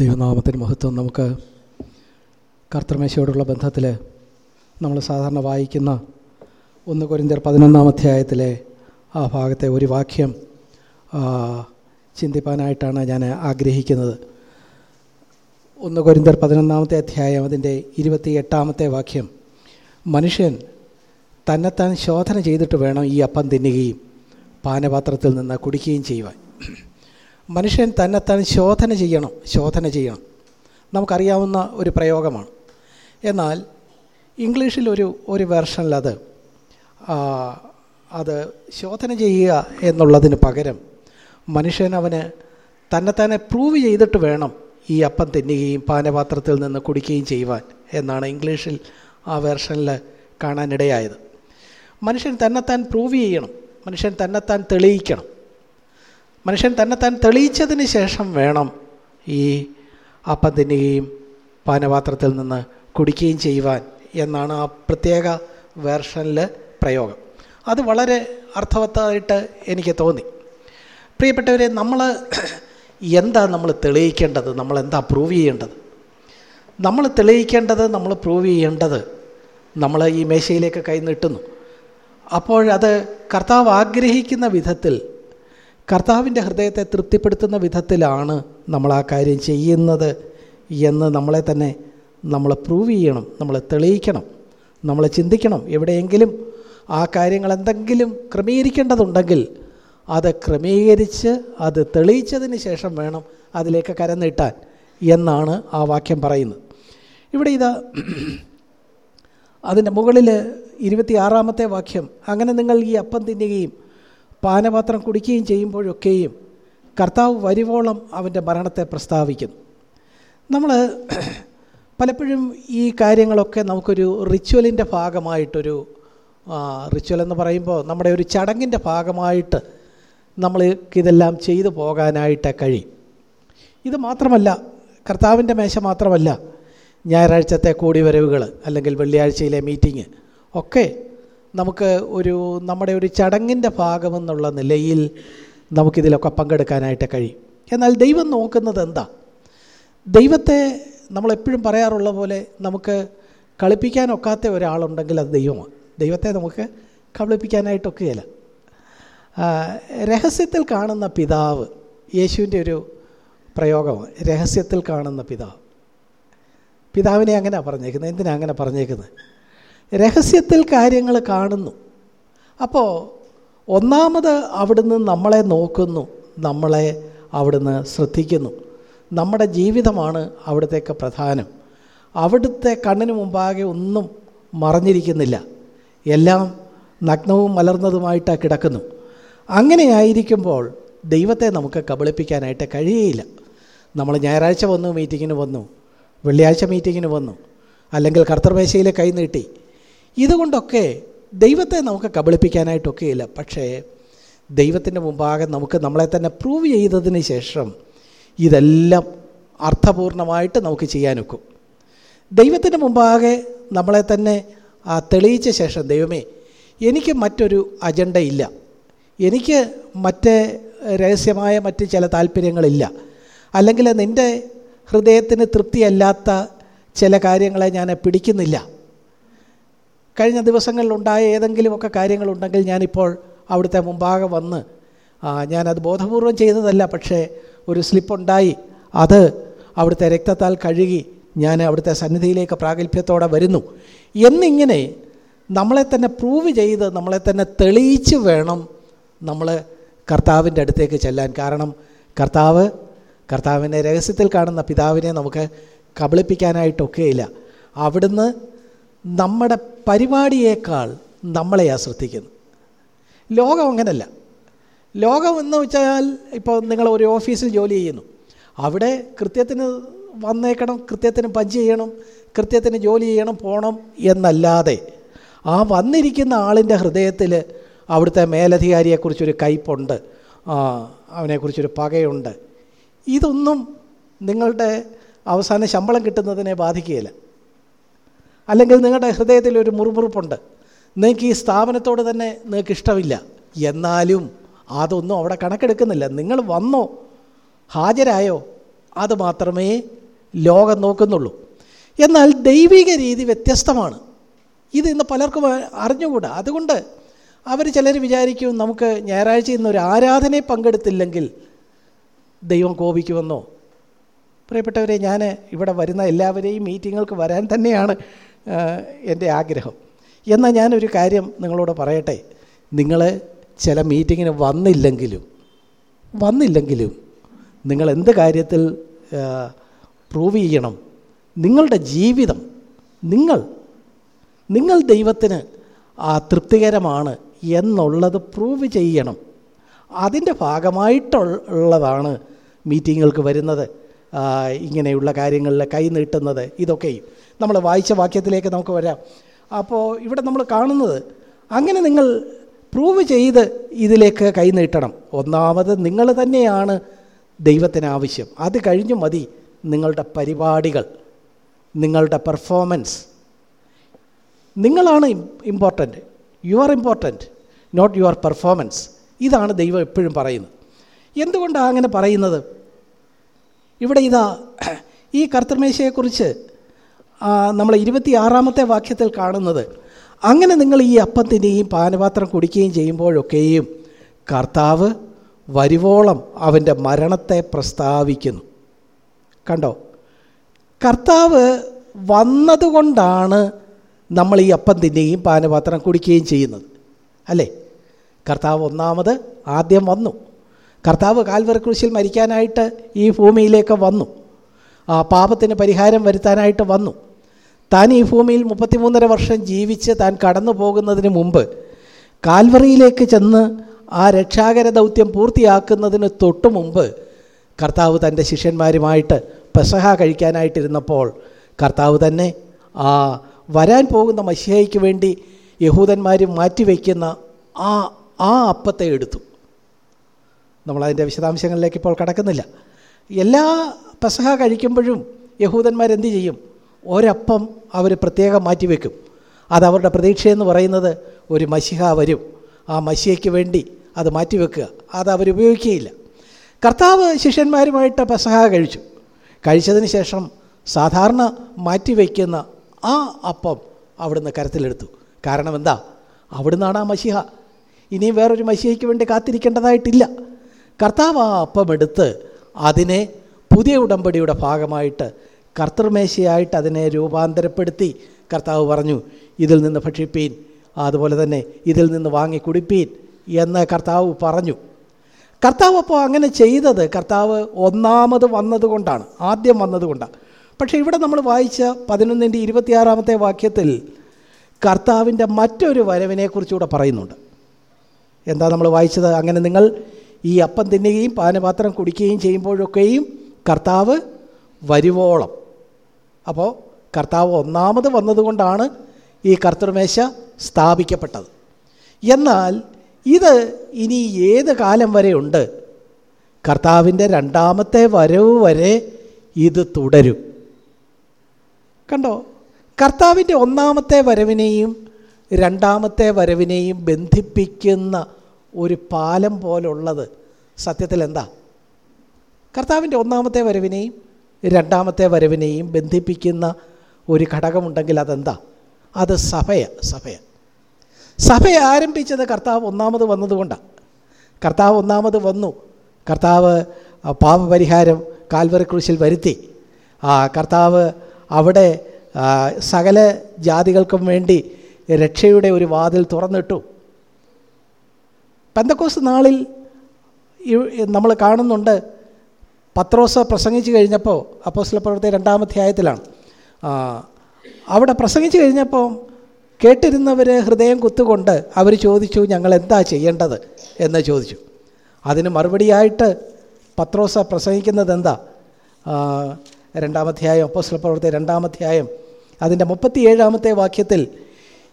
ദൈവനാമത്തിന് മഹത്വം നമുക്ക് കർത്തമേശയോടുള്ള ബന്ധത്തിൽ നമ്മൾ സാധാരണ വായിക്കുന്ന ഒന്ന് കൊരിന്തിയർ പതിനൊന്നാം അധ്യായത്തിലെ ആ ഭാഗത്തെ ഒരു വാക്യം ചിന്തിപ്പാനായിട്ടാണ് ഞാൻ ആഗ്രഹിക്കുന്നത്. ഒന്ന് കൊരിന്തിയർ പതിനൊന്നാമത്തെ അധ്യായം അതിന്റെ ഇരുപത്തി എട്ടാമത്തെ വാക്യം. മനുഷ്യൻ തന്നെത്താൻ ശോധന ചെയ്തിട്ട് വേണം ഈ അപ്പം തിന്നുകയും പാനപാത്രത്തിൽ നിന്ന് കുടിക്കുകയും ചെയ്യുവാൻ. മനുഷ്യൻ തന്നെത്താൻ ശോധന ചെയ്യണം ശോധന ചെയ്യണം. നമുക്കറിയാവുന്ന ഒരു പ്രയോഗമാണ്. എന്നാൽ ഇംഗ്ലീഷിലൊരു ഒരു ആ, അത് ശോധന ചെയ്യുക എന്നുള്ളതിന് പകരം മനുഷ്യൻ അവന് തന്നെത്താനെ പ്രൂവ് ചെയ്തിട്ട് വേണം ഈ അപ്പം തിന്നുകയും പാനപാത്രത്തിൽ നിന്ന് കുടിക്കുകയും ചെയ്യുവാൻ എന്നാണ് ഇംഗ്ലീഷിൽ ആ വേർഷനിൽ കാണാനിടയായത്. മനുഷ്യൻ തന്നെത്താൻ പ്രൂവ് ചെയ്യണം. മനുഷ്യൻ തന്നെത്താൻ തെളിയിക്കണം. മനുഷ്യൻ തന്നെ താൻ തെളിയിച്ചതിന് ശേഷം വേണം ഈ അപ്പം തിന്നുകയും പാനപാത്രത്തിൽ നിന്ന് കുടിക്കുകയും ചെയ്യുവാൻ എന്നാണ് ആ പ്രത്യേക വേർഷനിൽ പ്രയോഗം. അത് വളരെ അർത്ഥവത്തായിട്ട് എനിക്ക് തോന്നി. പ്രിയപ്പെട്ടവരെ നമ്മൾ എന്താ നമ്മൾ തെളിയിക്കേണ്ടത്? നമ്മൾ എന്താ പ്രൂവ് ചെയ്യേണ്ടത്? നമ്മൾ തെളിയിക്കേണ്ടത് നമ്മൾ പ്രൂവ് ചെയ്യേണ്ടത് നമ്മൾ ഈ മേശയിലേക്ക് കൈ നീട്ടുന്നു. അപ്പോഴത് കർത്താവ് ആഗ്രഹിക്കുന്ന വിധത്തിൽ കർത്താവിന്റെ ഹൃദയത്തെ തൃപ്തിപ്പെടുത്തുന്ന വിധത്തിലാണ് നമ്മൾ ആ കാര്യം ചെയ്യുന്നത് എന്ന് നമ്മളെ തന്നെ നമ്മൾ പ്രൂവ് ചെയ്യണം നമ്മൾ തെളിയിക്കണം നമ്മൾ ചിന്തിക്കണം. എവിടെയെങ്കിലും ആ കാര്യങ്ങൾ എന്തെങ്കിലും ക്രമീകരിക്കേണ്ടതുണ്ടെങ്കിൽ അത് ക്രമീകരിച്ച് അത് തെളിയിച്ചതിന് ശേഷം വേണം അതിലേക്ക് കരം നീട്ടാൻ എന്നാണ് ആ വാക്യം പറയുന്നത്. ഇവിടെ ഇതാ അതിന്റെ മുകളിൽ ഇരുപത്തിയാറാമത്തെ വാക്യം അങ്ങനെ നിങ്ങൾ ഈ അപ്പം തിന്നുകയും പാനപാത്രം കുടിക്കുകയും ചെയ്യുമ്പോഴൊക്കെയും കർത്താവ് വരുവോളം അവന്റെ മരണത്തെ പ്രസ്താവിക്കുന്നു. നമ്മൾ പലപ്പോഴും ഈ കാര്യങ്ങളൊക്കെ നമുക്കൊരു റിച്വലിന്റെ ഭാഗമായിട്ടൊരു റിച്വൽ എന്ന് പറയുമ്പോൾ നമ്മുടെ ഒരു ചടങ്ങിന്റെ ഭാഗമായിട്ട് നമ്മൾ ഇതെല്ലാം ചെയ്തു പോകാനായിട്ട് കഴിയും. ഇത് മാത്രമല്ല കർത്താവിന്റെ മേശ മാത്രമല്ല ഞായറാഴ്ചത്തെ കൂടിവരവുകൾ അല്ലെങ്കിൽ വെള്ളിയാഴ്ചയിലെ മീറ്റിംഗ് ഒക്കെ നമുക്ക് ഒരു നമ്മുടെ ഒരു ചടങ്ങിന്റെ ഭാഗമെന്നുള്ള നിലയിൽ നമുക്കിതിലൊക്കെ പങ്കെടുക്കാനായിട്ട് കഴിയും. എന്നാൽ ദൈവം നോക്കുന്നത് എന്താ? ദൈവത്തെ നമ്മളെപ്പോഴും പറയാറുള്ള പോലെ നമുക്ക് കളിപ്പിക്കാനൊക്കാത്ത ഒരാളുണ്ടെങ്കിൽ അത് ദൈവമാണ്. ദൈവത്തെ നമുക്ക് കളിപ്പിക്കാനായിട്ടൊക്കെയല്ല രഹസ്യത്തിൽ കാണുന്ന പിതാവ് യേശുവിന്റെ ഒരു പ്രയോഗമാണ്. രഹസ്യത്തിൽ കാണുന്ന പിതാവ്. പിതാവിനെ അങ്ങനെ പറഞ്ഞേക്കുന്നത്. എന്തിനാണ് അങ്ങനെ പറഞ്ഞേക്കുന്നത്? രഹസ്യത്തിൽ കാര്യങ്ങൾ കാണുന്നു. അപ്പോൾ ഒന്നാമത് അവിടുന്ന് നമ്മളെ നോക്കുന്നു നമ്മളെ അവിടുന്ന് ശ്രദ്ധിക്കുന്നു. നമ്മുടെ ജീവിതമാണ് അവിടത്തേക്ക് പ്രധാനം. അവിടുത്തെ കണ്ണിന് മുമ്പാകെ ഒന്നും മറഞ്ഞിരിക്കുന്നില്ല. എല്ലാം നഗ്നവും മലർന്നതുമായിട്ട് കിടക്കുന്നു. അങ്ങനെയായിരിക്കുമ്പോൾ ദൈവത്തെ നമുക്ക് കബളിപ്പിക്കാനായിട്ട് കഴിയുകയില്ല നമ്മൾ ഞായറാഴ്ച വന്നു മീറ്റിങ്ങിന് വന്നു വെള്ളിയാഴ്ച മീറ്റിങ്ങിന് വന്നു അല്ലെങ്കിൽ കർത്തർമേശയിലെ കൈ നീട്ടി ഇതുകൊണ്ടൊക്കെ ദൈവത്തെ നമുക്ക് കബളിപ്പിക്കാനായിട്ടൊക്കെയില്ല. പക്ഷേ ദൈവത്തിന്റെ മുമ്പാകെ നമുക്ക് നമ്മളെ തന്നെ പ്രൂവ് ചെയ്തതിന് ശേഷം ഇതെല്ലാം അർത്ഥപൂർണമായിട്ട് നമുക്ക് ചെയ്യാനൊക്കും. ദൈവത്തിന്റെ മുമ്പാകെ നമ്മളെ തന്നെ തെളിയിച്ച ശേഷം ദൈവമേ എനിക്ക് മറ്റൊരു അജണ്ട ഇല്ല. എനിക്ക് മറ്റ് രഹസ്യമായ മറ്റ് ചില താല്പര്യങ്ങളില്ല. അല്ലെങ്കിൽ നിന്റെ ഹൃദയത്തിന് തൃപ്തിയല്ലാത്ത ചില കാര്യങ്ങളെ ഞാൻ പിടിക്കുന്നില്ല. കഴിഞ്ഞ ദിവസങ്ങളിലുണ്ടായ ഏതെങ്കിലുമൊക്കെ കാര്യങ്ങളുണ്ടെങ്കിൽ ഞാനിപ്പോൾ അവിടുത്തെ മുമ്പാകെ വന്ന് ഞാനത് ബോധപൂർവം ചെയ്തതല്ല പക്ഷേ ഒരു സ്ലിപ്പുണ്ടായി അത് അവിടുത്തെ രക്തത്താൽ കഴുകി ഞാൻ അവിടുത്തെ സന്നിധിയിലേക്ക് പ്രാഗൽഭ്യത്തോടെ വരുന്നു. എന്നിങ്ങനെ നമ്മളെ തന്നെ പ്രൂവ് ചെയ്ത് നമ്മളെ തന്നെ തെളിയിച്ച് വേണം നമ്മൾ കർത്താവിന്റെ അടുത്തേക്ക് ചെല്ലാൻ. കാരണം കർത്താവ് കർത്താവിനെ രഹസ്യത്തിൽ കാണുന്ന പിതാവിനെ നമുക്ക് കബളിപ്പിക്കാനായിട്ടൊക്കെയില്ല. അവിടുന്ന് നമ്മുടെ പരിപാടിയേക്കാൾ നമ്മളെയാണ് ശ്രദ്ധിക്കുന്നത് ലോകം അങ്ങനല്ല. ലോകം എന്ന് വെച്ചാൽ ഇപ്പോൾ നിങ്ങൾ ഒരു ഓഫീസിൽ ജോലി ചെയ്യുന്നു. അവിടെ കൃത്യത്തിന് വന്നേക്കണം കൃത്യത്തിന് പഞ്ച് ചെയ്യണം കൃത്യത്തിന് ജോലി ചെയ്യണം പോകണം എന്നല്ലാതെ ആ വന്നിരിക്കുന്ന ആളിന്റെ ഹൃദയത്തിൽ അവിടുത്തെ മേലധികാരിയെക്കുറിച്ചൊരു കയ്പുണ്ട് അവനെക്കുറിച്ചൊരു പകയുണ്ട്. ഇതൊന്നും നിങ്ങളുടെ അവസാന ശമ്പളം കിട്ടുന്നതിനെ ബാധിക്കുകയില്ല. അല്ലെങ്കിൽ നിങ്ങളുടെ ഹൃദയത്തിൽ ഒരു മുറുമുറുപ്പുണ്ട്. നിങ്ങൾക്ക് ഈ സ്ഥാപനത്തോട് തന്നെ നിങ്ങൾക്ക് ഇഷ്ടമില്ല. എന്നാലും അതൊന്നും അവിടെ കണക്കെടുക്കുന്നില്ല. നിങ്ങൾ വന്നോ ഹാജരായോ അത് മാത്രമേ ലോകം നോക്കുന്നുള്ളൂ. എന്നാൽ ദൈവിക രീതി വ്യത്യസ്തമാണ്. ഇത് ഇന്ന് പലർക്കും അറിഞ്ഞുകൂടാ. അതുകൊണ്ട് അവർ ചിലർ വിചാരിക്കും നമുക്ക് ഞായറാഴ്ച ഒരു ആരാധനയെ പങ്കെടുത്തില്ലെങ്കിൽ ദൈവം കോപിക്കുമെന്നോ പ്രിയപ്പെട്ടവരെ ഞാൻ ഇവിടെ വരുന്ന എല്ലാവരെയും മീറ്റിങ്ങുകൾക്ക് വരാൻ തന്നെയാണ് എന്റെ ആഗ്രഹം. എന്നാൽ ഞാനൊരു കാര്യം നിങ്ങളോട് പറയട്ടെ. നിങ്ങൾ ചില മീറ്റിങ്ങിന് വന്നില്ലെങ്കിലും വന്നില്ലെങ്കിലും നിങ്ങൾ എന്ത് കാര്യത്തിൽ പ്രൂവ് ചെയ്യണം? നിങ്ങളുടെ ജീവിതം നിങ്ങൾ നിങ്ങൾ ദൈവത്തിന് തൃപ്തികരമാണ് എന്നുള്ളത് പ്രൂവ് ചെയ്യണം. അതിന്റെ ഭാഗമായിട്ടുള്ളതാണ് മീറ്റിങ്ങുകൾക്ക് വരുന്നത്. ഇങ്ങനെയുള്ള കാര്യങ്ങളിൽ കൈ നീട്ടുന്നത് ഇതൊക്കെയും. നമ്മൾ വായിച്ച വാക്യത്തിലേക്ക് നമുക്ക് വരാം. അപ്പോൾ ഇവിടെ നമ്മൾ കാണുന്നത് അങ്ങനെ നിങ്ങൾ പ്രൂവ് ചെയ്ത് ഇതിലേക്ക് കൈനീട്ടണം ഒന്നാമത് നിങ്ങൾ തന്നെയാണ് ദൈവത്തിന് ആവശ്യം. അത് കഴിഞ്ഞു മതി നിങ്ങളുടെ പരിപാടികൾ നിങ്ങളുടെ പെർഫോമൻസ് നിങ്ങളാണ് important you are important not your performance ഇതാണ് ദൈവം എപ്പോഴും പറയുന്നത്. എന്തുകൊണ്ടാണ് അങ്ങനെ പറയുന്നത്? ഇവിടെ ഇതാ ഈ കർത്തമേശയെക്കുറിച്ച് നമ്മൾ ഇരുപത്തി ആറാമത്തെ വാക്യത്തിൽ കാണുന്നത് അങ്ങനെ നിങ്ങൾ ഈ അപ്പത്തിന്റെയും പാനപാത്രം കുടിക്കുകയും ചെയ്യുമ്പോഴൊക്കെയും കർത്താവ് വരുവോളം അവന്റെ മരണത്തെ പ്രസ്താവിക്കുന്നു. കണ്ടോ? കർത്താവ് വന്നതുകൊണ്ടാണ് നമ്മൾ ഈ അപ്പം തിന്നുകയും പാനപാത്രം കുടിക്കുകയും ചെയ്യുന്നത്. അല്ലേ? കർത്താവ് ഒന്നാമത് ആദ്യം വന്നു. കർത്താവ് കാൽവർ ക്രൂശിൽ മരിക്കാനായിട്ട് ഈ ഭൂമിയിലേക്ക് വന്നു. ആ പാപത്തിന് പരിഹാരം വരുത്താനായിട്ട് വന്നു. താൻ ഈ ഭൂമിയിൽ മുപ്പത്തിമൂന്നര വർഷം ജീവിച്ച് താൻ കടന്നു പോകുന്നതിന് മുമ്പ് കാൽവറിയിലേക്ക് ചെന്ന് ആ രക്ഷാകര ദൗത്യം പൂർത്തിയാക്കുന്നതിന് തൊട്ടു മുമ്പ് കർത്താവ് തന്റെ ശിഷ്യന്മാരുമായിട്ട് പെസഹ കഴിക്കാനായിട്ടിരുന്നപ്പോൾ കർത്താവ് തന്നെ ആ വരാൻ പോകുന്ന മഷിഹയ്ക്ക് വേണ്ടി യഹൂദന്മാർ മാറ്റിവെക്കുന്ന ആ ആ അപ്പത്തെ എടുത്തു. നമ്മളതിന്റെ വിശദാംശങ്ങളിലേക്ക് ഇപ്പോൾ കടക്കുന്നില്ല. എല്ലാ പെസഹ കഴിക്കുമ്പോഴും യഹൂദന്മാരെന്ത് ചെയ്യും? ഒരപ്പം അവർ പ്രത്യേകം മാറ്റിവെക്കും. അതവരുടെ പ്രതീക്ഷയെന്ന് പറയുന്നത് ഒരു മഷിഹ വരും. ആ മഷിഹയ്ക്ക് വേണ്ടി അത് മാറ്റിവെക്കുക. അത് അവർ ഉപയോഗിക്കുകയില്ല. കർത്താവ് ശിഷ്യന്മാരുമായിട്ട് പെസഹ കഴിച്ചു. കഴിച്ചതിന് ശേഷം സാധാരണ മാറ്റിവെക്കുന്ന ആ അപ്പം അവിടുന്ന് കരത്തിലെടുത്തു. കാരണം എന്താ? അവിടുന്നാണ് ആ മഷിഹ ഇനിയും വേറൊരു മഷിഹയ്ക്ക് വേണ്ടി കാത്തിരിക്കേണ്ടതായിട്ടില്ല. കർത്താവ് ആ അപ്പം എടുത്ത് അതിനെ പുതിയ ഉടമ്പടിയുടെ ഭാഗമായിട്ട് കർത്തൃമേശയായിട്ട് അതിനെ രൂപാന്തരപ്പെടുത്തി കർത്താവ് പറഞ്ഞു ഇതിൽ നിന്ന് ഭക്ഷിപ്പീൻ അതുപോലെ തന്നെ ഇതിൽ നിന്ന് വാങ്ങി കുടിപ്പീൻ എന്ന് കർത്താവ് പറഞ്ഞു. കർത്താവ് അപ്പോൾ അങ്ങനെ ചെയ്തത് കർത്താവ് ഒന്നാമത് വന്നതുകൊണ്ടാണ് ആദ്യം വന്നതുകൊണ്ടാണ് പക്ഷേ ഇവിടെ നമ്മൾ വായിച്ച പതിനൊന്നിന്റെ ഇരുപത്തിയാറാമത്തെ വാക്യത്തിൽ കർത്താവിന്റെ മറ്റൊരു വരവിനെക്കുറിച്ചുകൂടെ പറയുന്നുണ്ട്. എന്താ നമ്മൾ വായിച്ചത്? അങ്ങനെ നിങ്ങൾ ഈ അപ്പം തിന്നുകയും പാനപാത്രം കുടിക്കുകയും ചെയ്യുമ്പോഴൊക്കെയും കർത്താവ് വരുവോളം. അപ്പോൾ കർത്താവ് ഒന്നാമത് വന്നതുകൊണ്ടാണ് ഈ കർത്തൃമേശ സ്ഥാപിക്കപ്പെട്ടത്. എന്നാൽ ഇത് ഇനി ഏത് കാലം വരെ ഉണ്ട്? കർത്താവിന്റെ രണ്ടാമത്തെ വരവ് വരെ ഇത് തുടരും. കണ്ടോ? കർത്താവിന്റെ ഒന്നാമത്തെ വരവിനെയും രണ്ടാമത്തെ വരവിനെയും ബന്ധിപ്പിക്കുന്ന ഒരു പാലം പോലുള്ളത്. സത്യത്തിൽ എന്താ കർത്താവിന്റെ ഒന്നാമത്തെ വരവിനെയും രണ്ടാമത്തെ വരവിനെയും ബന്ധിപ്പിക്കുന്ന ഒരു ഘടകമുണ്ടെങ്കിൽ അതെന്താ? അത് സഭയ സഭയ. സഭ ആരംഭിച്ചത് കർത്താവ് ഒന്നാമത് വന്നതുകൊണ്ടാണ് കർത്താവ് ഒന്നാമത് വന്നു. കർത്താവ് പാപപരിഹാരം കാൽവറി ക്രൂശിൽ വരുത്തി. ആ കർത്താവ് അവിടെ സകല ജാതികൾക്കും വേണ്ടി രക്ഷയുടെ ഒരു വാതിൽ തുറന്നിട്ടു. പെന്തക്കോസ് നാളിൽ നമ്മൾ കാണുന്നുണ്ട്. പത്രോസ് പ്രസംഗിച്ച് കഴിഞ്ഞപ്പോൾ അപ്പോസ്ല പ്രവൃത്തി രണ്ടാമധ്യായത്തിലാണ് അവിടെ പ്രസംഗിച്ച് കഴിഞ്ഞപ്പോൾ കേട്ടിരുന്നവർ ഹൃദയം കുത്തുകൊണ്ട് അവർ ചോദിച്ചു ഞങ്ങൾ എന്താ ചെയ്യേണ്ടത്? എന്ന് ചോദിച്ചു. അതിന് മറുപടിയായിട്ട് പത്രോസ പ്രസംഗിക്കുന്നത് എന്താ? രണ്ടാമധ്യായം അപ്പോസ്ല പ്രവൃത്തി രണ്ടാമധ്യായം അതിന്റെ മുപ്പത്തിയേഴാമത്തെ വാക്യത്തിൽ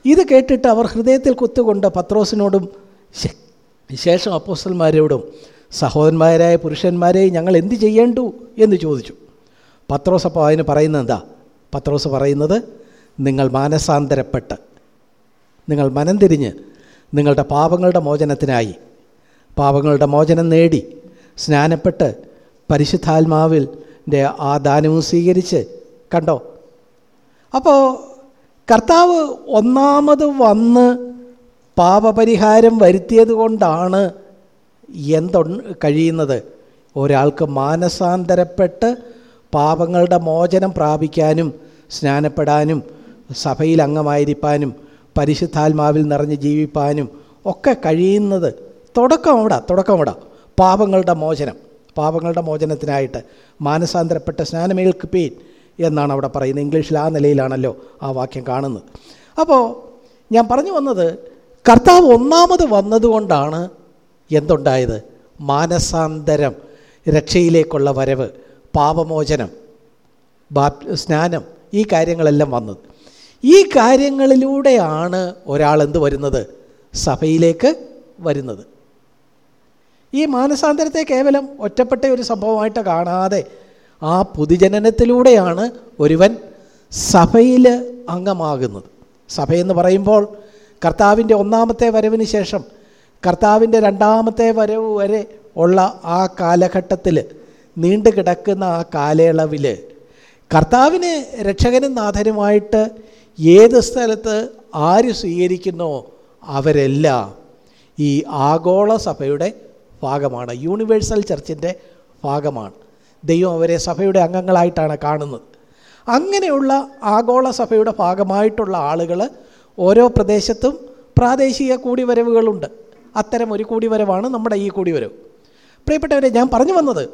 ഇത് കേട്ടിട്ട് അവർ ഹൃദയത്തിൽ കുത്തുകൊണ്ട് പത്രോസിനോടും ശേഷം അപ്പോസ്റ്റന്മാരോടും സഹോദരന്മാരായ പുരുഷന്മാരെ ഞങ്ങൾ എന്ത് ചെയ്യേണ്ടു എന്ന് ചോദിച്ചു. പത്രോസ് അപ്പോൾ അതിന് പറയുന്നത് എന്താ? പത്രോസ് പറയുന്നത് നിങ്ങൾ മാനസാന്തരപ്പെട്ട് നിങ്ങൾ മനം തിരിഞ്ഞ് നിങ്ങളുടെ പാപങ്ങളുടെ മോചനത്തിനായി പാപങ്ങളുടെ മോചനം നേടി സ്നാനപ്പെട്ട് പരിശുദ്ധാത്മാവിൽ ആ ദാനവും സ്വീകരിച്ച് കണ്ടോ? അപ്പോൾ കർത്താവ് ഒന്നാമത് വന്ന് പാപപരിഹാരം വരുത്തിയത് കൊണ്ടാണ് എന്തൊ കഴിയുന്നത്? ഒരാൾക്ക് മാനസാന്തരപ്പെട്ട് പാപങ്ങളുടെ മോചനം പ്രാപിക്കാനും സ്നാനപ്പെടാനും സഭയിൽ അംഗമായിരിക്കാനും പരിശുദ്ധാത്മാവിൽ നിറഞ്ഞ് ജീവിപ്പാനും ഒക്കെ കഴിയുന്നത് തുടക്കം അവിടെ തുടക്കം അവിടെ പാപങ്ങളുടെ മോചനം പാപങ്ങളുടെ മോചനത്തിനായിട്ട് മാനസാന്തരപ്പെട്ട സ്നാനമേൽക്കുപ്പീൻ എന്നാണ് അവിടെ പറയുന്നത്. ഇംഗ്ലീഷിൽ ആ നിലയിലാണല്ലോ ആ വാക്യം കാണുന്നത്. അപ്പോൾ ഞാൻ പറഞ്ഞു വന്നത് കർത്താവ് ഒന്നാമത് വന്നതുകൊണ്ടാണ് എന്തുണ്ടായത്? മാനസാന്തരം രക്ഷയിലേക്കുള്ള വരവ് പാപമോചനം സ്നാനം ഈ കാര്യങ്ങളെല്ലാം വന്നത്. ഈ കാര്യങ്ങളിലൂടെയാണ് ഒരാൾ എന്ത് വരുന്നത്? സഭയിലേക്ക് വരുന്നത്. ഈ മാനസാന്തരത്തെ കേവലം ഒറ്റപ്പെട്ട ഒരു സംഭവമായിട്ട് കാണാതെ ആ പൊതുജനനത്തിലൂടെയാണ് ഒരുവൻ സഭയിൽ അംഗമാകുന്നത്. സഭയെന്ന് പറയുമ്പോൾ കർത്താവിന്റെ ഒന്നാമത്തെ വരവിന് ശേഷം കർത്താവിന്റെ രണ്ടാമത്തെ വരവ് വരെ ഉള്ള ആ കാലഘട്ടത്തിൽ നീണ്ടു കിടക്കുന്ന ആ കാലയളവിൽ കർത്താവിനെ രക്ഷകനും നാഥനുമായിട്ട് ഏത് സ്ഥലത്ത് ആര് സ്വീകരിക്കുന്നോ അവരെല്ലാം ഈ ആഗോള സഭയുടെ ഭാഗമാണ്. യൂണിവേഴ്സൽ ചർച്ചിന്റെ ഭാഗമാണ്. ദൈവം അവരെ സഭയുടെ അംഗങ്ങളായിട്ടാണ് കാണുന്നത്. അങ്ങനെയുള്ള ആഗോള സഭയുടെ ഭാഗമായിട്ടുള്ള ആളുകൾ ഓരോ പ്രദേശത്തും പ്രാദേശിക കൂടിവരവുകളുണ്ട്. അത്തരം ഒരു കൂടിവരവാണ് നമ്മുടെ ഈ കൂടിവരവ്. പ്രിയപ്പെട്ടവരെ ഞാൻ പറഞ്ഞു വന്നത്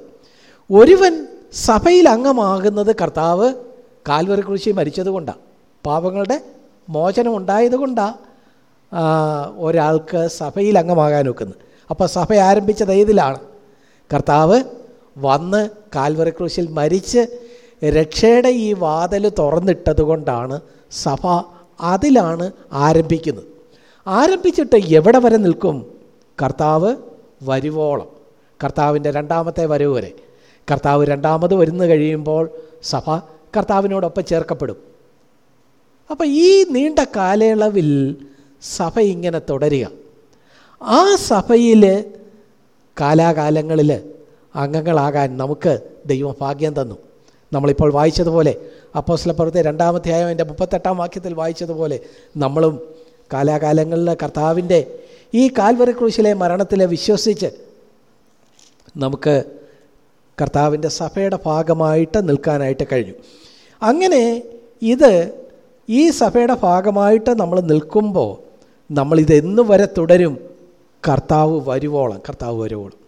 ഒരുവൻ സഭയിൽ അംഗമാകുന്നത് കർത്താവ് കാൽവറി കൃഷി മരിച്ചതുകൊണ്ടാണ് പാപങ്ങളുടെ മോചനം ഉണ്ടായതുകൊണ്ടാണ് ഒരാൾക്ക് സഭയിൽ അംഗമാകാൻ ഒക്കുന്നത് അപ്പോൾ സഭ ആരംഭിച്ചത് ഏതിലാണ്? കർത്താവ് വന്ന് കാൽവറി ക്രൂശിൽ മരിച്ച് രക്ഷയുടെ ഈ വാതിൽ തുറന്നിട്ടതുകൊണ്ടാണ് സഭ അതിലാണ് ആരംഭിക്കുന്നത്. ആരംഭിച്ചിട്ട് എവിടെ വരെ നിൽക്കും? കർത്താവ് വരുവോളം. കർത്താവിന്റെ രണ്ടാമത്തെ വരവ് വരെ. കർത്താവ് രണ്ടാമത് വരുന്നു കഴിയുമ്പോൾ സഭ കർത്താവിനോടൊപ്പം ചേർക്കപ്പെടും. അപ്പോൾ ഈ നീണ്ട കാലയളവിൽ സഭ ഇങ്ങനെ തുടരുക. ആ സഭയിൽ കാലാകാലങ്ങളിൽ അംഗങ്ങളാകാൻ നമുക്ക് ദൈവഭാഗ്യം തന്നു. നമ്മളിപ്പോൾ വായിച്ചതുപോലെ അപ്പോസ്ലപ്പുറത്തെ രണ്ടാമത്തെ ആയോ എന്റെ മുപ്പത്തെട്ടാം വാക്യത്തിൽ വായിച്ചതുപോലെ നമ്മളും കാലാകാലങ്ങളിൽ കർത്താവിന്റെ ഈ കാൽവറി ക്രൂശിലെ മരണത്തിൽ വിശ്വസിച്ച് നമുക്ക് കർത്താവിന്റെ സഭയുടെ ഭാഗമായിട്ട് നിൽക്കാനായിട്ട് കഴിഞ്ഞു. അങ്ങനെ ഇത് ഈ സഭയുടെ ഭാഗമായിട്ട് നമ്മൾ നിൽക്കുമ്പോൾ നമ്മളിത് എന്ന് വരെ തുടരും. കർത്താവ് വരുവോളം കർത്താവ് വരുവോളം.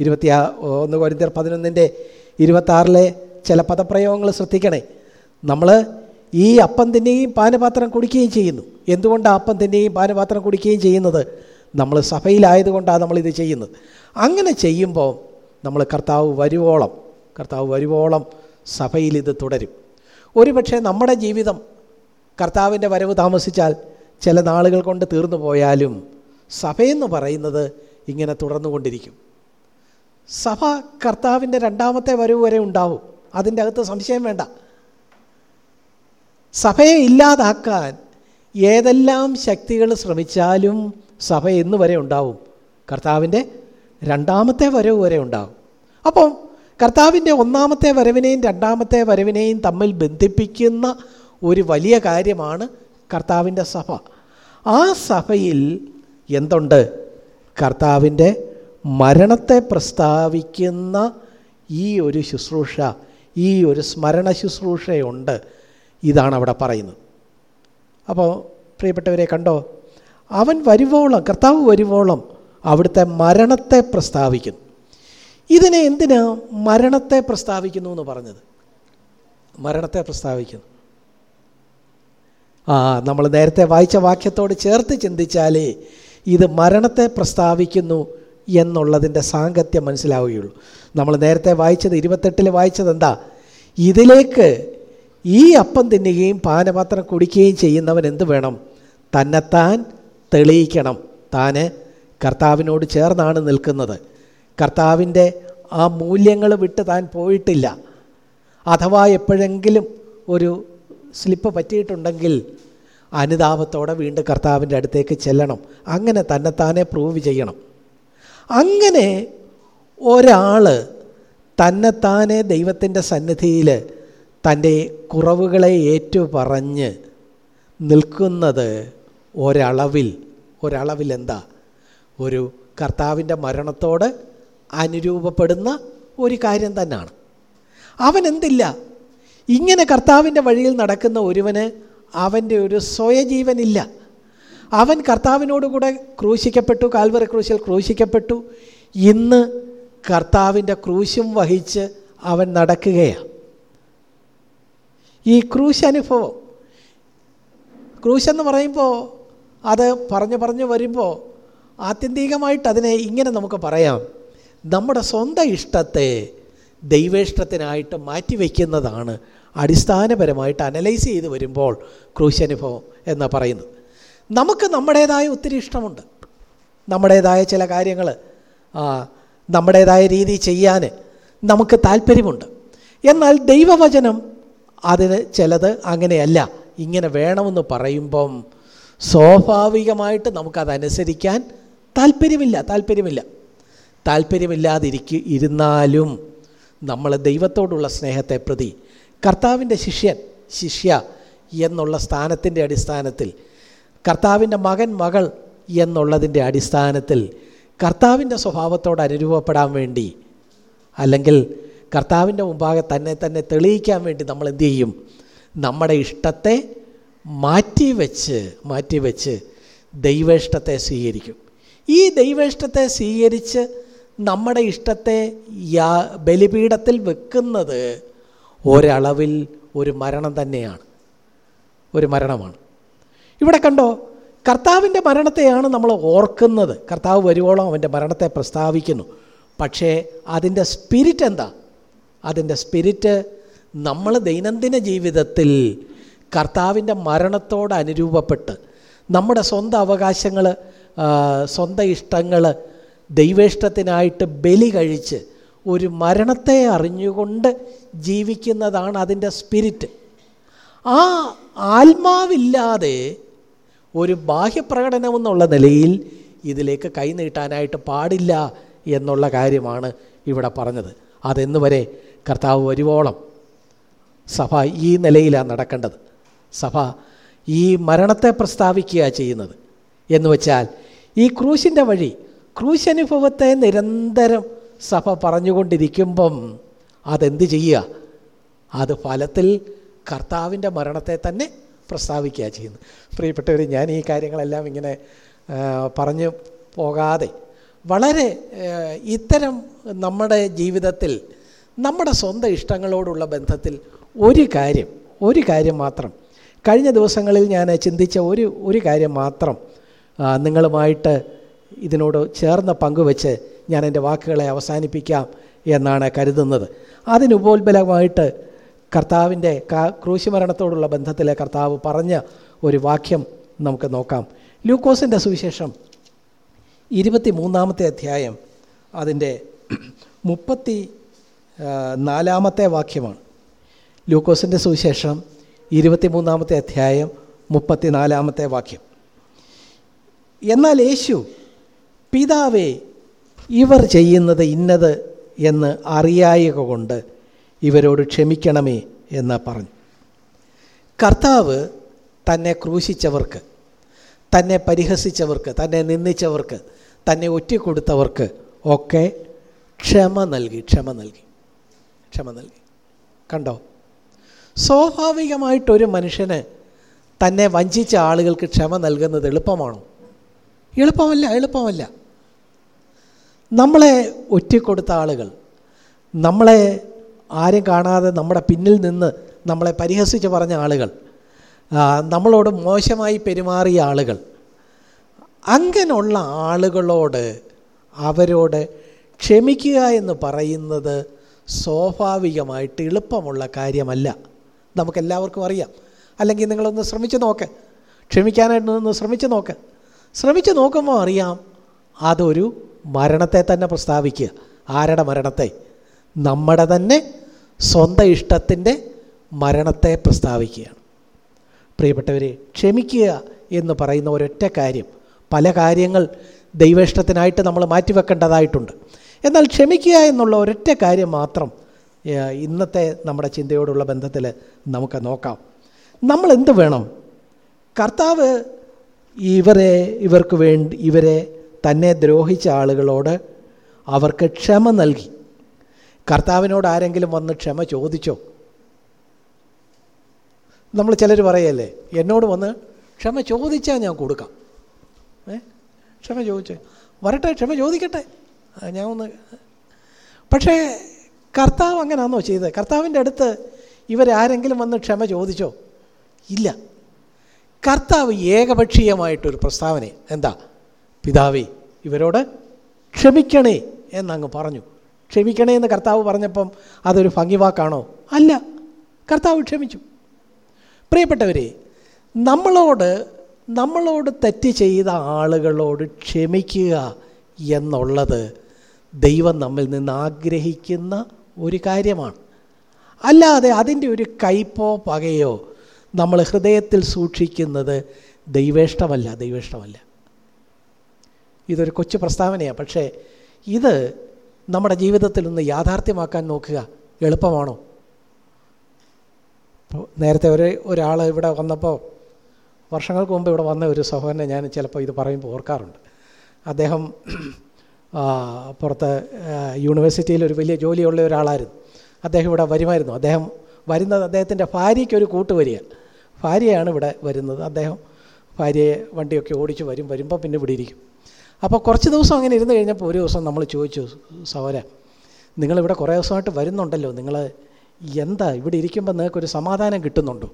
ഇരുപത്തി ഒന്ന് കോരിന്തർ പതിനൊന്നിന്റെ ഇരുപത്താറിലെ ചില പദപ്രയോഗങ്ങൾ ശ്രദ്ധിക്കണേ. നമ്മൾ ഈ അപ്പം തിന്നുകയും പാനപാത്രം കുടിക്കുകയും ചെയ്യുന്നു. എന്തുകൊണ്ടാണ് അപ്പം തിന്നുകയും പാനപാത്രം കുടിക്കുകയും ചെയ്യുന്നത്? നമ്മൾ സഭയിലായതുകൊണ്ടാണ് നമ്മളിത് ചെയ്യുന്നത്. അങ്ങനെ ചെയ്യുമ്പോൾ നമ്മൾ കർത്താവ് വരുവോളം കർത്താവ് വരുവോളം സഭയിൽ ഇത് തുടരും. ഒരുപക്ഷെ നമ്മുടെ ജീവിതം കർത്താവിന്റെ വരവ് താമസിച്ചാൽ ചില നാളുകൾ കൊണ്ട് തീർന്നു പോയാലും സഭയെന്ന് പറയുന്നത് ഇങ്ങനെ തുടർന്നുകൊണ്ടിരിക്കും. സഭ കർത്താവിന്റെ രണ്ടാമത്തെ വരവ് വരെ ഉണ്ടാവും. അതിന്റെ അകത്ത് സംശയം വേണ്ട. സഭയെ ഇല്ലാതാക്കാൻ ഏതെല്ലാം ശക്തികൾ ശ്രമിച്ചാലും സഭ എന്നു വരെ ഉണ്ടാവും. കർത്താവിന്റെ രണ്ടാമത്തെ വരവ് വരെ ഉണ്ടാവും. അപ്പം കർത്താവിന്റെ ഒന്നാമത്തെ വരവിനെയും രണ്ടാമത്തെ വരവിനെയും തമ്മിൽ ബന്ധിപ്പിക്കുന്ന ഒരു വലിയ കാര്യമാണ് കർത്താവിന്റെ സഭ. ആ സഭയിൽ എന്തുണ്ട്? കർത്താവിന്റെ മരണത്തെ പ്രസ്താവിക്കുന്ന ഈ ഒരു ശുശ്രൂഷ ഈ ഒരു സ്മരണ ശുശ്രൂഷയുണ്ട്. ഇതാണ് അവിടെ പറയുന്നത്. അപ്പോൾ പ്രിയപ്പെട്ടവരെ കണ്ടോ അവൻ വരുവോളം കർത്താവ് വരുവോളം അവിടുത്തെ മരണത്തെ പ്രസ്താവിക്കുന്നു. ഇതിനെ എന്തിനാ മരണത്തെ പ്രസ്താവിക്കുന്നു എന്ന് പറഞ്ഞത്? മരണത്തെ പ്രസ്താവിക്കുന്നു. ആ നമ്മൾ നേരത്തെ വായിച്ച വാക്യത്തോട് ചേർത്ത് ചിന്തിച്ചാലേ ഇത് മരണത്തെ പ്രസ്താവിക്കുന്നു എന്നുള്ളതിന്റെ സാങ്കത്യം മനസ്സിലാവുകയുള്ളൂ. നമ്മൾ നേരത്തെ വായിച്ചത് ഇരുപത്തെട്ടിൽ വായിച്ചത് എന്താ? ഇതിലേക്ക് ഈ അപ്പം തിന്നുകയും പാനപാത്രം കുടിക്കുകയും ചെയ്യുന്നവൻ എന്ത് വേണം? തന്നെത്താൻ തെളിയിക്കണം. താന് കർത്താവിനോട് ചേർന്നാണ് നിൽക്കുന്നത്. കർത്താവിന്റെ ആ മൂല്യങ്ങൾ വിട്ട് താൻ പോയിട്ടില്ല. അഥവാ എപ്പോഴെങ്കിലും ഒരു സ്ലിപ്പ് പറ്റിയിട്ടുണ്ടെങ്കിൽ അനുതാപത്തോടെ വീണ്ടും കർത്താവിന്റെ അടുത്തേക്ക് ചെല്ലണം. അങ്ങനെ തന്നെത്താനെ പ്രൂവ് ചെയ്യണം. അങ്ങനെ ഒരാൾ തന്നെത്താനെ ദൈവത്തിന്റെ സന്നിധിയിൽ തന്റെ കുറവുകളെ ഏറ്റുപറഞ്ഞ് നിൽക്കുന്നത് ഒരളവിൽ ഒരളവിൽ എന്താ? ഒരു കർത്താവിന്റെ മരണത്തോട് അനുരൂപപ്പെടുന്ന ഒരു കാര്യം തന്നെയാണ് അവൻ എന്തില്ല? ഇങ്ങനെ കർത്താവിന്റെ വഴിയിൽ നടക്കുന്ന ഒരുവന് അവന്റെ ഒരു സ്വയജീവനില്ല. അവൻ കർത്താവിനോടുകൂടെ ക്രൂശിക്കപ്പെട്ടു കാൽവറി ക്രൂശിൽ ക്രൂശിക്കപ്പെട്ടു. ഇന്ന് കർത്താവിന്റെ ക്രൂശും വഹിച്ച് അവൻ നടക്കുകയാണ്. ഈ ക്രൂശ് അനുഭവം ക്രൂശെന്ന് പറയുമ്പോൾ അത് പറഞ്ഞു പറഞ്ഞു വരുമ്പോൾ ആത്യന്തികമായിട്ട് അതിനെ ഇങ്ങനെ നമുക്ക് പറയാം. നമ്മുടെ സ്വന്തം ഇഷ്ടത്തെ ദൈവേഷ്ടത്തിനായിട്ട് മാറ്റിവെക്കുന്നതാണ് അടിസ്ഥാനപരമായിട്ട് അനലൈസ് ചെയ്ത് വരുമ്പോൾ ക്രൂശനുഭവം എന്ന് പറയുന്നത്. നമുക്ക് നമ്മുടേതായ ഒത്തിരി ഇഷ്ടമുണ്ട്. നമ്മുടേതായ ചില കാര്യങ്ങൾ നമ്മുടേതായ രീതി ചെയ്യാൻ നമുക്ക് താല്പര്യമുണ്ട്. എന്നാൽ ദൈവവചനം അതിന് ചിലത് അങ്ങനെയല്ല. ഇങ്ങനെ വേണമെന്ന് പറയുമ്പം സ്വാഭാവികമായിട്ട് നമുക്കതനുസരിക്കാൻ താല്പര്യമില്ല താല്പര്യമില്ല. താല്പര്യമില്ലാതിരിക്കു ഇരുന്നാലും നമ്മൾ ദൈവത്തോടുള്ള സ്നേഹത്തെ പ്രതി കർത്താവിന്റെ ശിഷ്യൻ ശിഷ്യ എന്നുള്ള സ്ഥാനത്തിന്റെ അടിസ്ഥാനത്തിൽ കർത്താവിന്റെ മകൻ മകൾ എന്നുള്ളതിന്റെ അടിസ്ഥാനത്തിൽ കർത്താവിന്റെ സ്വഭാവത്തോട് അനുരൂപപ്പെടാൻ വേണ്ടി അല്ലെങ്കിൽ കർത്താവിന്റെ മുമ്പാകെ തന്നെ തന്നെ തെളിയിക്കാൻ വേണ്ടി നമ്മൾ എന്തു ചെയ്യും? നമ്മുടെ ഇഷ്ടത്തെ മാറ്റിവെച്ച് മാറ്റിവെച്ച് ദൈവേഷ്ടത്തെ സ്വീകരിക്കും. ഈ ദൈവേഷ്ടത്തെ സ്വീകരിച്ച് നമ്മുടെ ഇഷ്ടത്തെ യാ ബലിപീഠത്തിൽ വെക്കുന്നത് ഒരളവിൽ ഒരു മരണം തന്നെയാണ്. ഒരു മരണമാണ്. ഇവിടെ കണ്ടോ? കർത്താവിന്റെ മരണത്തെയാണ് നമ്മൾ ഓർക്കുന്നത്. കർത്താവ് വരുവോളം അവന്റെ മരണത്തെ പ്രസ്താവിക്കുന്നു. പക്ഷേ അതിന്റെ സ്പിരിറ്റ് എന്താ? അതിന്റെ സ്പിരിറ്റ് നമ്മൾ ദൈനംദിന ജീവിതത്തിൽ കർത്താവിന്റെ മരണത്തോട് അനുരൂപപ്പെട്ട് നമ്മുടെ സ്വന്തം അവകാശങ്ങൾ സ്വന്തം ഇഷ്ടങ്ങൾ ദൈവേഷ്ടത്തിനായിട്ട് ബലി കഴിച്ച് ഒരു മരണത്തെ അറിഞ്ഞുകൊണ്ട് ജീവിക്കുന്നതാണ് അതിന്റെ സ്പിരിറ്റ് ആ ആത്മാവില്ലാതെ ഒരു ബാഹ്യപ്രകടനം എന്നുള്ള നിലയിൽ ഇതിലേക്ക് കൈനീട്ടാനായിട്ട് പാടില്ല എന്നുള്ള കാര്യമാണ് ഇവിടെ പറഞ്ഞത്. അതെന്ന് വരെ കർത്താവ് വരുവോളം സഭ ഈ നിലയിലാണ് നടക്കേണ്ടത്. സഭ ഈ മരണത്തെ പ്രസ്താവിക്കുക ചെയ്യുന്നത്. എന്ന് വെച്ചാൽ ഈ ക്രൂശിന്റെ വഴി ക്രൂശനുഭവത്തെ നിരന്തരം സഭ പറഞ്ഞുകൊണ്ടിരിക്കുമ്പം അതെന്ത് ചെയ്യുക? അത് ഫലത്തിൽ കർത്താവിന്റെ മരണത്തെ തന്നെ പ്രസ്താവിക്കുക ചെയ്യുന്നത്. പ്രിയപ്പെട്ടവർ ഞാൻ ഈ കാര്യങ്ങളെല്ലാം ഇങ്ങനെ പറഞ്ഞു പോകാതെ വളരെ ഇത്തരം നമ്മുടെ ജീവിതത്തിൽ നമ്മുടെ സ്വന്തം ഇഷ്ടങ്ങളോടുള്ള ബന്ധത്തിൽ ഒരു കാര്യം ഒരു കാര്യം മാത്രം. കഴിഞ്ഞ ദിവസങ്ങളിൽ ഞാൻ ചിന്തിച്ച ഒരു ഒരു കാര്യം മാത്രം നിങ്ങളുമായിട്ട് ഇതിനോട് ചേർന്ന് പങ്കുവെച്ച് ഞാൻ എന്റെ വാക്കുകളെ അവസാനിപ്പിക്കാം എന്നാണ് കരുതുന്നത്. അതിനുപോത്ബലമായിട്ട് കർത്താവിന്റെ ക്രൂശിമരണത്തോടുള്ള ബന്ധത്തിലെ കർത്താവ് പറഞ്ഞ ഒരു വാക്യം നമുക്ക് നോക്കാം. ലൂക്കോസിന്റെ സുവിശേഷം ഇരുപത്തി മൂന്നാമത്തെ അധ്യായം അതിന്റെ മുപ്പത്തി നാലാമത്തെ വാക്യമാണ്. ലൂക്കോസിന്റെ സുവിശേഷം ഇരുപത്തി മൂന്നാമത്തെ അധ്യായം മുപ്പത്തി നാലാമത്തെ വാക്യം. എന്നാൽ യേശു പിതാവേ ഇവർ ചെയ്യുന്നത് ഇന്നത് എന്ന് അറിയായക കൊണ്ട് ഇവരോട് ക്ഷമിക്കണമേ എന്ന് പറഞ്ഞു. കർത്താവ് തന്നെ ക്രൂശിച്ചവർക്ക് തന്നെ പരിഹസിച്ചവർക്ക് തന്നെ നിന്ദിച്ചവർക്ക് തന്നെ ഒറ്റിക്കൊടുത്തവർക്ക് ഒക്കെ ക്ഷമ നൽകി ക്ഷമ നൽകി ക്ഷമ നൽകി. കണ്ടോ? സ്വാഭാവികമായിട്ടൊരു മനുഷ്യന് തന്നെ വഞ്ചിച്ച ആളുകൾക്ക് ക്ഷമ നൽകുന്നത് എളുപ്പമാണോ? എളുപ്പമല്ല എളുപ്പമല്ല. നമ്മളെ ഒറ്റിക്കൊടുത്ത ആളുകൾ നമ്മളെ ആരും കാണാതെ നമ്മുടെ പിന്നിൽ നിന്ന് നമ്മളെ പരിഹസിച്ച് പറഞ്ഞ ആളുകൾ നമ്മളോട് മോശമായി പെരുമാറിയ ആളുകൾ. അങ്ങനെയുള്ള ആളുകളോട് അവരോട് ക്ഷമിക്കുക എന്ന് പറയുന്നത് സ്വാഭാവികമായിട്ട് എളുപ്പമുള്ള കാര്യമല്ല. നമുക്കെല്ലാവർക്കും അറിയാം. അല്ലെങ്കിൽ നിങ്ങളൊന്ന് ശ്രമിച്ച് നോക്ക്. ക്ഷമിക്കാനായിട്ട് ഒന്ന് ശ്രമിച്ച് നോക്ക്. ശ്രമിച്ച് നോക്കുമ്പോൾ അറിയാം അതൊരു മരണത്തെ തന്നെ പ്രസ്താവിക്കുക. ആരുടെ മരണത്തെ? നമ്മുടെ തന്നെ സ്വന്തം ഇഷ്ടത്തിന്റെ മരണത്തെ പ്രസ്താവിക്കുകയാണ്. പ്രിയപ്പെട്ടവരെ ക്ഷമിക്കുക എന്ന് പറയുന്ന ഒരൊറ്റ കാര്യം പല കാര്യങ്ങൾ ദൈവേഷ്ടത്തിനായിട്ട് നമ്മൾ മാറ്റിവെക്കേണ്ടതായിട്ടുണ്ട്. എന്നാൽ ക്ഷമിക്കുക എന്നുള്ള ഒരൊറ്റ കാര്യം മാത്രം ഇന്നത്തെ നമ്മുടെ ചിന്തയോടുള്ള ബന്ധത്തിൽ നമുക്ക് നോക്കാം. നമ്മൾ എന്ത് വേണം? കർത്താവ് ഇവരെ ഇവർക്ക് വേണ്ടി ഇവരെ തന്നെ ദ്രോഹിച്ച ആളുകളോട് അവർക്ക് ക്ഷമ നൽകി. കർത്താവിനോട് ആരെങ്കിലും വന്ന് ക്ഷമ ചോദിച്ചോ? നമ്മൾ ചിലർ പറയല്ലേ എന്നോട് വന്ന് ക്ഷമ ചോദിച്ചാൽ ഞാൻ കൊടുക്കാം. ഏ? ക്ഷമ ചോദിച്ചേ? വരട്ടെ ക്ഷമ ചോദിക്കട്ടെ. ഞാൻ ഒന്ന് പക്ഷേ കർത്താവ് അങ്ങനെയാണോ ചെയ്തത്? കർത്താവിന്റെ അടുത്ത് ഇവരാരെങ്കിലും വന്ന് ക്ഷമ ചോദിച്ചോ? ഇല്ല. കർത്താവ് ഏകപക്ഷീയമായിട്ടൊരു പ്രസ്താവന എന്താ? പിതാവേ ഇവരോട് ക്ഷമിക്കണേ എന്നങ്ങ് പറഞ്ഞു. ക്ഷമിക്കണേ എന്ന് കർത്താവ് പറഞ്ഞപ്പം അതൊരു ഭംഗി വാക്കാണോ അല്ല. കർത്താവ് ക്ഷമിച്ചു. പ്രിയപ്പെട്ടവരെ നമ്മളോട് നമ്മളോട് തെറ്റ് ചെയ്ത ആളുകളോട് ക്ഷമിക്കുക എന്നുള്ളത് ദൈവം നമ്മിൽ നിന്ന് ആഗ്രഹിക്കുന്ന ഒരു കാര്യമാണ്. അല്ലാതെ അതിന്റെ ഒരു കയ്പോ പകയോ നമ്മൾ ഹൃദയത്തിൽ സൂക്ഷിക്കുന്നത് ദൈവേഷ്ടമല്ല ദൈവേഷ്ടമല്ല. ഇതൊരു കൊച്ചു പ്രസ്താവനയാണ്. പക്ഷേ ഇത് നമ്മുടെ ജീവിതത്തിൽ ഒന്ന് യാഥാർത്ഥ്യമാക്കാൻ നോക്കുക എളുപ്പമാണോ? നേരത്തെ ഒരു ഒരാൾ ഇവിടെ വന്നപ്പോൾ വർഷങ്ങൾക്ക് മുമ്പ് ഇവിടെ വന്ന ഒരു സഹോദരനെ ഞാൻ ചിലപ്പോൾ ഇത് പറയുമ്പോൾ ഓർക്കാറുണ്ട്. അദ്ദേഹം പുറത്ത് യൂണിവേഴ്സിറ്റിയിൽ ഒരു വലിയ ജോലിയുള്ള ഒരാളായിരുന്നു. അദ്ദേഹം ഇവിടെ വരുമായിരുന്നു. അദ്ദേഹം വരുന്നത് അദ്ദേഹത്തിന്റെ ഭാര്യയ്ക്കൊരു കൂട്ട് വരിക ഭാര്യയാണ് ഇവിടെ വരുന്നത്. അദ്ദേഹം ഭാര്യയെ വണ്ടിയൊക്കെ ഓടിച്ച് വരും വരുമ്പോൾ പിന്നെ ഇവിടെ ഇരിക്കും. അപ്പോൾ കുറച്ച് ദിവസം അങ്ങനെ ഇരുന്ന് കഴിഞ്ഞപ്പോൾ ഒരു ദിവസം നമ്മൾ ചോദിച്ചു സഹോര നിങ്ങളിവിടെ കുറേ ദിവസമായിട്ട് വരുന്നുണ്ടല്ലോ. നിങ്ങൾ എന്താ ഇവിടെ ഇരിക്കുമ്പോൾ നിങ്ങൾക്കൊരു സമാധാനം കിട്ടുന്നുണ്ടോ?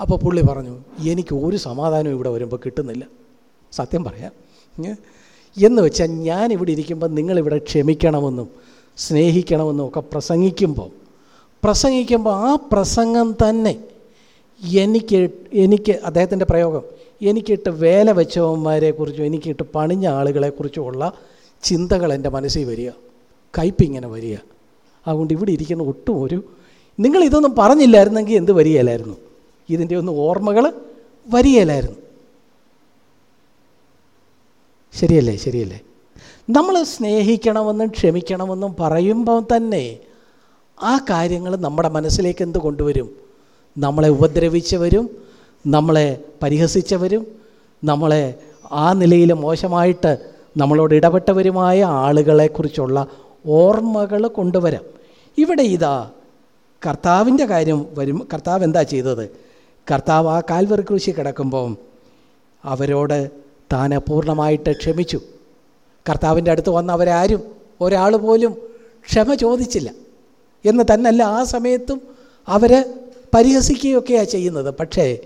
അപ്പോൾ പുള്ളി പറഞ്ഞു എനിക്ക് ഒരു സമാധാനവും ഇവിടെ വരുമ്പോൾ കിട്ടുന്നില്ല. സത്യം പറയാം? എന്ന് വെച്ചാൽ ഞാൻ ഇവിടെ ഇരിക്കുമ്പോൾ നിങ്ങളിവിടെ ക്ഷമിക്കണമെന്നും സ്നേഹിക്കണമെന്നും ഒക്കെ പ്രസംഗിക്കുമ്പോൾ പ്രസംഗിക്കുമ്പോൾ ആ പ്രസംഗം തന്നെ എനിക്ക് എനിക്ക് അദ്ദേഹത്തിന്റെ പ്രയോഗം എനിക്കിട്ട് വേല വെച്ചവന്മാരെ കുറിച്ചും എനിക്കിട്ട് പണിഞ്ഞ ആളുകളെക്കുറിച്ചുമുള്ള ചിന്തകൾ എന്റെ മനസ്സിൽ വരിക. കയ്പിങ്ങനെ വരിക. അതുകൊണ്ട് ഇവിടെ ഇരിക്കുന്ന ഒട്ടും ഒരു നിങ്ങൾ ഇതൊന്നും പറഞ്ഞില്ലായിരുന്നെങ്കിൽ എന്ത് വരികയില്ലായിരുന്നു? ഇതിന്റെ ഒന്നും ഓർമ്മകൾ വരികയില്ലായിരുന്നു. ശരിയല്ലേ ശരിയല്ലേ? നമ്മൾ സ്നേഹിക്കണമെന്നും ക്ഷമിക്കണമെന്നും പറയുമ്പോൾ തന്നെ ആ കാര്യങ്ങൾ നമ്മുടെ മനസ്സിലേക്ക് എന്ത് കൊണ്ടുവരും? നമ്മളെ ഉപദ്രവിച്ചവരും നമ്മളെ പരിഹസിച്ചവരും നമ്മളെ ആ നിലയിൽ മോശമായിട്ട് നമ്മളോട് ഇടപെട്ടവരുമായ ആളുകളെക്കുറിച്ചുള്ള ഓർമ്മകൾ കൊണ്ടുവരാം. ഇവിടെ ഇതാ കർത്താവിന്റെ കാര്യം വരും കർത്താവ് എന്താ ചെയ്തത്? കർത്താവ് ആ കാൽവറി കൃഷി കിടക്കുമ്പം അവരോട് താൻ പൂർണമായിട്ട് ക്ഷമിച്ചു. കർത്താവിന്റെ അടുത്ത് വന്ന അവരാരും ഒരാൾ പോലും ക്ഷമ ചോദിച്ചില്ല. എന്ന് തന്നല്ല ആ സമയത്തും അവർ പരിഹസിക്കുകയൊക്കെയാണ് ചെയ്യുന്നത്. പക്ഷേ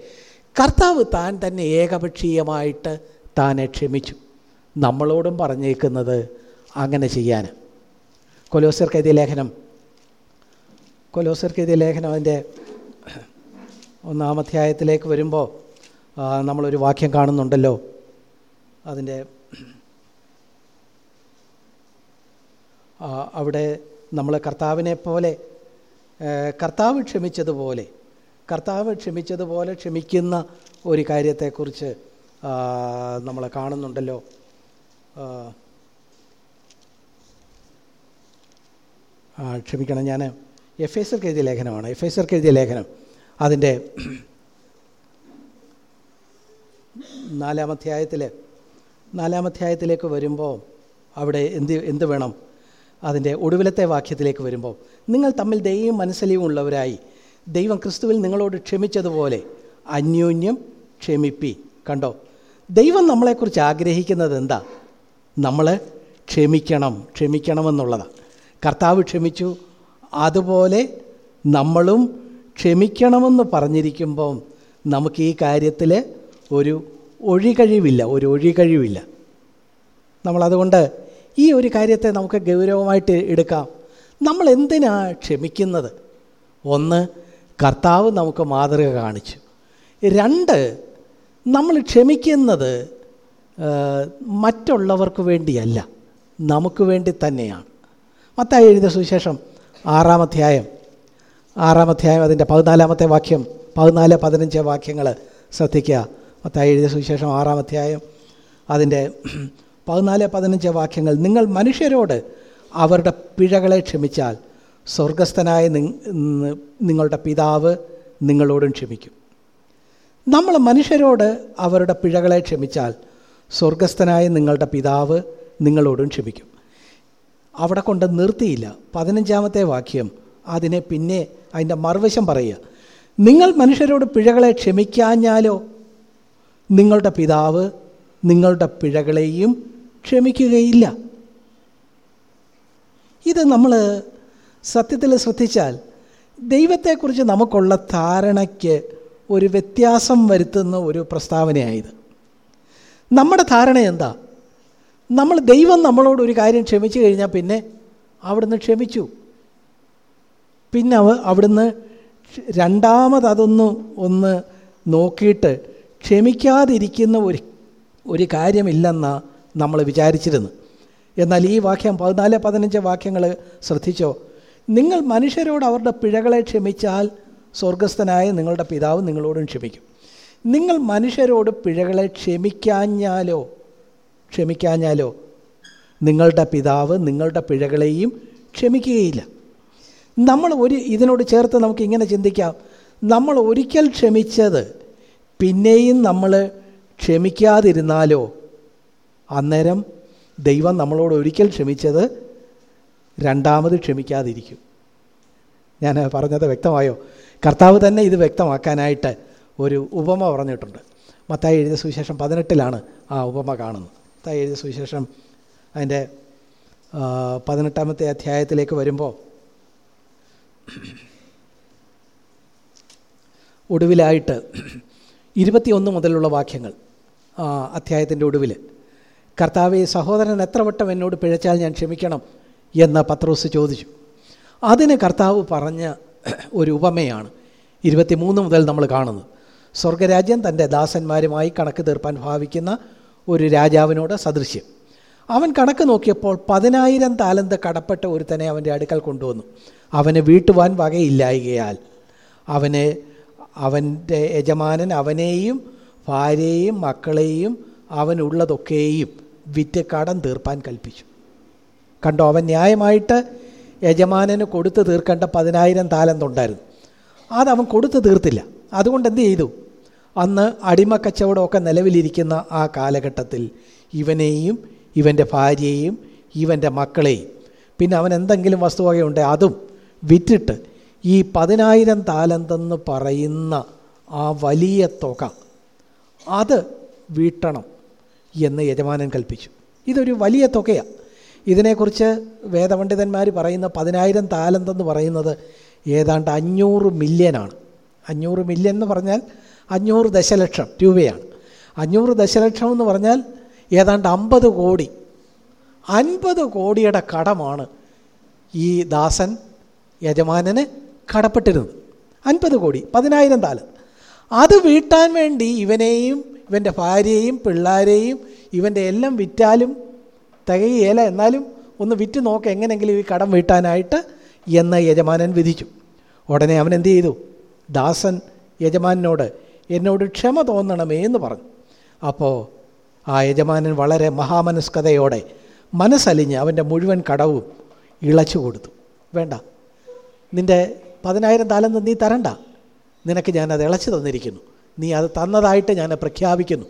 കർത്താവ് താൻ തന്നെ ഏകപക്ഷീയമായിട്ട് താനെ ക്ഷമിച്ചു. നമ്മളോടും പറഞ്ഞേക്കുന്നത് അങ്ങനെ ചെയ്യാൻ. കൊലോസർക്കെതിയ ലേഖനം. കൊലോസർക്കെതിയ ലേഖനം അതിന്റെ ഒന്നാം അധ്യായത്തിലേക്ക് വരുമ്പോൾ നമ്മളൊരു വാക്യം കാണുന്നുണ്ടല്ലോ. അതിന്റെ അവിടെ നമ്മൾ കർത്താവിനെ പോലെ കർത്താവ് ക്ഷമിച്ചതുപോലെ കർത്താവ് ക്ഷമിച്ചതുപോലെ ക്ഷമിക്കുന്ന ഒരു കാര്യത്തെക്കുറിച്ച് നമ്മൾ കാണുന്നുണ്ടല്ലോ. ക്ഷമിക്കണം ഞാൻ എഫ് എസ് എഴുതിയ ലേഖനമാണ്. എഫ് എസ് എഴുതിയ ലേഖനം. അതിന്റെ നാലാമധ്യായത്തിൽ നാലാമധ്യായത്തിലേക്ക് വരുമ്പോൾ അവിടെ എന്ത് എന്ത് വേണം? അതിന്റെ ഒടുവിലത്തെ വാക്യത്തിലേക്ക് വരുമ്പോൾ നിങ്ങൾ തമ്മിൽ ദയയും മനസ്സലിയും ഉള്ളവരായി. ദൈവം ക്രിസ്തുവിൽ നിങ്ങളോട് ക്ഷമിച്ചതുപോലെ അന്യോന്യം ക്ഷമിപ്പി. കണ്ടോ? ദൈവം നമ്മളെക്കുറിച്ച് ആഗ്രഹിക്കുന്നത് എന്താ? നമ്മൾ ക്ഷമിക്കണം ക്ഷമിക്കണമെന്നുള്ളതാണ് കർത്താവ് ക്ഷമിച്ചു. അതുപോലെ നമ്മളും ക്ഷമിക്കണമെന്ന് പറഞ്ഞിരിക്കുമ്പം നമുക്ക് ഈ കാര്യത്തിൽ ഒരു ഒഴികഴിവില്ല ഒരു ഒഴികഴിവില്ല. നമ്മളതുകൊണ്ട് ഈ ഒരു കാര്യത്തെ നമുക്ക് ഗൗരവമായിട്ട് എടുക്കാം. നമ്മൾ എന്തിനാണ് ക്ഷമിക്കുന്നത്? ഒന്ന് കർത്താവ് നമുക്ക് മാതൃക കാണിച്ചു. രണ്ട് നമ്മൾ ക്ഷമിക്കുന്നത് മറ്റുള്ളവർക്ക് വേണ്ടിയല്ല നമുക്ക് വേണ്ടി തന്നെയാണ്. മത്തായി എഴുതിയ സുവിശേഷം ആറാം അധ്യായം ആറാം അധ്യായം അതിന്റെ പതിനാലാമത്തെ വാക്യം പതിനാല് പതിനഞ്ച് വാക്യങ്ങൾ ശ്രദ്ധിക്കുക. മത്തായി എഴുതിയ സുവിശേഷം ആറാം അധ്യായം അതിന്റെ പതിനാല് പതിനഞ്ച് വാക്യങ്ങൾ നിങ്ങൾ മനുഷ്യരോട് അവരുടെ പിഴകളെ ക്ഷമിച്ചാൽ സ്വർഗസ്ഥനായ നിങ്ങളുടെ പിതാവ് നിങ്ങളോടും ക്ഷമിക്കും. നമ്മൾ മനുഷ്യരോട് അവരുടെ പിഴകളെ ക്ഷമിച്ചാൽ സ്വർഗസ്ഥനായ നിങ്ങളുടെ പിതാവ് നിങ്ങളോടും ക്ഷമിക്കും. അവിടെ കൊണ്ട് നിർത്തിയില്ല. പതിനഞ്ചാമത്തെ വാക്യം അതിനെ പിന്നെ അതിന്റെ മറുവശം പറയുക. നിങ്ങൾ മനുഷ്യരോട് പിഴകളെ ക്ഷമിക്കാഞ്ഞാലോ? നിങ്ങളുടെ പിതാവ് നിങ്ങളുടെ പിഴകളെയും ക്ഷമിക്കുകയില്ല. ഇത് നമ്മൾ സത്യത്തിൽ ശ്രദ്ധിച്ചാൽ ദൈവത്തെക്കുറിച്ച് നമുക്കുള്ള ധാരണയ്ക്ക് ഒരു വ്യത്യാസം വരുത്തുന്ന ഒരു പ്രസ്താവനയായത് നമ്മുടെ ധാരണ എന്താ? നമ്മൾ ദൈവം നമ്മളോട് ഒരു കാര്യം ക്ഷമിച്ചു കഴിഞ്ഞാൽ പിന്നെ അവിടുന്ന് ക്ഷമിച്ചു. പിന്നെ അവ അവിടുന്ന് രണ്ടാമത് ഒന്ന് നോക്കിയിട്ട് ക്ഷമിക്കാതിരിക്കുന്ന ഒരു ഒരു കാര്യമില്ലെന്നാണ് നമ്മൾ വിചാരിച്ചിരുന്നു എന്നാൽ ഈ വാക്യം പതിനാല് പതിനഞ്ച് വാക്യങ്ങൾ ശ്രദ്ധിച്ചോ? നിങ്ങൾ മനുഷ്യരോട് അവരുടെ പിഴകളെ ക്ഷമിച്ചാൽ സ്വർഗസ്ഥനായ നിങ്ങളുടെ പിതാവ് നിങ്ങളോടും ക്ഷമിക്കും. നിങ്ങൾ മനുഷ്യരോട് പിഴകളെ ക്ഷമിക്കാഞ്ഞാലോ ക്ഷമിക്കാഞ്ഞാലോ നിങ്ങളുടെ പിതാവ് നിങ്ങളുടെ പിഴകളെയും ക്ഷമിക്കുകയില്ല. നമ്മൾ ഒരു ഇതിനോട് ചേർത്ത് നമുക്ക് ഇങ്ങനെ ചിന്തിക്കാം. നമ്മൾ ഒരിക്കൽ ക്ഷമിച്ചത് പിന്നെയും നമ്മൾ ക്ഷമിക്കാതിരുന്നാലോ? അന്നേരം ദൈവം നമ്മളോട് ഒരിക്കൽ ക്ഷമിച്ചത് രണ്ടാമത് ക്ഷമിക്കാതിരിക്കും. ഞാൻ പറഞ്ഞത് വ്യക്തമായോ? കർത്താവ് തന്നെ ഇത് വ്യക്തമാക്കാനായിട്ട് ഒരു ഉപമ പറഞ്ഞിട്ടുണ്ട്. മത്തായി എഴുതിയ സുവിശേഷം പതിനെട്ടിലാണ് ആ ഉപമ കാണുന്നത്. മത്തായി എഴുതിയ സുവിശേഷം അതിന്റെ പതിനെട്ടാമത്തെ അധ്യായത്തിലേക്ക് വരുമ്പോൾ ഒടുവിലായിട്ട് ഇരുപത്തിയൊന്ന് മുതലുള്ള വാക്യങ്ങൾ അധ്യായത്തിന്റെ ഒടുവിൽ. കർത്താവെ സഹോദരൻ എത്ര വട്ടം എന്നോട് പിഴച്ചാൽ ഞാൻ ക്ഷമിക്കണം? എന്ന് പത്രോസ് ചോദിച്ചു. അതിന് കർത്താവ് പറഞ്ഞ ഒരു ഉപമയാണ് ഇരുപത്തിമൂന്ന് മുതൽ നമ്മൾ കാണുന്നത്. സ്വർഗരാജ്യം തന്റെ ദാസന്മാരുമായി കണക്ക് തീർപ്പാൻ ഭാവിക്കുന്ന ഒരു രാജാവിനോട് സദൃശ്യം. അവൻ കണക്ക് നോക്കിയപ്പോൾ പതിനായിരം താലന്ത് കടപ്പെട്ട ഒരുത്തനെ അവന്റെ അടുക്കൽ കൊണ്ടുവന്നു. അവന് വീട്ടുവാൻ വകയില്ലായകയാൽ അവന് അവന്റെ യജമാനൻ അവനെയും ഭാര്യയെയും മക്കളെയും അവനുള്ളതൊക്കെയും വിറ്റ് കടം തീർപ്പാൻ കൽപ്പിച്ചു. കണ്ടോ അവൻ ന്യായമായിട്ട് യജമാനന് കൊടുത്തു തീർക്കേണ്ട പതിനായിരം താലന്തുണ്ടായിരുന്നു. അതവൻ കൊടുത്തു തീർത്തില്ല. അതുകൊണ്ട് എന്ത് ചെയ്തു? അന്ന് അടിമക്കച്ചവടമൊക്കെ നിലവിലിരിക്കുന്ന ആ കാലഘട്ടത്തിൽ ഇവനെയും ഇവന്റെ ഭാര്യയെയും ഇവന്റെ മക്കളെയും പിന്നെ അവൻ എന്തെങ്കിലും വസ്തുവകയുണ്ട് അതും വിറ്റിട്ട് ഈ പതിനായിരം താലന്തെന്ന് പറയുന്ന ആ വലിയ തുക അത് വീട്ടണം എന്ന് യജമാനൻ കൽപ്പിച്ചു. ഇതൊരു വലിയ തുകയാണ് ഇതിനെക്കുറിച്ച് വേദപണ്ഡിതന്മാർ പറയുന്ന പതിനായിരം താലന്തെന്ന് പറയുന്നത് ഏതാണ്ട് അഞ്ഞൂറ് മില്യനാണ്. അഞ്ഞൂറ് മില്യൻ എന്ന് പറഞ്ഞാൽ അഞ്ഞൂറ് ദശലക്ഷം രൂപയാണ്. അഞ്ഞൂറ് ദശലക്ഷം എന്ന് പറഞ്ഞാൽ ഏതാണ്ട് അമ്പത് കോടി. അൻപത് കോടിയുടെ കടമാണ് ഈ ദാസൻ യജമാനന് കടപ്പെട്ടിരുന്നത്. അൻപത് കോടി പതിനായിരം താലം അത് വീട്ടാൻ വേണ്ടി ഇവനെയും ഇവന്റെ ഭാര്യയെയും പിള്ളേരെയും ഇവന്റെ എല്ലാം വിറ്റാലും തികയേല എന്നാലും ഒന്ന് വിറ്റ് നോക്ക് എങ്ങനെയെങ്കിലും ഈ കടം വീട്ടാനായിട്ട് എന്ന് യജമാനൻ വിധിച്ചു. ഉടനെ അവൻ എന്ത് ചെയ്തു? ദാസൻ യജമാനോട് എന്നോട് ക്ഷമ തോന്നണമേ എന്ന് പറഞ്ഞു. അപ്പോൾ ആ യജമാനൻ വളരെ മഹാമനസ്കതയോടെ മനസ്സലിഞ്ഞ് അവന്റെ മുഴുവൻ കടവും ഇളച്ചു കൊടുത്തു. വേണ്ട. നിന്റെ പതിനായിരം താലം നീ തരണ്ട. നിനക്ക് ഞാനത് ഇളച്ചു തന്നിരിക്കുന്നു. നീ അത് തന്നതായിട്ട് ഞാൻ പ്രഖ്യാപിക്കുന്നു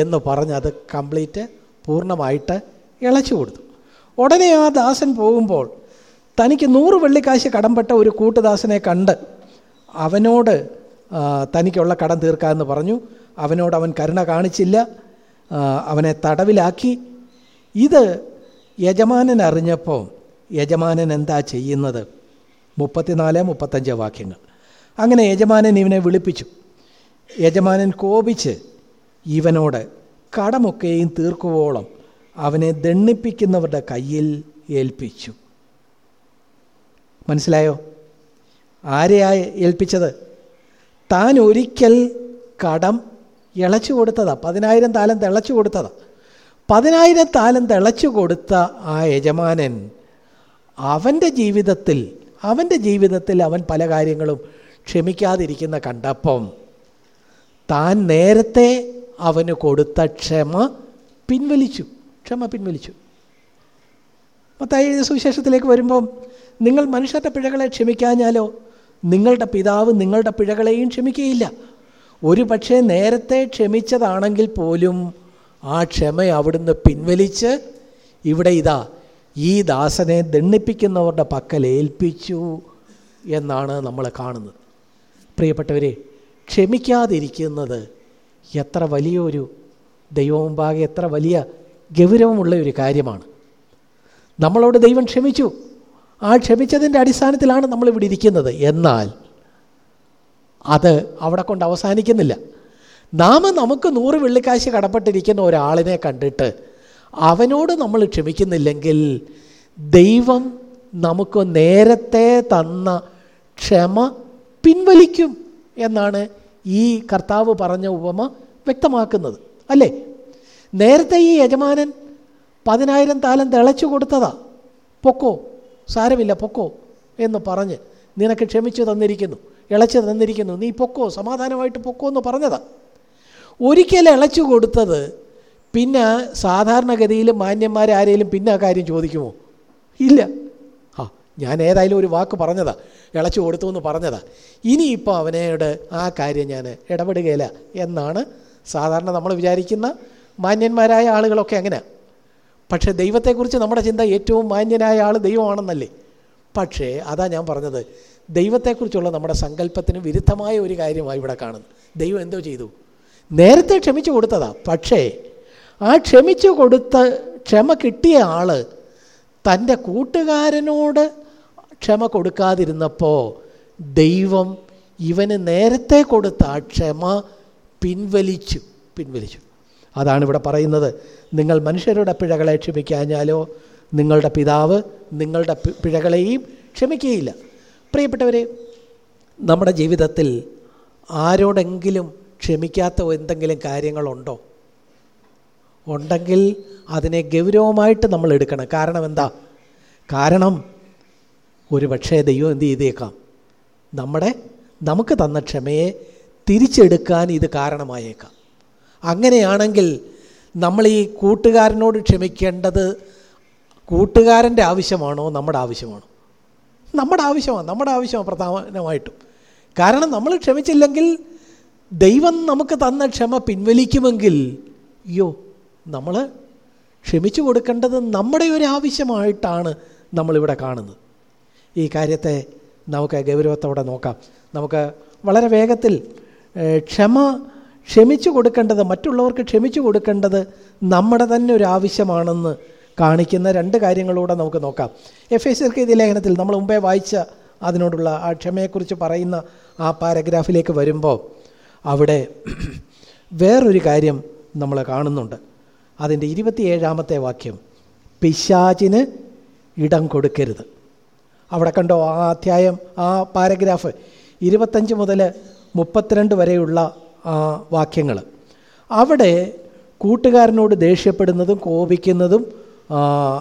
എന്ന് പറഞ്ഞ് അത് കംപ്ലീറ്റ് പൂർണമായിട്ട് ഇളച്ചു കൊടുത്തു. ഉടനെ ആ ദാസൻ പോകുമ്പോൾ തനിക്ക് നൂറ് വെള്ളിക്കാശ് കടംപെട്ട ഒരു കൂട്ടുദാസനെ കണ്ട് അവനോട് തനിക്കുള്ള കടം തീർക്കാമെന്ന് പറഞ്ഞു. അവനോട് അവൻ കരുണ കാണിച്ചില്ല. അവനെ തടവിലാക്കി. ഇത് യജമാനൻ അറിഞ്ഞപ്പോൾ യജമാനൻ എന്താ ചെയ്യുന്നത്? മുപ്പത്തിനാല് മുപ്പത്തഞ്ച് വാക്യങ്ങൾ. അങ്ങനെ യജമാനൻ ഇവനെ വിളിപ്പിച്ചു. യജമാനൻ കോപിച്ച് ഇവനോട് കടമൊക്കെയും തീർക്കുവോളം അവനെ ദണ്ണിപ്പിക്കുന്നവരുടെ കയ്യിൽ ഏൽപ്പിച്ചു. മനസ്സിലായോ? ആരെയാ ഏൽപ്പിച്ചത്? താൻ ഒരിക്കൽ കടം ഇളച്ചു കൊടുത്തതാ. പതിനായിരം താലം തിളച്ചു കൊടുത്തതാ. പതിനായിരം താലം തിളച്ചു കൊടുത്ത ആ യജമാനൻ അവന്റെ ജീവിതത്തിൽ അവന്റെ ജീവിതത്തിൽ അവൻ പല കാര്യങ്ങളും ക്ഷമിക്കാതിരിക്കുന്ന കണ്ടപ്പം താൻ നേരത്തെ അവന് കൊടുത്ത ക്ഷമ പിൻവലിച്ചു. ക്ഷമ പിൻവലിച്ചു. മത്തായി സുവിശേഷത്തിലേക്ക് വരുമ്പോൾ നിങ്ങൾ മനുഷ്യരുടെ പിഴകളെ ക്ഷമിക്കാഞ്ഞാലോ? നിങ്ങളുടെ പിതാവ് നിങ്ങളുടെ പിഴകളെയും ക്ഷമിക്കുകയില്ല. ഒരു പക്ഷേ നേരത്തെ ക്ഷമിച്ചതാണെങ്കിൽ പോലും ആ ക്ഷമ അവിടുന്ന് പിൻവലിച്ച് ഇവിടെ ഇതാ ഈ ദാസനെ ദണ്ണിപ്പിക്കുന്നവരുടെ പക്കൽ ഏൽപ്പിച്ചു എന്നാണ് നമ്മൾ കാണുന്നത്. പ്രിയപ്പെട്ടവരെ ക്ഷമിക്കാതിരിക്കുന്നത് എത്ര വലിയൊരു ദൈവമുമ്പാകെ എത്ര വലിയ ഗൗരവമുള്ള ഒരു കാര്യമാണ്. നമ്മളോട് ദൈവം ക്ഷമിച്ചു. ആ ക്ഷമിച്ചതിന്റെ അടിസ്ഥാനത്തിലാണ് നമ്മളിവിടെ ഇരിക്കുന്നത്. എന്നാൽ അത് അവിടെ കൊണ്ട് അവസാനിക്കുന്നില്ല. നാം നമുക്ക് നൂറ് വെള്ളിക്കാശ് കടപ്പെട്ടിരിക്കുന്ന ഒരാളിനെ കണ്ടിട്ട് അവനോട് നമ്മൾ ക്ഷമിക്കുന്നില്ലെങ്കിൽ ദൈവം നമുക്ക് നേരത്തെ തന്ന ക്ഷമ പിൻവലിക്കും എന്നാണ് ഈ കർത്താവ് പറഞ്ഞ ഉപമ വ്യക്തമാക്കുന്നത്. അല്ലേ? നേരത്തെ ഈ യജമാനൻ പതിനായിരം താലം തിളച്ചു കൊടുത്തതാ. പൊക്കോ സാരമില്ല പൊക്കോ എന്ന് പറഞ്ഞ് നിനക്ക് ക്ഷമിച്ചു തന്നിരിക്കുന്നു ഇളച്ചു തന്നിരിക്കുന്നു. നീ പൊക്കോ സമാധാനമായിട്ട് പൊക്കോ എന്ന് പറഞ്ഞതാ. ഒരിക്കൽ ഇളച്ചു കൊടുത്തത് പിന്നെ സാധാരണഗതിയിൽ മാന്യന്മാരാരേലും പിന്നെ ആ കാര്യം ചോദിക്കുമോ? ഇല്ല. ആ ഞാൻ ഏതായാലും ഒരു വാക്ക് പറഞ്ഞതാ. ഇളച്ചു കൊടുത്തു എന്ന് പറഞ്ഞതാ. ഇനിയിപ്പോൾ അവനോട് ആ കാര്യം ഞാൻ ഇടപെടുകയില്ല എന്നാണ് സാധാരണ നമ്മൾ വിചാരിക്കുന്ന മാന്യന്മാരായ ആളുകളൊക്കെ അങ്ങനെ. പക്ഷേ ദൈവത്തെക്കുറിച്ച് നമ്മുടെ ചിന്ത ഏറ്റവും മാന്യനായ ആൾ ദൈവമാണെന്നല്ലേ? പക്ഷേ അതാ ഞാൻ പറഞ്ഞത്. ദൈവത്തെക്കുറിച്ചുള്ള നമ്മുടെ സങ്കല്പത്തിന് വിരുദ്ധമായ ഒരു കാര്യമായി ഇവിടെ കാണുന്നു. ദൈവം എന്തോ ചെയ്തു? നേരത്തെ ക്ഷമിച്ചു കൊടുത്തതാ. പക്ഷേ ആ ക്ഷമിച്ചു കൊടുത്ത ക്ഷമ കിട്ടിയ ആൾ തന്റെ കൂട്ടുകാരനോട് ക്ഷമ കൊടുക്കാതിരുന്നപ്പോൾ ദൈവം ഇവന് നേരത്തെ കൊടുത്ത ക്ഷമ പിൻവലിച്ചു പിൻവലിച്ചു. അതാണ് ഇവിടെ പറയുന്നത്. നിങ്ങൾ മനുഷ്യരുടെ പിഴകളെ ക്ഷമിക്കാഞ്ഞാലോ? നിങ്ങളുടെ പിതാവ് നിങ്ങളുടെ പിഴകളെയും ക്ഷമിക്കുകയില്ല. പ്രിയപ്പെട്ടവരെ നമ്മുടെ ജീവിതത്തിൽ ആരോടെങ്കിലും ക്ഷമിക്കാത്ത എന്തെങ്കിലും കാര്യങ്ങളുണ്ടോ? ഉണ്ടെങ്കിൽ അതിനെ ഗൗരവമായിട്ട് നമ്മൾ എടുക്കണം. കാരണം എന്താ? കാരണം ഒരു പക്ഷേ ദൈവം എന്ത് ചെയ്തേക്കാം? നമ്മുടെ നമുക്ക് തന്ന ക്ഷമയെ തിരിച്ചെടുക്കാൻ ഇത് കാരണമായേക്കാം. അങ്ങനെയാണെങ്കിൽ നമ്മൾ ഈ കൂട്ടുകാരനോട് ക്ഷമിക്കേണ്ടത് കൂട്ടുകാരന്റെ ആവശ്യമാണോ നമ്മുടെ ആവശ്യമാണോ? നമ്മുടെ ആവശ്യമാണ് നമ്മുടെ ആവശ്യമാണ് പ്രധാനമായിട്ടും. കാരണം നമ്മൾ ക്ഷമിച്ചില്ലെങ്കിൽ ദൈവം നമുക്ക് തന്ന ക്ഷമ പിൻവലിക്കുമെങ്കിൽ അയ്യോ നമ്മൾ ക്ഷമിച്ചു കൊടുക്കേണ്ടത് നമ്മുടെ ഒരു ആവശ്യമായിട്ടാണ് നമ്മളിവിടെ കാണുന്നത്. ഈ കാര്യത്തെ നമുക്ക് ഗൗരവത്തോടെ നോക്കാം. നമുക്ക് വളരെ വേഗത്തിൽ ക്ഷമ ക്ഷമിച്ചു കൊടുക്കേണ്ടത് മറ്റുള്ളവർക്ക് ക്ഷമിച്ചു കൊടുക്കേണ്ടത് നമ്മുടെ തന്നെ ഒരു ആവശ്യമാണെന്ന് കാണിക്കുന്ന രണ്ട് കാര്യങ്ങളൂടെ നമുക്ക് നോക്കാം. എഫ് എസ് എൽ ലേഖനത്തിൽ നമ്മൾ മുമ്പേ വായിച്ച അതിനോടുള്ള ആ ക്ഷമയെക്കുറിച്ച് പറയുന്ന ആ പാരഗ്രാഫിലേക്ക് വരുമ്പോൾ അവിടെ വേറൊരു കാര്യം നമ്മൾ കാണുന്നുണ്ട്. അതിന്റെ ഇരുപത്തിയേഴാമത്തെ വാക്യം പിശാചിന് ഇടം കൊടുക്കരുത്. അവിടെ കണ്ടോ ആ അധ്യായം ആ പാരഗ്രാഫ് ഇരുപത്തഞ്ച് മുതൽ മുപ്പത്തിരണ്ട് വരെയുള്ള വാക്യങ്ങൾ അവിടെ കൂട്ടുകാരനോട് ദേഷ്യപ്പെടുന്നതും കോപിക്കുന്നതും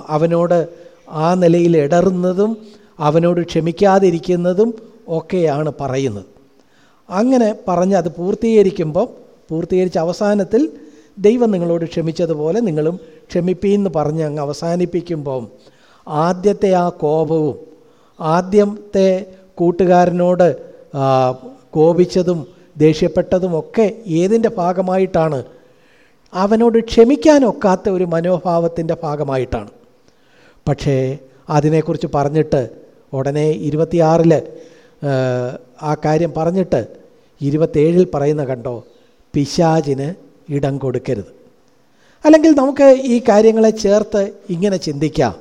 അവനോട് ആ നിലയിൽ ഇടറുന്നതും അവനോട് ക്ഷമിക്കാതിരിക്കുന്നതും ഒക്കെയാണ് പറയുന്നത്. അങ്ങനെ പറഞ്ഞ് അത് പൂർത്തീകരിക്കുമ്പം പൂർത്തീകരിച്ച അവസാനത്തിൽ ദൈവം നിങ്ങളോട് ക്ഷമിച്ചതുപോലെ നിങ്ങളും ക്ഷമിപ്പീന്ന് പറഞ്ഞ് അങ്ങ് അവസാനിപ്പിക്കുമ്പം ആദ്യത്തെ ആ കോപവും ആദ്യത്തെ കൂട്ടുകാരനോട് കോപിച്ചതും ദേഷ്യപ്പെട്ടതുമൊക്കെ ഏതിന്റെ ഭാഗമായിട്ടാണ്? അവനോട് ക്ഷമിക്കാനൊക്കാത്ത ഒരു മനോഭാവത്തിന്റെ ഭാഗമായിട്ടാണ്. പക്ഷേ അതിനെക്കുറിച്ച് പറഞ്ഞിട്ട് ഉടനെ ഇരുപത്തിയാറിൽ ആ കാര്യം പറഞ്ഞിട്ട് ഇരുപത്തേഴിൽ പറയുന്ന കണ്ടോ പിശാചിന് ഇടം കൊടുക്കരുത്. അല്ലെങ്കിൽ നമുക്ക് ഈ കാര്യങ്ങളെ ചേർത്ത് ഇങ്ങനെ ചിന്തിക്കാം.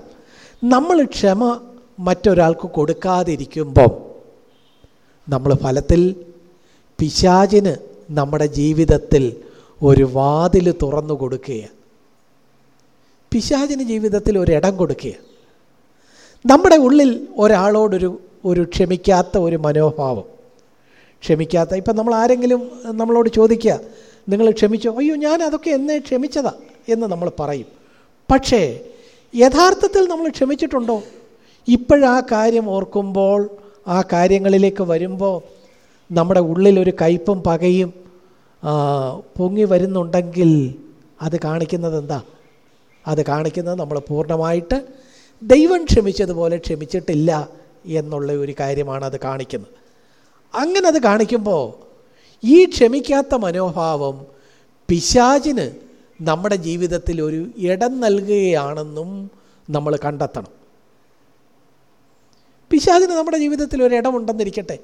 നമ്മൾ ക്ഷമ മറ്റൊരാൾക്ക് കൊടുക്കാതിരിക്കുമ്പം നമ്മൾ ഫലത്തിൽ പിശാചിന് നമ്മുടെ ജീവിതത്തിൽ ഒരു വാതിൽ തുറന്നു കൊടുക്കുക പിശാചിന് ജീവിതത്തിൽ ഒരിടം കൊടുക്കുക നമ്മുടെ ഉള്ളിൽ ഒരാളോടൊരു ഒരു ക്ഷമിക്കാത്ത ഒരു മനോഭാവം. ക്ഷമിക്കാത്ത ഇപ്പം നമ്മൾ ആരെങ്കിലും നമ്മളോട് ചോദിക്കുക നിങ്ങൾ ക്ഷമിച്ചോ? അയ്യോ ഞാൻ അതൊക്കെ എന്നെ ക്ഷമിച്ചതാ എന്ന് നമ്മൾ പറയും. പക്ഷേ യഥാർത്ഥത്തിൽ നമ്മൾ ക്ഷമിച്ചിട്ടുണ്ടോ? ഇപ്പോഴാ കാര്യം ഓർക്കുമ്പോൾ ആ കാര്യങ്ങളിലേക്ക് വരുമ്പോൾ നമ്മുടെ ഉള്ളിലൊരു കയ്പും പകയും പൊങ്ങി വരുന്നുണ്ടെങ്കിൽ അത് കാണിക്കുന്നത് എന്താ? അത് കാണിക്കുന്നത് നമ്മൾ പൂർണമായിട്ട് ദൈവം ക്ഷമിച്ചതുപോലെ ക്ഷമിച്ചിട്ടില്ല എന്നുള്ള ഒരു കാര്യമാണ് അത് കാണിക്കുന്നത്. അങ്ങനെ അത് കാണിക്കുമ്പോൾ ഈ ക്ഷമിക്കാത്ത മനോഭാവം പിശാചിന് നമ്മുടെ ജീവിതത്തിൽ ഒരു ഇടം നൽകുകയാണെന്നും നമ്മൾ കണ്ടെത്തണം. പിശാചിന് നമ്മുടെ ജീവിതത്തിൽ ഒരു ഇടമുണ്ടെന്നിരിക്കട്ടെ.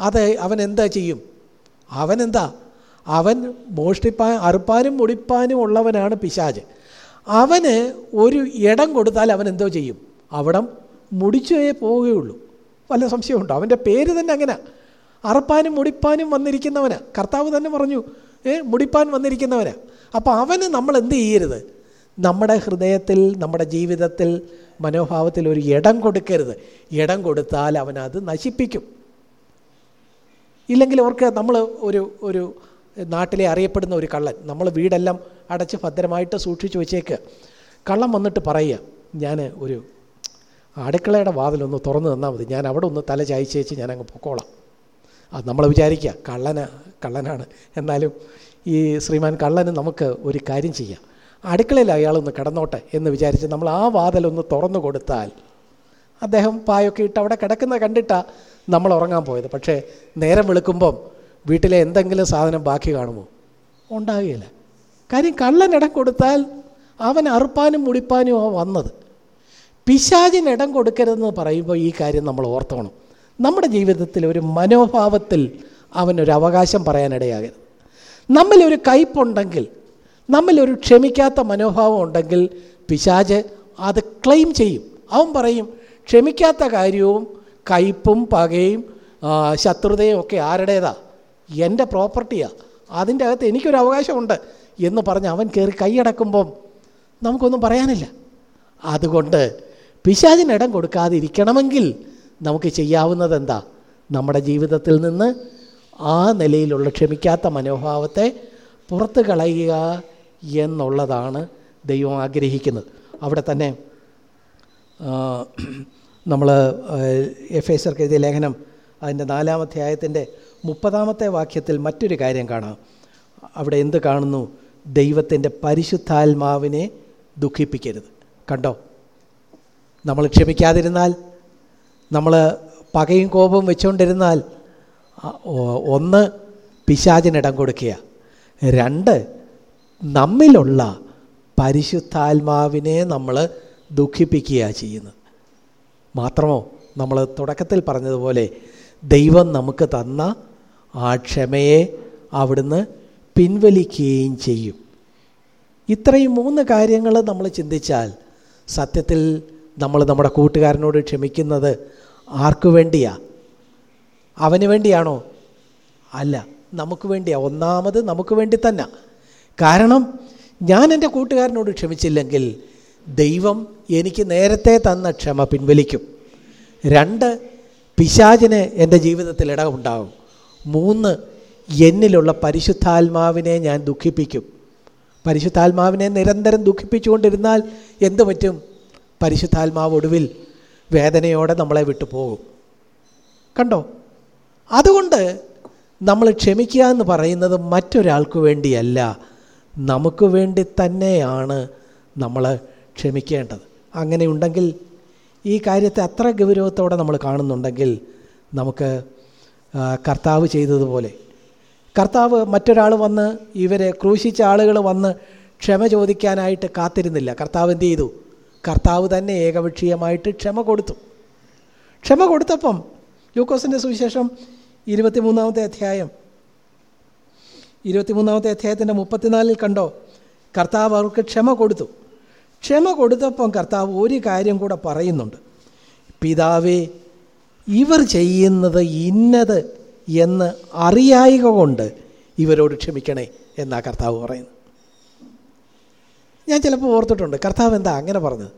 അത് അവൻ എന്താ ചെയ്യും? അവൻ എന്താ അവൻ മോഷ്ടിപ്പാൻ അറുപ്പാനും മുടിപ്പാനും ഉള്ളവനാണ് പിശാജ്. അവന് ഒരു ഇടം കൊടുത്താൽ അവൻ എന്തോ ചെയ്യും? അവിടം മുടിച്ചേ പോവുകയുള്ളൂ. വല്ല സംശയമുണ്ടോ? അവന്റെ പേര് തന്നെ അങ്ങനെ. അറുപ്പാനും മുടിപ്പാനും വന്നിരിക്കുന്നവനാ. കർത്താവ് തന്നെ പറഞ്ഞു ഏ മുടിപ്പാൻ വന്നിരിക്കുന്നവനാ. അപ്പോൾ അവന് നമ്മൾ എന്ത് ചെയ്യരുത്? നമ്മുടെ ഹൃദയത്തിൽ നമ്മുടെ ജീവിതത്തിൽ മനോഭാവത്തിൽ ഒരു ഇടം കൊടുക്കരുത്. ഇടം കൊടുത്താൽ അവനത് നശിപ്പിക്കും. ഇല്ലെങ്കിൽ അവർക്ക് നമ്മൾ ഒരു ഒരു നാട്ടിലെ അറിയപ്പെടുന്ന ഒരു കള്ളൻ നമ്മൾ വീടെല്ലാം അടച്ച് ഭദ്രമായിട്ട് സൂക്ഷിച്ചു വെച്ചേക്ക്. കള്ളം വന്നിട്ട് പറയുക ഞാൻ ഒരു അടുക്കളയുടെ വാതിലൊന്ന് തുറന്ന് തന്നാൽ മതി. ഞാൻ അവിടെ ഒന്ന് തല ചായച്ചേച്ച് ഞാൻ അങ്ങ് പൊക്കോളാം. അത് നമ്മൾ വിചാരിക്കുക കള്ളന കള്ളനാണ്. എന്നാലും ഈ ശ്രീമാൻ കള്ളന് നമുക്ക് ഒരു കാര്യം ചെയ്യാം. അടുക്കളയിൽ അയാളൊന്ന് കിടന്നോട്ടെ എന്ന് വിചാരിച്ച് നമ്മൾ ആ വാതിലൊന്ന് തുറന്നു കൊടുത്താൽ അദ്ദേഹം പായൊക്കെ ഇട്ട് അവിടെ കിടക്കുന്ന കണ്ടിട്ടാണ് നമ്മൾ ഉറങ്ങാൻ പോയത്. പക്ഷേ നേരം വെളുക്കുമ്പം വീട്ടിലെ എന്തെങ്കിലും സാധനം ബാക്കി കാണുമോ? ഉണ്ടാകുകയില്ല. കാര്യം കള്ളൻ ഇടം കൊടുത്താൽ അവൻ അറുപ്പാനും മുടിപ്പാനും ആ വന്നത്. പിശാചിന് ഇടം കൊടുക്കരുതെന്ന് പറയുമ്പോൾ ഈ കാര്യം നമ്മൾ ഓർത്തോണം. നമ്മുടെ ജീവിതത്തിൽ ഒരു മനോഭാവത്തിൽ അവനൊരു അവകാശം പറയാനിടയാകരുത്. നമ്മളൊരു കയ്പുണ്ടെങ്കിൽ നമ്മളൊരു ക്ഷമിക്കാത്ത മനോഭാവം ഉണ്ടെങ്കിൽ പിശാജ് അത് ക്ലെയിം ചെയ്യും. അവൻ പറയും ക്ഷമിക്കാത്ത കാര്യവും കയ്പും പകയും ശത്രുതയും ഒക്കെ ആരുടേതാ? എന്റെ പ്രോപ്പർട്ടിയാണ് അതിന്റെ അകത്ത് എനിക്കൊരു അവകാശമുണ്ട് എന്ന് പറഞ്ഞ് അവൻ കയറി കൈയടക്കുമ്പം നമുക്കൊന്നും പറയാനില്ല. അതുകൊണ്ട് പിശാചിന് ഇടം കൊടുക്കാതിരിക്കണമെങ്കിൽ നമുക്ക് ചെയ്യാവുന്നത് എന്താ നമ്മുടെ ജീവിതത്തിൽ നിന്ന് ആ നിലയിലുള്ള ക്ഷമിക്കാത്ത മനോഭാവത്തെ പുറത്ത് കളയുക എന്നുള്ളതാണ് ദൈവം ആഗ്രഹിക്കുന്നത്. അവിടെ തന്നെ നമ്മൾ എഫ് എസർക്ക് എഴുതിയ ലേഖനം അതിന്റെ നാലാമത്തെ ആയത്തിന്റെ മുപ്പതാമത്തെ വാക്യത്തിൽ മറ്റൊരു കാര്യം കാണാം. അവിടെ എന്ത് കാണുന്നു? ദൈവത്തിന്റെ പരിശുദ്ധാത്മാവിനെ ദുഃഖിപ്പിക്കരുത്. കണ്ടോ? നമ്മൾ ക്ഷമിക്കാതിരുന്നാൽ നമ്മൾ പകയും കോപവും വെച്ചുകൊണ്ടിരുന്നാൽ ഒന്ന് പിശാചിനിടം കൊടുക്കുക. രണ്ട് നമ്മിലുള്ള പരിശുദ്ധാത്മാവിനെ നമ്മൾ ദുഃഖിപ്പിക്കുക ചെയ്യുന്നത്. മാത്രമോ? നമ്മൾ തുടക്കത്തിൽ പറഞ്ഞതുപോലെ ദൈവം നമുക്ക് തന്ന ആ ക്ഷമയെ അവിടുന്ന് പിൻവലിക്കുകയും ചെയ്യും. ഇത്രയും മൂന്ന് കാര്യങ്ങൾ നമ്മൾ ചിന്തിച്ചാൽ സത്യത്തിൽ നമ്മൾ നമ്മുടെ കൂട്ടുകാരനോട് ക്ഷമിക്കുന്നത് ആർക്കു വേണ്ടിയാ? അവന് വേണ്ടിയാണോ? അല്ല നമുക്ക് വേണ്ടിയാ. ഒന്നാമത് നമുക്ക് വേണ്ടി തന്നെ. കാരണം ഞാൻ എന്റെ കൂട്ടുകാരനോട് ക്ഷമിച്ചില്ലെങ്കിൽ ദൈവം എനിക്ക് നേരത്തെ തന്ന ക്ഷമ പിൻവലിക്കും. രണ്ട് പിശാചിന് എന്റെ ജീവിതത്തിൽ ഇടമുണ്ടാകും മൂന്ന് എന്നിലുള്ള പരിശുദ്ധാത്മാവിനെ ഞാൻ ദുഃഖിപ്പിക്കും. പരിശുദ്ധാത്മാവിനെ നിരന്തരം ദുഃഖിപ്പിച്ചുകൊണ്ടിരുന്നാൽ എന്തു പറ്റും? പരിശുദ്ധാത്മാവ് ഒടുവിൽ വേദനയോടെ നമ്മളെ വിട്ടു പോകും. കണ്ടോ? അതുകൊണ്ട് നമ്മൾ ക്ഷമിക്കുക എന്ന് പറയുന്നത് മറ്റൊരാൾക്ക് വേണ്ടിയല്ല. നമുക്ക് വേണ്ടി തന്നെയാണ് നമ്മൾ ക്ഷമിക്കേണ്ടത്. അങ്ങനെയുണ്ടെങ്കിൽ ഈ കാര്യത്തെ അത്ര ഗൗരവത്തോടെ നമ്മൾ കാണുന്നുണ്ടെങ്കിൽ നമുക്ക് കർത്താവ് ചെയ്തതുപോലെ. കർത്താവ് മറ്റൊരാൾ വന്ന് ഇവരെ ക്രൂശിച്ച ആളുകൾ വന്ന് ക്ഷമ ചോദിക്കാനായിട്ട് കാത്തിരുന്നില്ല. കർത്താവ് എന്ത് ചെയ്തു? കർത്താവ് തന്നെ ഏകപക്ഷീയമായിട്ട് ക്ഷമ കൊടുത്തു. ക്ഷമ കൊടുത്തപ്പം ലൂക്കോസിന്റെ സുവിശേഷം ഇരുപത്തിമൂന്നാമത്തെ അധ്യായം ഇരുപത്തിമൂന്നാമത്തെ അധ്യായത്തിന്റെ മുപ്പത്തിനാലിൽ കണ്ടോ? കർത്താവ് അവർക്ക് ക്ഷമ കൊടുത്തു. ക്ഷമ കൊടുത്തപ്പം കർത്താവ് ഒരു കാര്യം കൂടെ പറയുന്നുണ്ട്. പിതാവേ ഇവർ ചെയ്യുന്നത് ഇന്നത് എന്ന് അറിയായിക കൊണ്ട് ഇവരോട് ക്ഷമിക്കണേ എന്നാ കർത്താവ് പറയുന്നത്. ഞാൻ ചിലപ്പോൾ ഓർത്തിട്ടുണ്ട് കർത്താവ് എന്താ അങ്ങനെ പറഞ്ഞത്?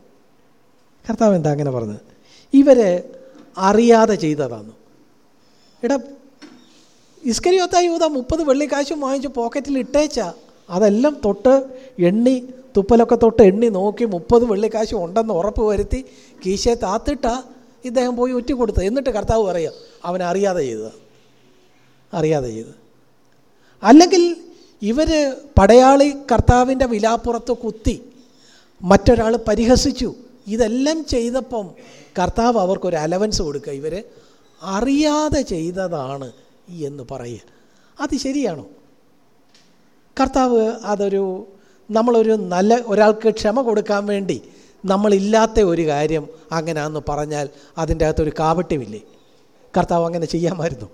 കർത്താവ് എന്താ അങ്ങനെ പറഞ്ഞത്? ഇവർ അറിയാതെ ചെയ്തതാണ് എടാ ഇസ്കരിയോത്ത യൂത മുപ്പത് വെള്ളിക്കാശും വാങ്ങിച്ച് പോക്കറ്റിൽ ഇട്ടേച്ച അതെല്ലാം തൊട്ട് എണ്ണി തുപ്പലൊക്കെ തൊട്ട് എണ്ണി നോക്കി മുപ്പത് വെള്ളിക്കാശും ഉണ്ടെന്ന് ഉറപ്പ് വരുത്തി കീശയെ താത്തിട്ട ഇദ്ദേഹം പോയി ഒറ്റ കൊടുത്തത് എന്നിട്ട് കർത്താവ് പറയുക അവൻ അറിയാതെ ചെയ്തത്. അറിയാതെ ചെയ്ത് അല്ലെങ്കിൽ ഇവർ പടയാളി കർത്താവിന്റെ വിലാപ്പുറത്ത് കുത്തി മറ്റൊരാൾ പരിഹസിച്ചു. ഇതെല്ലാം ചെയ്തപ്പം കർത്താവ് അവർക്കൊരു അലവൻസ് കൊടുക്കുക. ഇവർ അറിയാതെ ചെയ്തതാണ് എന്ന് പറയുക. അത് ശരിയാണോ? കർത്താവ് അതൊരു നമ്മളൊരു നല്ല ഒരാൾക്ക് ക്ഷമ കൊടുക്കാൻ വേണ്ടി നമ്മളില്ലാത്ത ഒരു കാര്യം അങ്ങനെയാന്ന് പറഞ്ഞാൽ അതിന്റെ അകത്തൊരു കാപട്യമില്ലേ? കർത്താവ് അങ്ങനെ ചെയ്യാമായിരുന്നു.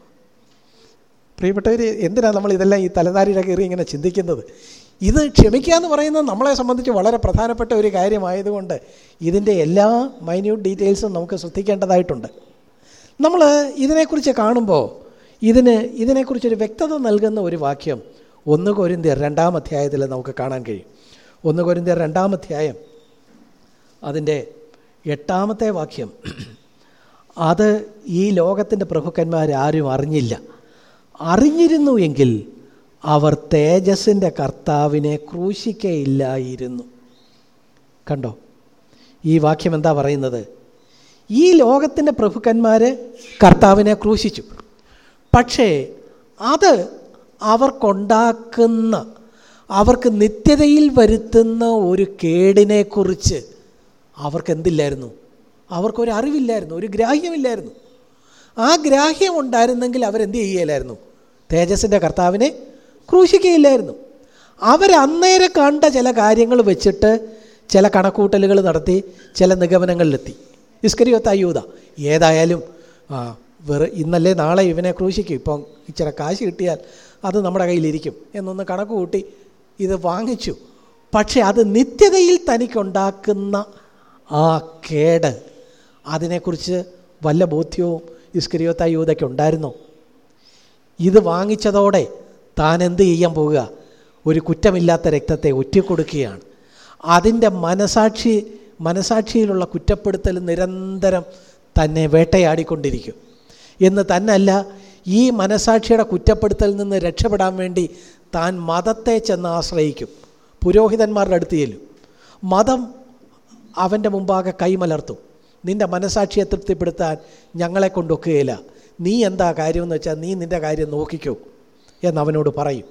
പ്രിയപ്പെട്ടവർ എന്തിനാണ് നമ്മൾ ഇതെല്ലാം ഈ തലനാരിയുടെ കയറി ഇങ്ങനെ ചിന്തിക്കുന്നത്? ഇത് ക്ഷമിക്കുക എന്ന് പറയുന്നത് നമ്മളെ സംബന്ധിച്ച് വളരെ പ്രധാനപ്പെട്ട ഒരു കാര്യമായതുകൊണ്ട് ഇതിന്റെ എല്ലാ മൈന്യൂട്ട് ഡീറ്റെയിൽസും നമുക്ക് ശ്രദ്ധിക്കേണ്ടതായിട്ടുണ്ട്. നമ്മൾ ഇതിനെക്കുറിച്ച് കാണുമ്പോൾ ഇതിന് ഇതിനെക്കുറിച്ചൊരു വ്യക്തത നൽകുന്ന ഒരു വാക്യം ഒന്ന് കൊരിന്തിയർ രണ്ടാം അധ്യായത്തിൽ നമുക്ക് കാണാൻ കഴിയും. ഒന്ന് കൊരിന്തിയർ രണ്ടാം അധ്യായം അതിന്റെ എട്ടാമത്തെ വാക്യം. അത് ഈ ലോകത്തിന്റെ പ്രഭുക്കന്മാരാരും അറിഞ്ഞില്ല. അറിഞ്ഞിരുന്നു എങ്കിൽ അവർ തേജസ്സിന്റെ കർത്താവിനെ ക്രൂശിക്കയില്ലായിരുന്നു. കണ്ടോ? ഈ വാക്യം എന്താ പറയുന്നത്? ഈ ലോകത്തിന്റെ പ്രഭുക്കന്മാർ കർത്താവിനെ ക്രൂശിച്ചു. പക്ഷേ അത് അവർക്കുണ്ടാക്കുന്ന അവർക്ക് നിത്യതയിൽ വരുത്തുന്ന ഒരു കേടിനെക്കുറിച്ച് അവർക്ക് എന്തില്ലായിരുന്നു അവർക്കൊരു അറിവില്ലായിരുന്നു ഒരു ഗ്രാഹ്യമില്ലായിരുന്നു. ആ ഗ്രാഹ്യം ഉണ്ടായിരുന്നെങ്കിൽ അവരെന്ത് ചെയ്യലായിരുന്നു? തേജസ്സിന്റെ കർത്താവിനെ ക്രൂശിക്കുകയില്ലായിരുന്നു. അവരന്നേരെ കണ്ട ചില കാര്യങ്ങൾ വെച്ചിട്ട് ചില കണക്കൂട്ടലുകൾ നടത്തി ചില നിഗമനങ്ങളിലെത്തി. ഇസ്കരിയൊത്ത യൂത ഏതായാലും വെറു ഇന്നല്ലേ നാളെ ഇവനെ ക്രൂശിക്കും. ഇപ്പം ഇച്ചിരി കാശ് കിട്ടിയാൽ അത് നമ്മുടെ കയ്യിലിരിക്കും. എന്നൊന്ന് കണക്ക് കൂട്ടി ഇത് വാങ്ങിച്ചു. പക്ഷേ അത് നിത്യതയിൽ തനിക്കുണ്ടാക്കുന്ന ആ കേട് അതിനെക്കുറിച്ച് വല്ല ബോധ്യവും ഇസ്കരിയോത്ത യൂതയ്ക്ക് ഉണ്ടായിരുന്നോ? ഇത് വാങ്ങിച്ചതോടെ താൻ എന്ത് ചെയ്യാൻ പോവുക ഒരു കുറ്റമില്ലാത്ത രക്തത്തെ ഒറ്റിക്കൊടുക്കുകയാണ്. അതിന്റെ മനസാക്ഷി മനസാക്ഷിയിലുള്ള കുറ്റപ്പെടുത്തൽ നിരന്തരം തന്നെ വേട്ടയാടിക്കൊണ്ടിരിക്കും. എന്ന് തന്നല്ല ഈ മനസാക്ഷിയുടെ കുറ്റപ്പെടുത്തലിൽ നിന്ന് രക്ഷപ്പെടാൻ വേണ്ടി താൻ മതത്തെ ചെന്ന് ആശ്രയിക്കും. പുരോഹിതന്മാരുടെ അടുത്ത് ചെല്ലും. മതം അവന്റെ മുമ്പാകെ കൈമലർത്തും. നിന്റെ മനസാക്ഷിയെ തൃപ്തിപ്പെടുത്താൻ ഞങ്ങളെ കൊണ്ടൊക്കുകയില്ല നീ എന്താ കാര്യമെന്ന് വെച്ചാൽ നീ നിന്റെ കാര്യം നോക്കിക്കോ എന്നവനോട് പറയും.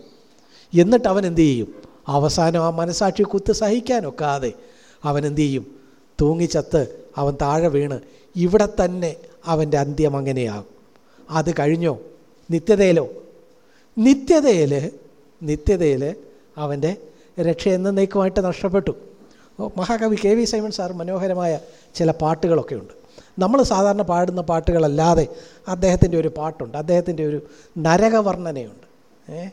എന്നിട്ട് അവൻ എന്തു ചെയ്യും? അവസാനം ആ മനസാക്ഷി കുത്ത് സഹിക്കാനൊക്കാതെ അവൻ എന്തു ചെയ്യും? തൂങ്ങിച്ചത്ത് അവൻ താഴെ വീണ്. ഇവിടെ തന്നെ അവന്റെ അന്ത്യം അങ്ങനെയാകും. അത് കഴിഞ്ഞോ? നിത്യതയിലോ? നിത്യതയിൽ നിത്യതയിൽ അവന്റെ രക്ഷ എന്നേക്കുമായിട്ട് നഷ്ടപ്പെട്ടു. മഹാകവി കെ വി സൈമൺ സാർ മനോഹരമായ ചില പാട്ടുകളൊക്കെ ഉണ്ട്. നമ്മൾ സാധാരണ പാടുന്ന പാട്ടുകളല്ലാതെ അദ്ദേഹത്തിന്റെ ഒരു പാട്ടുണ്ട്. അദ്ദേഹത്തിന്റെ ഒരു നരകവർണനയുണ്ട്. ഏ?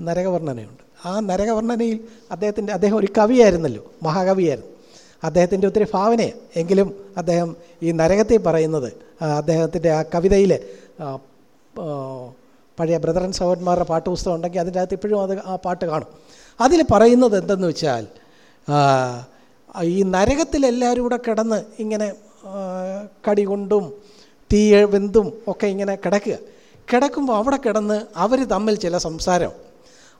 നരകവർണനയുണ്ട്. ആ നരകവർണനയിൽ അദ്ദേഹത്തിന്റെ അദ്ദേഹം ഒരു കവിയായിരുന്നല്ലോ മഹാകവിയായിരുന്നു. അദ്ദേഹത്തിന്റെ ഒത്തിരി ഭാവനയാണ് എങ്കിലും അദ്ദേഹം ഈ നരകത്തിൽ പറയുന്നത് അദ്ദേഹത്തിന്റെ ആ കവിതയിൽ പഴയ ബ്രദറൻ സഹോദരന്മാരുടെ പാട്ടുപുസ്തകം ഉണ്ടെങ്കിൽ അതിന്റെ അകത്ത് ഇപ്പോഴും അത് ആ പാട്ട് കാണും. അതിൽ പറയുന്നത് എന്തെന്ന് വെച്ചാൽ ഈ നരകത്തിലെല്ലാവരും കൂടെ കിടന്ന് ഇങ്ങനെ കടി കൊണ്ടും തീ വെന്തും ഒക്കെ ഇങ്ങനെ കിടക്കുക. കിടക്കുമ്പോൾ അവിടെ കിടന്ന് അവർ തമ്മിൽ ചില സംസാരം.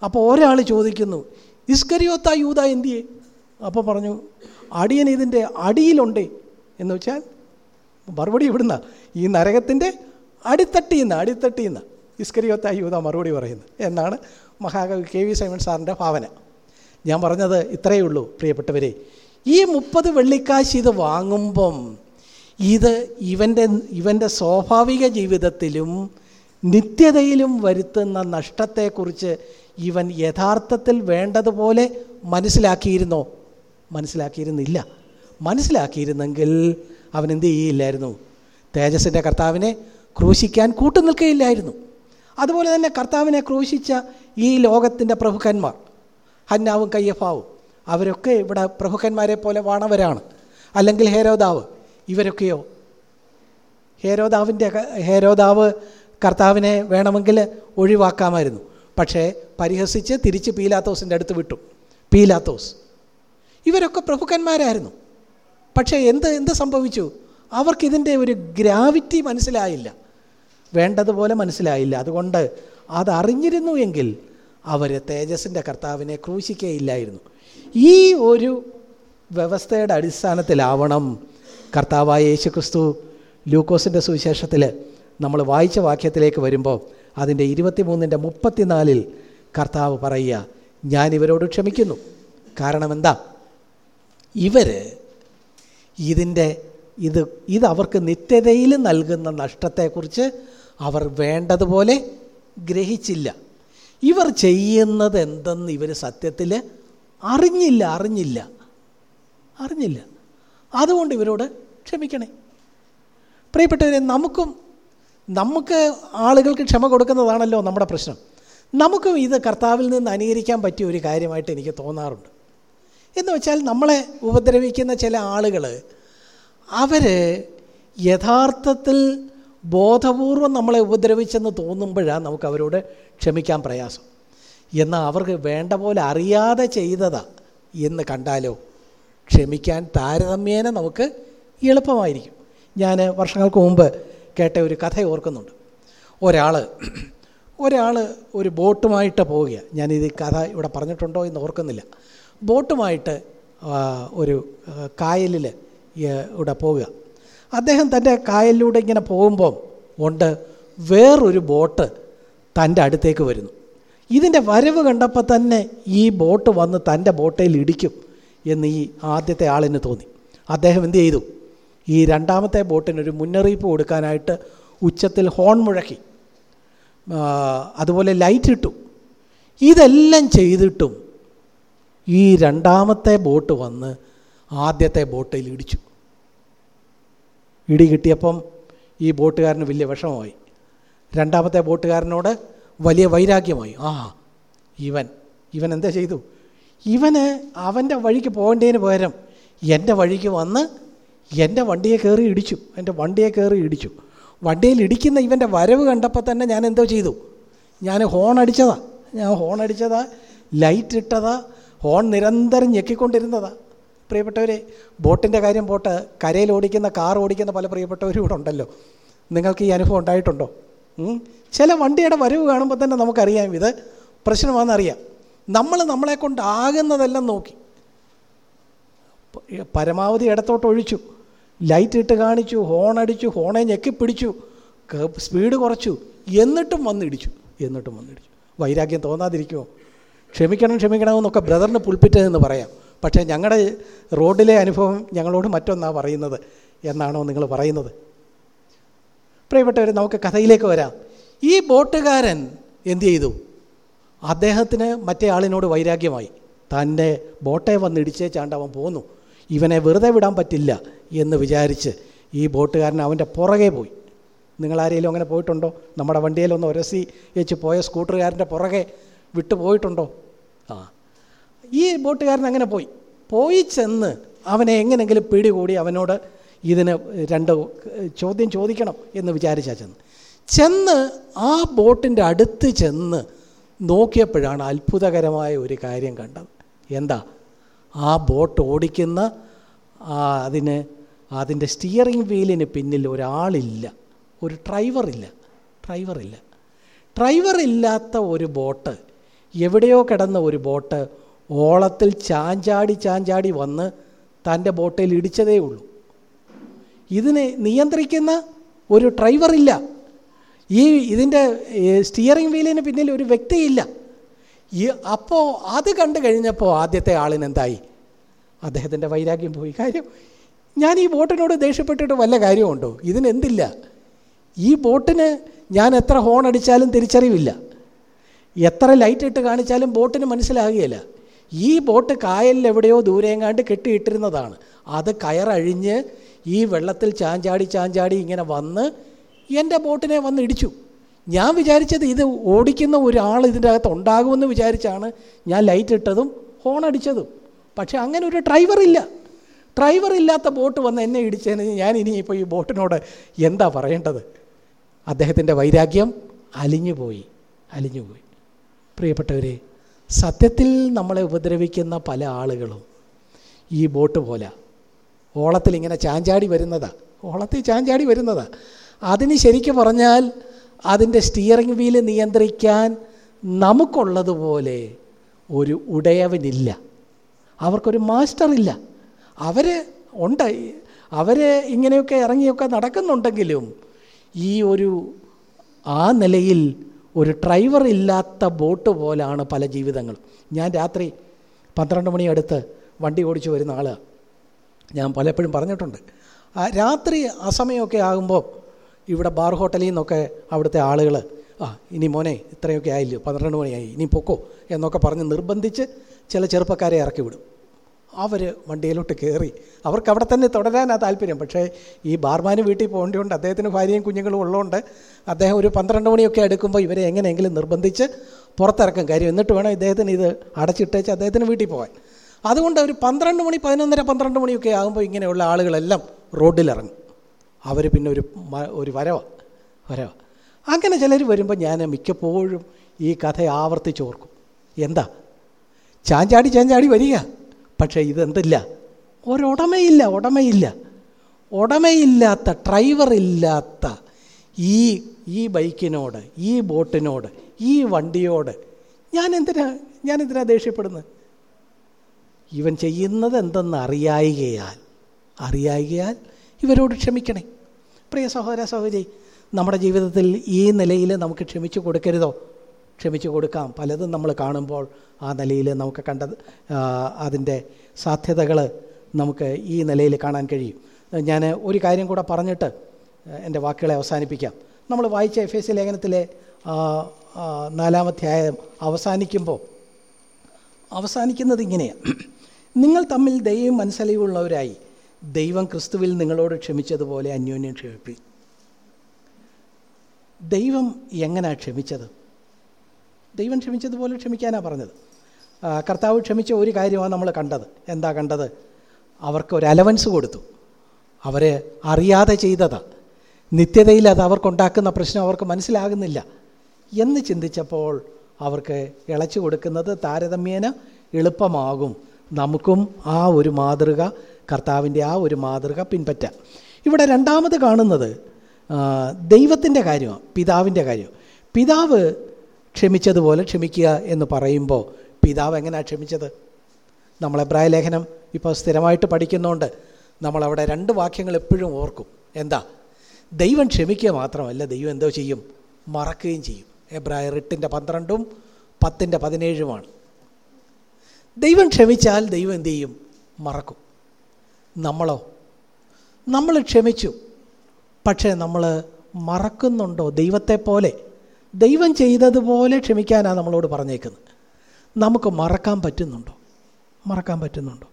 അപ്പോൾ ഒരാൾ ചോദിക്കുന്നു ഇസ്കരിയോത്ത യൂത എന്തിയെ? അപ്പോൾ പറഞ്ഞു അടിയൻ ഇതിന്റെ അടിയിലുണ്ടേ എന്ന് വെച്ചാൽ മറുപടി ഇവിടുന്ന. ഈ നരകത്തിന്റെ അടിത്തട്ടിന്ന് അടിത്തട്ടിന്ന് ഇസ്കരിയോത്ത യൂത മറുപടി പറയുന്നത് എന്നാണ് മഹാകവി കെ വി സൈമൺ സാറിന്റെ ഭാവന. ഞാൻ പറഞ്ഞത് ഇത്രയേ ഉള്ളൂ പ്രിയപ്പെട്ടവരെ. ഈ മുപ്പത് വെള്ളിക്കാശ് ഇത് വാങ്ങുമ്പം ഇത് ഇവന്റെ ഇവന്റെ സ്വാഭാവിക ജീവിതത്തിലും നിത്യതയിലും വരുത്തുന്ന നഷ്ടത്തെക്കുറിച്ച് ഇവൻ യഥാർത്ഥത്തിൽ വേണ്ടതുപോലെ മനസ്സിലാക്കിയിരുന്നോ? മനസ്സിലാക്കിയിരുന്നില്ല. മനസ്സിലാക്കിയിരുന്നെങ്കിൽ അവൻ എന്ത് ചെയ്യില്ലായിരുന്നു? തേജസ്സിന്റെ കർത്താവിനെ ക്രൂശിക്കാൻ കൂട്ടു നിൽക്കുകയില്ലായിരുന്നു അതുപോലെ തന്നെ കർത്താവിനെ ക്രൂശിച്ച ഈ ലോകത്തിന്റെ പ്രഭുക്കന്മാർ ഹന്നാവും കയ്യഫാവും അവരൊക്കെ ഇവിടെ പ്രഭുക്കന്മാരെ പോലെ വാണവരാണ്. അല്ലെങ്കിൽ ഹേരോദാവ് ഇവരൊക്കെയോ? ഹേരോദാവിന്റെ ഹേരോദാവ് കർത്താവിനെ വേണമെങ്കിൽ ഒഴിവാക്കാമായിരുന്നു. പക്ഷേ പരിഹസിച്ച് തിരിച്ച് പീലാത്തോസിന്റെ അടുത്ത് വിട്ടു. പീലാത്തോസ്. ഇവരൊക്കെ പ്രഭുക്കന്മാരായിരുന്നു. പക്ഷേ എന്ത് എന്ത് സംഭവിച്ചു? അവർക്കിതിന്റെ ഒരു ഗ്രാവിറ്റി മനസ്സിലായില്ല. വേണ്ടതുപോലെ മനസ്സിലായില്ല. അതുകൊണ്ട് അതറിഞ്ഞിരുന്നു എങ്കിൽ അവർ തേജസ്സിന്റെ കർത്താവിനെ ക്രൂശിക്കുകയില്ലായിരുന്നു. ഈ ഒരു വ്യവസ്ഥയുടെ അടിസ്ഥാനത്തിലാവണം കർത്താവായ യേശു ക്രിസ്തു ലൂക്കോസിന്റെ സുവിശേഷത്തിൽ നമ്മൾ വായിച്ച വാക്യത്തിലേക്ക് വരുമ്പോൾ അതിന്റെ ഇരുപത്തിമൂന്നിന്റെ മുപ്പത്തിനാലിൽ കർത്താവ് പറയുക ഞാനിവരോട് ക്ഷമിക്കുന്നു. കാരണം എന്താ? ഇവർ ഇതിന്റെ ഇത് ഇത് അവർക്ക് നിത്യതയിൽ നൽകുന്ന നഷ്ടത്തെക്കുറിച്ച് അവർ വേണ്ടതുപോലെ ഗ്രഹിച്ചില്ല. ഇവർ ചെയ്യുന്നത് എന്തെന്ന് ഇവർ സത്യത്തിൽ അറിഞ്ഞില്ല അറിഞ്ഞില്ല. അറിഞ്ഞില്ല. അതുകൊണ്ട് ഇവരോട് ക്ഷമിക്കണേ. പ്രിയപ്പെട്ടവരെ നമുക്കും നമുക്ക് ആളുകൾക്ക് ക്ഷമ കൊടുക്കുന്നതാണല്ലോ നമ്മുടെ പ്രശ്നം. നമുക്കും ഇത് കർത്താവിൽ നിന്ന് അനുകരിക്കാൻ പറ്റിയ ഒരു കാര്യമായിട്ട് എനിക്ക് തോന്നാറുണ്ട്. എന്ന് വെച്ചാൽ നമ്മളെ ഉപദ്രവിക്കുന്ന ചില ആളുകൾ അവർ യഥാർത്ഥത്തിൽ ബോധപൂർവം നമ്മളെ ഉപദ്രവിച്ചെന്ന് തോന്നുമ്പോഴാണ് നമുക്ക് അവരോട് ക്ഷമിക്കാൻ പ്രയാസം. എന്നാൽ അവർക്ക് വേണ്ട പോലെ അറിയാതെ ചെയ്തതാ എന്ന് കണ്ടാലോ ക്ഷമിക്കാൻ താരതമ്യേന നമുക്ക് എളുപ്പമായിരിക്കും. ഞാൻ വർഷങ്ങൾക്ക് മുമ്പ് കേട്ട ഒരു കഥ ഓർക്കുന്നുണ്ട്. ഒരാൾ ഒരാൾ ഒരു ബോട്ടുമായിട്ട് പോവുകയാണ് ഞാനിത് കഥ ഇവിടെ പറഞ്ഞിട്ടുണ്ടോ എന്ന് ഓർക്കുന്നില്ല. ബോട്ടുമായിട്ട് ഒരു കായലിൽ ഇവിടെ പോവുക. അദ്ദേഹം തന്റെ കായലിലൂടെ ഇങ്ങനെ പോകുമ്പം ഉണ്ട് വേറൊരു ബോട്ട് തന്റെ അടുത്തേക്ക് വരുന്നു. ഇതിന്റെ വരവ് കണ്ടപ്പോൾ തന്നെ ഈ ബോട്ട് വന്ന് തന്റെ ബോട്ടയിൽ ഇടിക്കും എന്ന് ഈ ആദ്യത്തെ ആളിന് തോന്നി. അദ്ദേഹം എന്ത് ചെയ്തു? ഈ രണ്ടാമത്തെ ബോട്ടിനൊരു മുന്നറിയിപ്പ് കൊടുക്കാനായിട്ട് ഉച്ചത്തിൽ ഹോൺ മുഴക്കി അതുപോലെ ലൈറ്റ് ഇട്ടു. ഇതെല്ലാം ചെയ്തിട്ടും ഈ രണ്ടാമത്തെ ബോട്ട് വന്ന് ആദ്യത്തെ ബോട്ടിൽ ഇടിച്ചു. ഇടി കിട്ടിയപ്പം ഈ ബോട്ടുകാരന് വലിയ വിഷമമായി. രണ്ടാമത്തെ ബോട്ടുകാരനോട് വലിയ വൈരാഗ്യമായി. ആ ഇവൻ ഇവൻ എന്താ ചെയ്തു? ഇവന് അവന്റെ വഴിക്ക് പോകേണ്ടതിന് പകരം എന്റെ വഴിക്ക് വന്ന് എന്റെ വണ്ടിയെ കയറി ഇടിച്ചു. എന്റെ വണ്ടിയെ കയറി ഇടിച്ചു. വണ്ടിയിൽ ഇടിക്കുന്ന ഇവന്റെ വരവ് കണ്ടപ്പോൾ തന്നെ ഞാൻ എന്തോ ചെയ്തു? ഞാൻ ഹോൺ അടിച്ചതാ. ഞാൻ ഹോൺ അടിച്ചതാ ലൈറ്റ് ഇട്ടതാ ഹോൺ നിരന്തരം ഞെക്കിക്കൊണ്ടിരുന്നതാ. പ്രിയപ്പെട്ടവരെ ബോട്ടിന്റെ കാര്യം പോട്ട് കരയിൽ ഓടിക്കുന്ന കാർ ഓടിക്കുന്ന പല പ്രിയപ്പെട്ടവരും ഇവിടെ ഉണ്ടല്ലോ. നിങ്ങൾക്ക് ഈ അനുഭവം ഉണ്ടായിട്ടുണ്ടോ? ചില വണ്ടിയുടെ വരവ് കാണുമ്പോൾ തന്നെ നമുക്കറിയാം ഇത് പ്രശ്നമാണെന്നറിയാം നമ്മൾ നമ്മളെ കൊണ്ടാകുന്നതെല്ലാം നോക്കി. പരമാവധി ഇടത്തോട്ട് ഒഴിച്ചു. ലൈറ്റ് ഇട്ട് കാണിച്ചു ഹോൺ അടിച്ചു ഹോണെ ഞെക്കിപ്പിടിച്ചു സ്പീഡ് കുറച്ചു എന്നിട്ടും വന്നിടിച്ചു എന്നിട്ടും വന്നിടിച്ചു. വൈരാഗ്യം തോന്നാതിരിക്കുമോ ക്ഷമിക്കണം ക്ഷമിക്കണമെന്നൊക്കെ ബ്രദറിന് പുൽപ്പിറ്റതെന്ന് പറയാം. പക്ഷേ ഞങ്ങളുടെ റോഡിലെ അനുഭവം ഞങ്ങളോട് മറ്റൊന്നാണ് പറയുന്നത് എന്നാണോ നിങ്ങൾ പറയുന്നത്? പ്രിയപ്പെട്ടവർ നമുക്ക് കഥയിലേക്ക് വരാം. ഈ ബോട്ടുകാരൻ എന്തു ചെയ്തു? അദ്ദേഹത്തിന് മറ്റേ ആളിനോട് വൈരാഗ്യമായി. തന്റെ ബോട്ടെ വന്നിടിച്ചേ ചാണ്ടവൻ അവൻ പോന്നു. ഇവനെ വെറുതെ വിടാൻ പറ്റില്ല എന്ന് വിചാരിച്ച് ഈ ബോട്ടുകാരൻ അവന്റെ പുറകെ പോയി. നിങ്ങളാരെങ്കിലും അങ്ങനെ പോയിട്ടുണ്ടോ? നമ്മുടെ വണ്ടിയിലൊന്ന് ഒരസി വെച്ച് പോയ സ്കൂട്ടറുകാരന്റെ പുറകെ വിട്ടു പോയിട്ടുണ്ടോ ആ. ഈ ബോട്ടുകാരൻ അങ്ങനെ പോയി. പോയി ചെന്ന് അവനെ എങ്ങനെങ്കിലും പിടികൂടി അവനോട് ഇതിന് രണ്ട് ചോദ്യം ചോദിക്കണം എന്ന് വിചാരിച്ചാൽ ചെന്ന്. ചെന്ന് ആ ബോട്ടിന്റെ അടുത്ത് ചെന്ന് നോക്കിയപ്പോഴാണ് അത്ഭുതകരമായ ഒരു കാര്യം കണ്ടത്. എന്താ? ആ ബോട്ട് ഓടിക്കുന്ന അതിന് അതിന്റെ സ്റ്റിയറിംഗ് വീലിന് പിന്നിൽ ഒരാളില്ല. ഒരു ഡ്രൈവറില്ല. ഡ്രൈവറില്ല. ഡ്രൈവറില്ലാത്ത ഒരു ബോട്ട് എവിടെയോ കിടന്ന ഒരു ബോട്ട് ഓളത്തിൽ ചാഞ്ചാടി ചാഞ്ചാടി വന്ന് തന്റെ ബോട്ടിൽ ഇടിച്ചതേ ഉള്ളൂ. ഇതിനെ നിയന്ത്രിക്കുന്ന ഒരു ഡ്രൈവറില്ല ഈ ഇതിന്റെ സ്റ്റിയറിംഗ് വീലിന് പിന്നിൽ ഒരു വ്യക്തിയില്ല ഈ അപ്പോൾ അത് കണ്ടു കഴിഞ്ഞപ്പോൾ ആദ്യത്തെ ആളിനെന്തായി അദ്ദേഹത്തിന്റെ വൈരാഗ്യം പോയി. കാര്യം ഞാൻ ഈ ബോട്ടിനോട് ദേഷ്യപ്പെട്ടിട്ട് വല്ല കാര്യമുണ്ടോ? ഇതിനെന്തില്ല ഈ ബോട്ടിന് ഞാൻ എത്ര ഹോൺ അടിച്ചാലും തിരിച്ചറിവില്ല. എത്ര ലൈറ്റ് ഇട്ട് കാണിച്ചാലും ബോട്ടിന് മനസ്സിലാകുകയില്ല. ഈ ബോട്ട് കായലിൽ എവിടെയോ ദൂരെയെങ്ങാണ്ട് കെട്ടിയിട്ടിരുന്നതാണ്. അത് കയറഴിഞ്ഞ് ഈ വെള്ളത്തിൽ ചാഞ്ചാടി ചാഞ്ചാടി ഇങ്ങനെ വന്ന് എന്റെ ബോട്ടിനെ വന്ന് ഇടിച്ചു. ഞാൻ വിചാരിച്ചത് ഇത് ഓടിക്കുന്ന ഒരാൾ ഇതിന്റെ അകത്ത് ഉണ്ടാകുമെന്ന് വിചാരിച്ചാണ് ഞാൻ ലൈറ്റ് ഇട്ടതും ഹോൺ അടിച്ചതും. പക്ഷേ അങ്ങനെ ഒരു ഡ്രൈവർ ഇല്ല. ഡ്രൈവർ ഇല്ലാത്ത ബോട്ട് വന്ന് എന്നെ ഇടിച്ചതിന് ഞാൻ ഇനിയിപ്പോൾ ഈ ബോട്ടിനോട് എന്താ പറയേണ്ടത്? അദ്ദേഹത്തിന്റെ വൈരാഗ്യം അലിഞ്ഞുപോയി. അലിഞ്ഞുപോയി. പ്രിയപ്പെട്ടവരെ സത്യത്തിൽ നമ്മളെ ഉപദ്രവിക്കുന്ന പല ആളുകളും ഈ ബോട്ട് പോലെ. ഓളത്തിൽ ഇങ്ങനെ ചാഞ്ചാടി വരുന്നതാ. ഓളത്തിൽ ചാഞ്ചാടി വരുന്നതാ. അതിന് ശരിക്കു പറഞ്ഞാൽ അതിന്റെ സ്റ്റിയറിംഗ് വീൽ നിയന്ത്രിക്കാൻ നമുക്കുള്ളതുപോലെ ഒരു ഉടയവനില്ല. അവർക്കൊരു മാസ്റ്റർ ഇല്ല അവർ ഉണ്ട്. അവർ ഇങ്ങനെയൊക്കെ ഇറങ്ങിയൊക്കെ നടക്കുന്നുണ്ടെങ്കിലും ഈ ഒരു ആ നിലയിൽ ഒരു ഡ്രൈവർ ഇല്ലാത്ത ബോട്ട് പോലാണ് പല ജീവിതങ്ങളും ഞാൻ രാത്രി പന്ത്രണ്ട് മണി അടുത്ത് വണ്ടി ഓടിച്ചു വരുന്ന ആൾ ഞാൻ പലപ്പോഴും പറഞ്ഞിട്ടുണ്ട്. ആ രാത്രി അസമയമൊക്കെ ആകുമ്പോൾ ഇവിടെ ബാർ ഹോട്ടലിൽ നിന്നൊക്കെ അവിടുത്തെ ആളുകൾ ആ ഇനി മോനെ ഇത്രയൊക്കെ ആയില്ലോ? പന്ത്രണ്ട് മണിയായി ഇനി പൊക്കോ എന്നൊക്കെ പറഞ്ഞ് നിർബന്ധിച്ച് ചില ചെറുപ്പക്കാരെ ഇറക്കി വിടും. അവർ വണ്ടിയിലോട്ട് കയറി അവർക്ക് അവിടെ തന്നെ തുടരാനാണ് താല്പര്യം. പക്ഷേ ഈ ബാർമാന് വീട്ടിൽ പോകേണ്ടതുകൊണ്ട് അദ്ദേഹത്തിന് ഭാര്യയും കുഞ്ഞുങ്ങളും ഉള്ളതുകൊണ്ട് അദ്ദേഹം ഒരു പന്ത്രണ്ട് മണിയൊക്കെ എടുക്കുമ്പോൾ ഇവരെ എങ്ങനെയെങ്കിലും നിർബന്ധിച്ച് പുറത്തിറക്കും കാര്യം. എന്നിട്ട് വേണം ഇദ്ദേഹത്തിന് ഇത് അടച്ചിട്ടേച്ച് അദ്ദേഹത്തിന് വീട്ടിൽ പോകാൻ. അതുകൊണ്ട് ഒരു പന്ത്രണ്ട് മണി പതിനൊന്നര പന്ത്രണ്ട് മണിയൊക്കെ ആകുമ്പോൾ ഇങ്ങനെയുള്ള ആളുകളെല്ലാം റോഡിലിറങ്ങും. അവർ പിന്നെ ഒരു ഒരു വരവ വരവ. അങ്ങനെ ചിലർ വരുമ്പോൾ ഞാൻ മിക്കപ്പോഴും ഈ കഥ ആവർത്തിച്ച് ഓർക്കും. എന്താ? ചാഞ്ചാടി ചാഞ്ചാടി വരിക. പക്ഷേ ഇതെന്തില്ല? ഒരുടമയില്ല ഉടമയില്ല ഉടമയില്ലാത്ത ഡ്രൈവറില്ലാത്ത ഈ ഈ ബൈക്കിനോട് ഈ ബോട്ടിനോട് ഈ വണ്ടിയോട് ഞാൻ എന്തിനാ ഞാൻ എന്തിനാ ദേഷ്യപ്പെടുന്നത്? ഇവൻ ചെയ്യുന്നത് എന്തെന്ന് അറിയായികയാൽ അറിയായികയാൽ ഇവരോട് ക്ഷമിക്കണേ. പ്രിയ സഹോദര സഹോദരി നമ്മുടെ ജീവിതത്തിൽ ഈ നിലയിൽ നമുക്ക് ക്ഷമിച്ചു കൊടുക്കരുതോ? ക്ഷമിച്ചു കൊടുക്കാം. പലതും നമ്മൾ കാണുമ്പോൾ ആ നിലയിൽ നമുക്ക് കണ്ടത് അതിന്റെ സാധ്യതകൾ നമുക്ക് ഈ നിലയിൽ കാണാൻ കഴിയും. ഞാൻ ഒരു കാര്യം കൂടെ പറഞ്ഞിട്ട് എന്റെ വാക്കുകളെ അവസാനിപ്പിക്കാം. നമ്മൾ വായിച്ച എഫ് എസ് ലേഖനത്തിലെ നാലാമധ്യായം അവസാനിക്കുമ്പോൾ അവസാനിക്കുന്നത് ഇങ്ങനെയാണ് നിങ്ങൾ തമ്മിൽ ദൈവം മനസ്സലിവുള്ളവരായി ദൈവം ക്രിസ്തുവിൽ നിങ്ങളോട് ക്ഷമിച്ചതുപോലെ അന്യോന്യം ക്ഷമിപ്പി. ദൈവം എങ്ങനെയാണ് ക്ഷമിച്ചത്? ദൈവം ക്ഷമിച്ചതുപോലെ ക്ഷമിക്കാനാണ് പറഞ്ഞത്. കർത്താവ് ക്ഷമിച്ച ഒരു കാര്യമാണ് നമ്മൾ കണ്ടത്. എന്താ കണ്ടത്? അവർക്ക് ഒരു അലവൻസ് കൊടുത്തു. അവരെ അറിയാതെ ചെയ്തതാ. നിത്യതയിൽ അത് അവർക്കുണ്ടാക്കുന്ന പ്രശ്നം അവർക്ക് മനസ്സിലാകുന്നില്ല എന്ന് ചിന്തിച്ചപ്പോൾ അവർക്ക് ഇളച്ചു കൊടുക്കുന്നത് താരതമ്യേന എളുപ്പമാകും. നമുക്കും ആ ഒരു മാതൃക കർത്താവിന്റെ ആ ഒരു മാതൃക പിൻപറ്റാം. ഇവിടെ രണ്ടാമത് കാണുന്നത് ദൈവത്തിന്റെ കാര്യമാണ് പിതാവിന്റെ കാര്യം പിതാവ് ക്ഷമിച്ചതുപോലെ ക്ഷമിക്കുക എന്ന് പറയുമ്പോൾ പിതാവ് എങ്ങനെയാണ് ക്ഷമിച്ചത്? നമ്മൾ എബ്രായ ലേഖനം ഇപ്പോൾ സ്ഥിരമായിട്ട് പഠിക്കുന്നതുകൊണ്ട് നമ്മളവിടെ രണ്ട് വാക്യങ്ങൾ എപ്പോഴും ഓർക്കും. എന്താ? ദൈവം ക്ഷമിക്കുക മാത്രമല്ല ദൈവം എന്തോ ചെയ്യും? മറക്കുകയും ചെയ്യും. എബ്രായ എട്ടിന്റെ പന്ത്രണ്ടും പത്തിന്റെ പതിനേഴുമാണ്. ദൈവം ക്ഷമിച്ചാൽ ദൈവം എന്തു ചെയ്യും? മറക്കും. നമ്മളോ? നമ്മൾ ക്ഷമിച്ചു. പക്ഷേ നമ്മൾ മറക്കുന്നുണ്ടോ ദൈവത്തെ പോലെ ദൈവം ചെയ്തതുപോലെ ക്ഷമിക്കാനാണ് നമ്മളോട് പറഞ്ഞേക്കുന്നത്. നമുക്ക് മറക്കാൻ പറ്റുന്നുണ്ടോ? മറക്കാൻ പറ്റുന്നുണ്ടോ?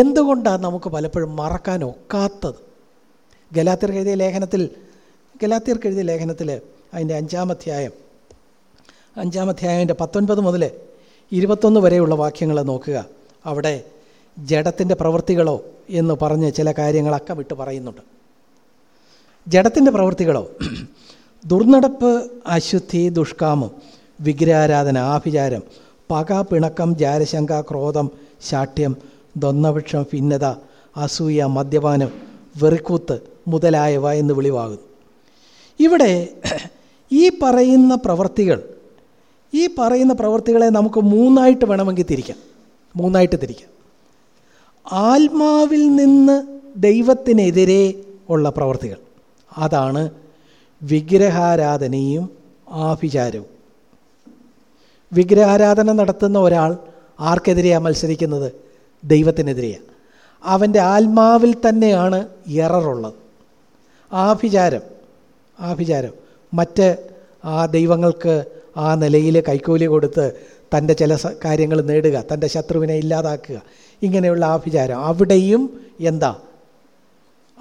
എന്തുകൊണ്ടാണ് നമുക്ക് പലപ്പോഴും മറക്കാൻ ഒക്കാത്തത്? ഗലാത്തിർക്ക് എഴുതിയ ലേഖനത്തിൽ ഗലാത്തിർക്ക് എഴുതിയ ലേഖനത്തിൽ അതിന്റെ അഞ്ചാമധ്യായം അഞ്ചാമധ്യായന്റെ പത്തൊൻപത് മുതൽ ഇരുപത്തൊന്ന് വരെയുള്ള വാക്യങ്ങൾ നോക്കുക. അവിടെ ജഡത്തിന്റെ പ്രവൃത്തികളോ എന്ന് പറഞ്ഞ് ചില കാര്യങ്ങളൊക്കെ വിട്ട് പറയുന്നുണ്ട്. ജഡത്തിന്റെ പ്രവൃത്തികളോ ദുർനടപ്പ് അശുദ്ധി ദുഷ്കാമം വിഗ്രഹാരാധന ആഭിചാരം പക പിണക്കം ജാരശങ്ക ക്രോധം ശാഠ്യം ദൊന്നവൃക്ഷം ഭിന്നത അസൂയ മദ്യപാനം വെറിക്കൂത്ത് മുതലായവ എന്ന് വിളിവാകുന്നു. ഇവിടെ ഈ പറയുന്ന പ്രവൃത്തികൾ ഈ പറയുന്ന പ്രവൃത്തികളെ നമുക്ക് മൂന്നായിട്ട് വേണമെങ്കിൽ തിരിക്കാം. മൂന്നായിട്ട് തിരിക്കാം. ആത്മാവിൽ നിന്ന് ദൈവത്തിനെതിരെ ഉള്ള പ്രവൃത്തികൾ അതാണ് വിഗ്രഹാരാധനയും ആഭിചാരവും. വിഗ്രഹാരാധന നടത്തുന്ന ഒരാൾ ആർക്കെതിരെയാണ് മത്സരിക്കുന്നത്? ദൈവത്തിനെതിരെയാണ് അവന്റെ ആത്മാവിൽ തന്നെയാണ് എററുള്ളത്. ആഭിചാരം ആഭിചാരം. മറ്റ് ആ ദൈവങ്ങൾക്ക് ആ നിലയിൽ കൈക്കൂലി കൊടുത്ത് തന്റെ ചില കാര്യങ്ങൾ നേടുക തന്റെ ശത്രുവിനെ ഇല്ലാതാക്കുക. ഇങ്ങനെയുള്ള ആഭിചാരം. അവിടെയും എന്താ?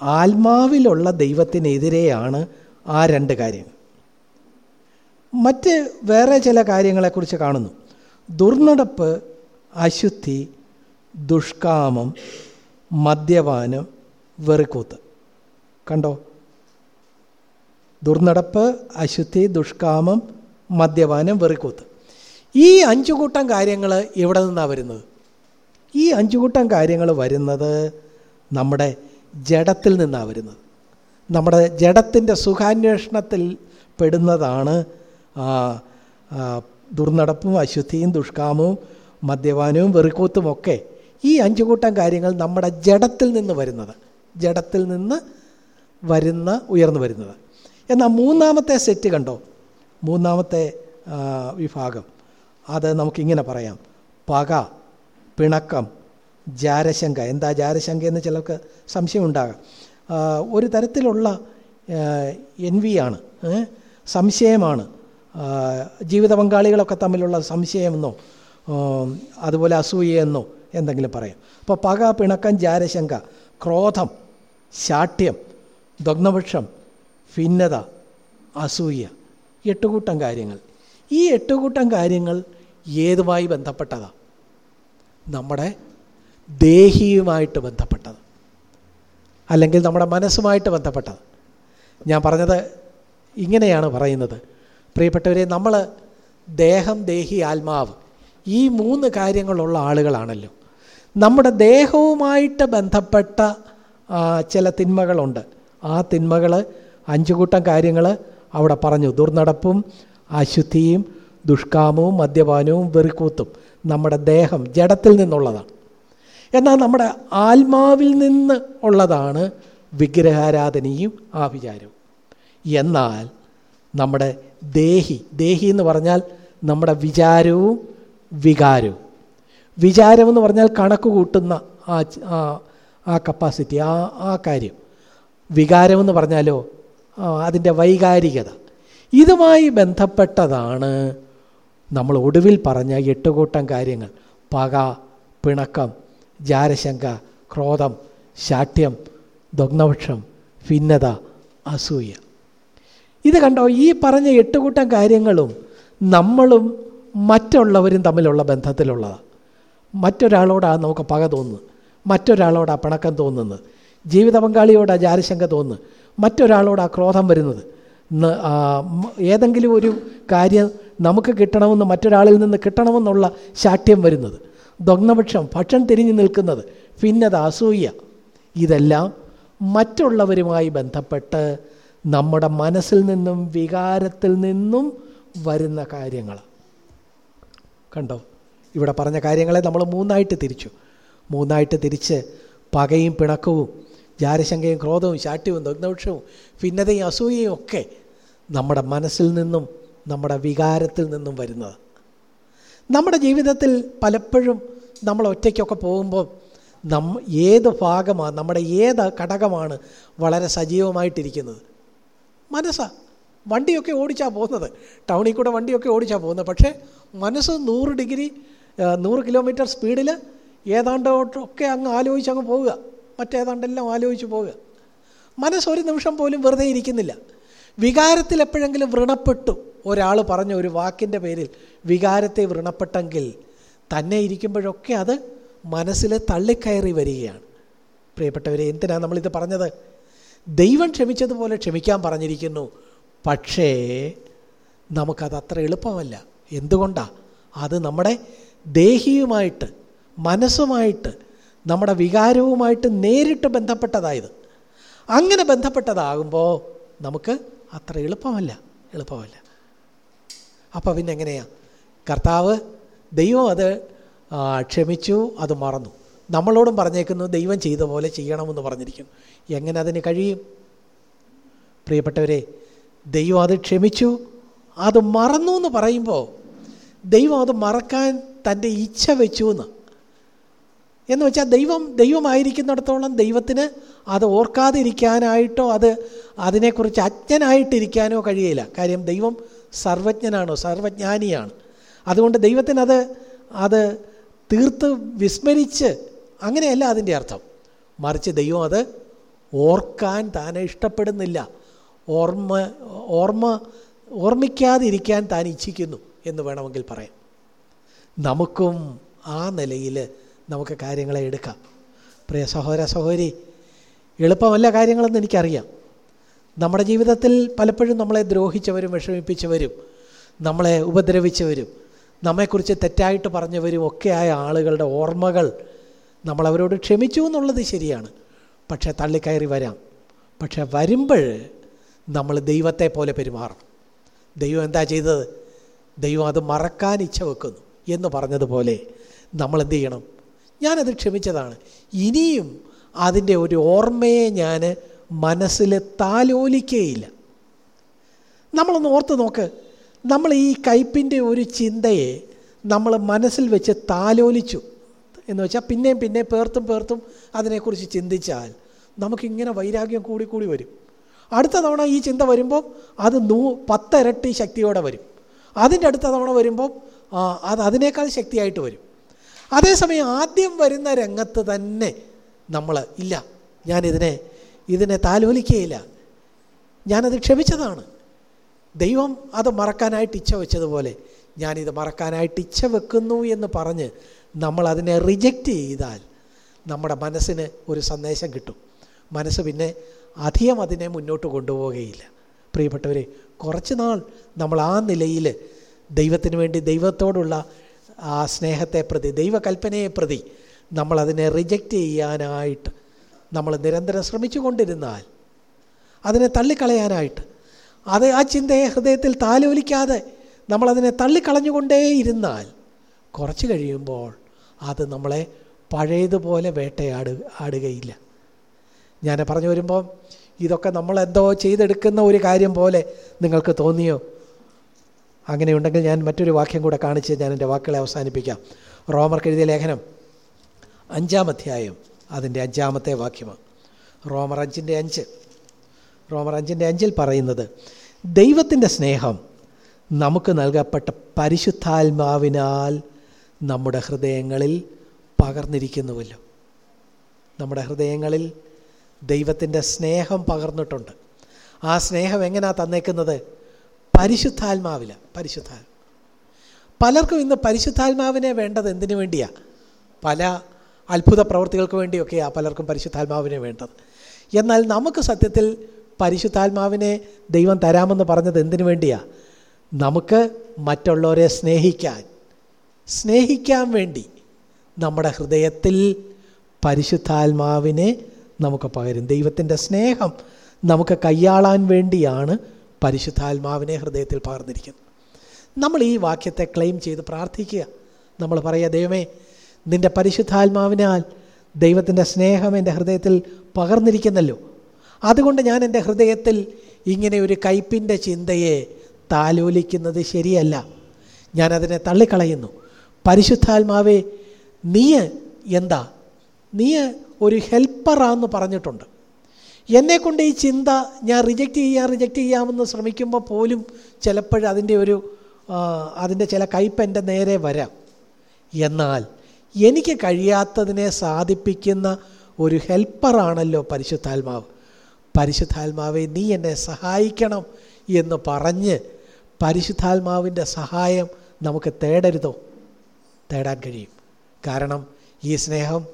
ആത്മാവിലുള്ള ദൈവത്തിനെതിരെയാണ് ആ രണ്ട് കാര്യം. മറ്റ് വേറെ ചില കാര്യങ്ങളെക്കുറിച്ച് കാണുന്നു. ദുർനടപ്പ് അശുദ്ധി ദുഷ്കാമം മദ്യപാനം വെറിക്കൂത്ത്. കണ്ടോ? ദുർനടപ്പ് അശുദ്ധി ദുഷ്കാമം മദ്യപാനം വെറിക്കൂത്ത്. ഈ അഞ്ചു കൂട്ടം കാര്യങ്ങൾ എവിടെ നിന്നാണ് വരുന്നത്? ഈ അഞ്ചു കൂട്ടം കാര്യങ്ങൾ വരുന്നത് നമ്മുടെ ജഡത്തിൽ നിന്നാണ് വരുന്നത്. നമ്മുടെ ജഡത്തിന്റെ സുഖാന്വേഷണത്തിൽ പെടുന്നതാണ് ദുർനടപ്പും അശുദ്ധിയും ദുഷ്കാമവും മദ്യപാനവും വെറിക്കൂത്തുമൊക്കെ ഈ അഞ്ചു കൂട്ടം കാര്യങ്ങൾ നമ്മുടെ ജഡത്തിൽ നിന്ന് വരുന്നത് ജഡത്തിൽ നിന്ന് വരുന്ന ഉയർന്നു വരുന്നത്. എന്നാൽ മൂന്നാമത്തെ സെറ്റ് കണ്ടോ? മൂന്നാമത്തെ വിഭാഗം. അത് നമുക്കിങ്ങനെ പറയാം. പക പിണക്കം ജാരശങ്ക. എന്താ ജാരശങ്ക എന്ന് ചിലർക്ക് സംശയമുണ്ടാകാം. ആ, ഒരു തരത്തിലുള്ള എൻ വി ആണ് ഏ? സംശയമാണ്. ജീവിത പങ്കാളികളൊക്കെ തമ്മിലുള്ള സംശയമെന്നോ അതുപോലെ അസൂയയെന്നോ എന്തെങ്കിലും പറയാം. അപ്പോൾ പക പിണക്കം ജാരശങ്ക ക്രോധം ശാഠ്യം ദഗ്നപക്ഷം ഭിന്നത അസൂയ എട്ടുകൂട്ടം കാര്യങ്ങൾ. ഈ എട്ടുകൂട്ടം കാര്യങ്ങൾ ഏതുമായി ബന്ധപ്പെട്ടതാണ് നമ്മുടെ ദേഹിയുമായിട്ട് ബന്ധപ്പെട്ടത് അല്ലെങ്കിൽ നമ്മുടെ മനസ്സുമായിട്ട് ബന്ധപ്പെട്ടത്. ഞാൻ പറഞ്ഞത് ഇങ്ങനെയാണ് പറയുന്നത്. പ്രിയപ്പെട്ടവരെ നമ്മൾ ദേഹം ദേഹി ആത്മാവ് ഈ മൂന്ന് കാര്യങ്ങളുള്ള ആളുകളാണല്ലോ. നമ്മുടെ ദേഹവുമായിട്ട് ബന്ധപ്പെട്ട ചില തിന്മകളുണ്ട്. ആ തിന്മകൾ അഞ്ചു കൂട്ടം കാര്യങ്ങൾ അവിടെ പറഞ്ഞു. ദുർനടപ്പും അശുദ്ധിയും ദുഷ്കാമവും മദ്യപാനവും വെറിക്കൂത്തും നമ്മുടെ ദേഹം ജഡത്തിൽ നിന്നുള്ളതാണ്. എന്നാൽ നമ്മുടെ ആത്മാവിൽ നിന്ന് ഉള്ളതാണ് വിഗ്രഹാരാധനയും ആഭിചാരവും എന്നാൽ നമ്മുടെ ദേഹി ദേഹി എന്ന് പറഞ്ഞാൽ നമ്മുടെ വിചാരവും വികാരവും. വിചാരം എന്ന് പറഞ്ഞാൽ കണക്ക് കൂട്ടുന്ന ആ ആ കപ്പാസിറ്റി ആ ആ കാര്യം. വികാരമെന്ന് പറഞ്ഞാലോ അതിന്റെ വൈകാരികത. ഇതുമായി ബന്ധപ്പെട്ടതാണ് നമ്മൾ ഒടുവിൽ പറഞ്ഞ എട്ടുകൂട്ടം കാര്യങ്ങൾ. പക പിണക്കം ജാരശങ്ക ക്രോധം ശാഠ്യം ദഗ്നവക്ഷം ഭിന്നത അസൂയ. ഇത് കണ്ടോ ഈ പറഞ്ഞ എട്ട് കൂട്ടം കാര്യങ്ങളും നമ്മളും മറ്റുള്ളവരും തമ്മിലുള്ള ബന്ധത്തിലുള്ളതാണ് മറ്റൊരാളോടാണ് നമുക്ക് പക തോന്നുന്നത് മറ്റൊരാളോടാണ് പിണക്കം തോന്നുന്നത് ജീവിത പങ്കാളിയോടാണ് ജാരശങ്ക തോന്നുന്നത് മറ്റൊരാളോടാണ് ക്രോധം വരുന്നത്. ഏതെങ്കിലും ഒരു കാര്യം നമുക്ക് കിട്ടണമെന്ന് മറ്റൊരാളിൽ നിന്ന് കിട്ടണമെന്നുള്ള ശാഠ്യം വരുന്നത്. ദഗ്നപക്ഷം പക്ഷം തിരിഞ്ഞു നിൽക്കുന്നത്. ഭിന്നത അസൂയ. ഇതെല്ലാം മറ്റുള്ളവരുമായി ബന്ധപ്പെട്ട് നമ്മുടെ മനസ്സിൽ നിന്നും വികാരത്തിൽ നിന്നും വരുന്ന കാര്യങ്ങൾ കണ്ടോ? ഇവിടെ പറഞ്ഞ കാര്യങ്ങളെ നമ്മൾ മൂന്നായിട്ട് തിരിച്ചു. മൂന്നായിട്ട് തിരിച്ച് പകയും പിണക്കവും ജാരശങ്കയും ക്രോധവും ശാഠ്യവും ദഗ്നവൃക്ഷവും ഭിന്നതയും അസൂയയും ഒക്കെ നമ്മുടെ മനസ്സിൽ നിന്നും നമ്മുടെ വികാരത്തിൽ നിന്നും വരുന്നത്. നമ്മുടെ ജീവിതത്തിൽ പലപ്പോഴും നമ്മൾ ഒറ്റയ്ക്കൊക്കെ പോകുമ്പോൾ നം ഏത് ഭാഗമാണ് നമ്മുടെ ഏത് ഘടകമാണ് വളരെ സജീവമായിട്ടിരിക്കുന്നത്? മനസ്സാ. വണ്ടിയൊക്കെ ഓടിച്ചാൽ പോകുന്നത്. ടൗണിൽ കൂടെ വണ്ടിയൊക്കെ ഓടിച്ചാൽ പോകുന്നത്. പക്ഷേ മനസ്സ് നൂറ് ഡിഗ്രി നൂറ് കിലോമീറ്റർ സ്പീഡിൽ ഏതാണ്ടൊക്കെ അങ്ങ് ആലോചിച്ച് അങ്ങ് പോവുക. മറ്റേതാണ്ടെല്ലാം ആലോചിച്ച് പോവുക. മനസ്സൊരു നിമിഷം പോലും വെറുതെ ഇരിക്കുന്നില്ല. വികാരത്തിൽ എപ്പോഴെങ്കിലും വ്രണപ്പെട്ടു. ഒരാൾ പറഞ്ഞ ഒരു വാക്കിന്റെ പേരിൽ വികാരത്തെ വ്രണപ്പെട്ടെങ്കിൽ തന്നെ ഇരിക്കുമ്പോഴൊക്കെ അത് മനസ്സിൽ തള്ളിക്കയറി വരികയാണ്. പ്രിയപ്പെട്ടവരെ എന്തിനാണ് നമ്മളിത് പറഞ്ഞത്? ദൈവം ക്ഷമിച്ചതുപോലെ ക്ഷമിക്കാൻ പറഞ്ഞിരിക്കുന്നു. പക്ഷേ നമുക്കത് അത്ര എളുപ്പമല്ല. എന്തുകൊണ്ടാണ് അത് നമ്മുടെ ദേഹിയുമായിട്ട് മനസ്സുമായിട്ട് നമ്മുടെ വികാരവുമായിട്ട് നേരിട്ട് ബന്ധപ്പെട്ടതായത്. അങ്ങനെ ബന്ധപ്പെട്ടതാകുമ്പോൾ നമുക്ക് അത്ര എളുപ്പമല്ല. എളുപ്പമല്ല. അപ്പോൾ പിന്നെ എങ്ങനെയാണ് കർത്താവ് ദൈവം അത് ക്ഷമിച്ചു അത് മറന്നു. നമ്മളോടും പറഞ്ഞേക്കുന്നു ദൈവം ചെയ്ത പോലെ ചെയ്യണമെന്ന് പറഞ്ഞിരിക്കുന്നു. എങ്ങനെ അതിന് കഴിയും? പ്രിയപ്പെട്ടവരെ ദൈവം അത് ക്ഷമിച്ചു അത് മറന്നു എന്ന് പറയുമ്പോൾ ദൈവം അത് മറക്കാൻ തന്റെ ഇച്ഛ വെച്ചു എന്ന് എന്ന് വെച്ചാൽ ദൈവം ദൈവമായിരിക്കുന്നിടത്തോളം ദൈവത്തിന് അത് ഓർക്കാതിരിക്കാനായിട്ടോ അത് അതിനെക്കുറിച്ച് അജ്ഞനായിട്ടിരിക്കാനോ കഴിയില്ല. കാര്യം ദൈവം സർവജ്ഞനാണോ? സർവജ്ഞാനിയാണ്. അതുകൊണ്ട് ദൈവത്തിനത് അത് തീർത്ത് വിസ്മരിച്ച് അങ്ങനെയല്ല അതിന്റെ അർത്ഥം. മറിച്ച് ദൈവം അത് ഓർക്കാൻ താൻ ഇഷ്ടപ്പെടുന്നില്ല. ഓർമ്മ ഓർമ്മ ഓർമ്മിക്കാതിരിക്കാൻ താൻ ഇച്ഛിക്കുന്നു എന്ന് വേണമെങ്കിൽ പറയാം. നമുക്കും ആ നിലയിൽ നമുക്ക് കാര്യങ്ങളെ എടുക്കാം. പ്രിയ സഹോദര സഹോദരി എളുപ്പമല്ല കാര്യങ്ങളെന്ന് എനിക്കറിയാം. നമ്മുടെ ജീവിതത്തിൽ പലപ്പോഴും നമ്മളെ ദ്രോഹിച്ചവരും വിഷമിപ്പിച്ചവരും നമ്മളെ ഉപദ്രവിച്ചവരും നമ്മെക്കുറിച്ച് തെറ്റായിട്ട് പറഞ്ഞവരും ഒക്കെയായ ആളുകളുടെ ഓർമ്മകൾ നമ്മളവരോട് ക്ഷമിച്ചു എന്നുള്ളത് ശരിയാണ്. പക്ഷേ തള്ളിക്കയറി വരാം. പക്ഷെ വരുമ്പോൾ നമ്മൾ ദൈവത്തെ പോലെ പെരുമാറണം. ദൈവം എന്താ ചെയ്തത്? ദൈവം അത് മറക്കാൻ ഇച്ഛ വെക്കുന്നു എന്ന് പറഞ്ഞതുപോലെ നമ്മൾ എന്ത് ചെയ്യണം? ഞാനത് ക്ഷമിച്ചതാണ്. ഇനിയും അതിന്റെ ഒരു ഓർമ്മയെ ഞാൻ മനസ്സിൽ താലോലിക്കുകയില്ല നമ്മളൊന്ന് ഓർത്ത് നോക്ക്. നമ്മൾ ഈ കയ്പിന്റെ ഒരു ചിന്തയെ നമ്മൾ മനസ്സിൽ വെച്ച് താലോലിച്ചു എന്ന് വെച്ചാൽ പിന്നെയും പിന്നെ പേർത്തും പേർത്തും അതിനെക്കുറിച്ച് ചിന്തിച്ചാൽ നമുക്കിങ്ങനെ വൈരാഗ്യം കൂടി കൂടി വരും. അടുത്ത തവണ ഈ ചിന്ത വരുമ്പോൾ അത് നൂ പത്തിരട്ടി ശക്തിയോടെ വരും. അതിന്റെ അടുത്ത തവണ വരുമ്പോൾ അത് അതിനേക്കാൾ ശക്തിയായിട്ട് വരും. അതേസമയം ആദ്യം വരുന്ന രംഗത്ത് തന്നെ നമ്മൾ ഇല്ല ഞാനിതിനെ ഇതിനെ താലോലിക്കുകയില്ല. ഞാനത് ക്ഷമിച്ചതാണ്. ദൈവം അത് മറക്കാനായിട്ട് ഇച്ഛ വെച്ചതുപോലെ ഞാനിത് മറക്കാനായിട്ട് ഇച്ഛ വെക്കുന്നു എന്ന് പറഞ്ഞ് നമ്മൾ അതിനെ റിജക്റ്റ് ചെയ്താൽ നമ്മുടെ മനസ്സിന് ഒരു സന്ദേശം കിട്ടും. മനസ്സ് പിന്നെ അധികം അതിനെ മുന്നോട്ട് കൊണ്ടുപോവുകയില്ല. പ്രിയപ്പെട്ടവരെ കുറച്ച് നാൾ നമ്മൾ ആ നിലയിൽ ദൈവത്തിന് വേണ്ടി ദൈവത്തോടുള്ള ആ സ്നേഹത്തെ പ്രതി ദൈവകൽപ്പനയെ പ്രതി നമ്മളതിനെ റിജക്റ്റ് ചെയ്യാനായിട്ട് നമ്മൾ നിരന്തരം ശ്രമിച്ചു കൊണ്ടിരുന്നാൽ അതിനെ തള്ളിക്കളയാനായിട്ട് അത് ആ ചിന്തയെ ഹൃദയത്തിൽ താലോലിക്കാതെ നമ്മളതിനെ തള്ളിക്കളഞ്ഞുകൊണ്ടേയിരുന്നാൽ കുറച്ച് കഴിയുമ്പോൾ അത് നമ്മളെ പഴയതുപോലെ വേട്ടയാടു ആടുകയില്ല. ഞാൻ പറഞ്ഞു വരുമ്പോൾ ഇതൊക്കെ നമ്മളെന്തോ ചെയ്തെടുക്കുന്ന ഒരു കാര്യം പോലെ നിങ്ങൾക്ക് തോന്നിയോ? അങ്ങനെയുണ്ടെങ്കിൽ ഞാൻ മറ്റൊരു വാക്യം കൂടെ കാണിച്ച് ഞാൻ എന്റെ വാക്കുകളെ അവസാനിപ്പിക്കാം. റോമർക്ക് എഴുതിയ ലേഖനം അഞ്ചാം അധ്യായം അതിന്റെ അഞ്ചാമത്തെ വാക്യമാണ്. റോമർ അഞ്ചിന്റെ അഞ്ച്. റോമർ അഞ്ചിന്റെ അഞ്ചിൽ പറയുന്നത് ദൈവത്തിന്റെ സ്നേഹം നമുക്ക് നൽകപ്പെട്ട പരിശുദ്ധാത്മാവിനാൽ നമ്മുടെ ഹൃദയങ്ങളിൽ പകർന്നിരിക്കുന്നുവല്ലോ. നമ്മുടെ ഹൃദയങ്ങളിൽ ദൈവത്തിന്റെ സ്നേഹം പകർന്നിട്ടുണ്ട്. ആ സ്നേഹം എങ്ങനെയാണ് തന്നേക്കുന്നത്? പരിശുദ്ധാത്മാവില പരിശുദ്ധാത്മ പലർക്കും ഇന്ന് പരിശുദ്ധാത്മാവിനെ വേണ്ടത് എന്തിനു വേണ്ടിയാണ് പല അത്ഭുത പ്രവൃത്തികൾക്ക് വേണ്ടിയൊക്കെയാണ് പലർക്കും പരിശുദ്ധാത്മാവിനെ വേണ്ടത്. എന്നാൽ നമുക്ക് സത്യത്തിൽ പരിശുദ്ധാത്മാവിനെ ദൈവം തരാമെന്ന് പറഞ്ഞത് എന്തിനു വേണ്ടിയാണ് നമുക്ക് മറ്റുള്ളവരെ സ്നേഹിക്കാൻ. സ്നേഹിക്കാൻ വേണ്ടി നമ്മുടെ ഹൃദയത്തിൽ പരിശുദ്ധാത്മാവിനെ നമുക്ക് പകരും. ദൈവത്തിന്റെ സ്നേഹം നമുക്ക് കൈയാളാൻ വേണ്ടിയാണ് പരിശുദ്ധാത്മാവിനെ ഹൃദയത്തിൽ പകർന്നിരിക്കുന്നത്. നമ്മൾ ഈ വാക്യത്തെ ക്ലെയിം ചെയ്ത് പ്രാർത്ഥിക്കുക. നമ്മൾ പറയുക ദൈവമേ നിന്റെ പരിശുദ്ധാത്മാവിനാൽ ദൈവത്തിന്റെ സ്നേഹം എന്റെ ഹൃദയത്തിൽ പകർന്നിരിക്കുന്നല്ലോ. അതുകൊണ്ട് ഞാൻ എന്റെ ഹൃദയത്തിൽ ഇങ്ങനെ ഒരു കയ്പിന്റെ ചിന്തയെ താലോലിക്കുന്നത് ശരിയല്ല. ഞാനതിനെ തള്ളിക്കളയുന്നു. പരിശുദ്ധാത്മാവേ നീ എന്താ? നീ ഒരു ഹെൽപ്പറാന്ന് പറഞ്ഞിട്ടുണ്ട്. എന്നെക്കൊണ്ട് ഈ ചിന്ത ഞാൻ റിജക്റ്റ് ചെയ്യാൻ റിജക്റ്റ് ചെയ്യാമെന്ന് ശ്രമിക്കുമ്പോൾ പോലും ചിലപ്പോഴതിന്റെ ഒരു അതിന്റെ ചില കയ്പ് എന്റെ നേരെ വരാം. എന്നാൽ എനിക്ക് കഴിയാത്തതിനെ സാധിപ്പിക്കുന്ന ഒരു ഹെൽപ്പറാണല്ലോ പരിശുദ്ധാത്മാവ്. പരിശുദ്ധാത്മാവെ നീ എന്നെ സഹായിക്കണം എന്ന് പറഞ്ഞ് പരിശുദ്ധാത്മാവിന്റെ സഹായം നമുക്ക് തേടരുതോ? തേടാൻ കഴിയും. കാരണം ഈ സ്നേഹം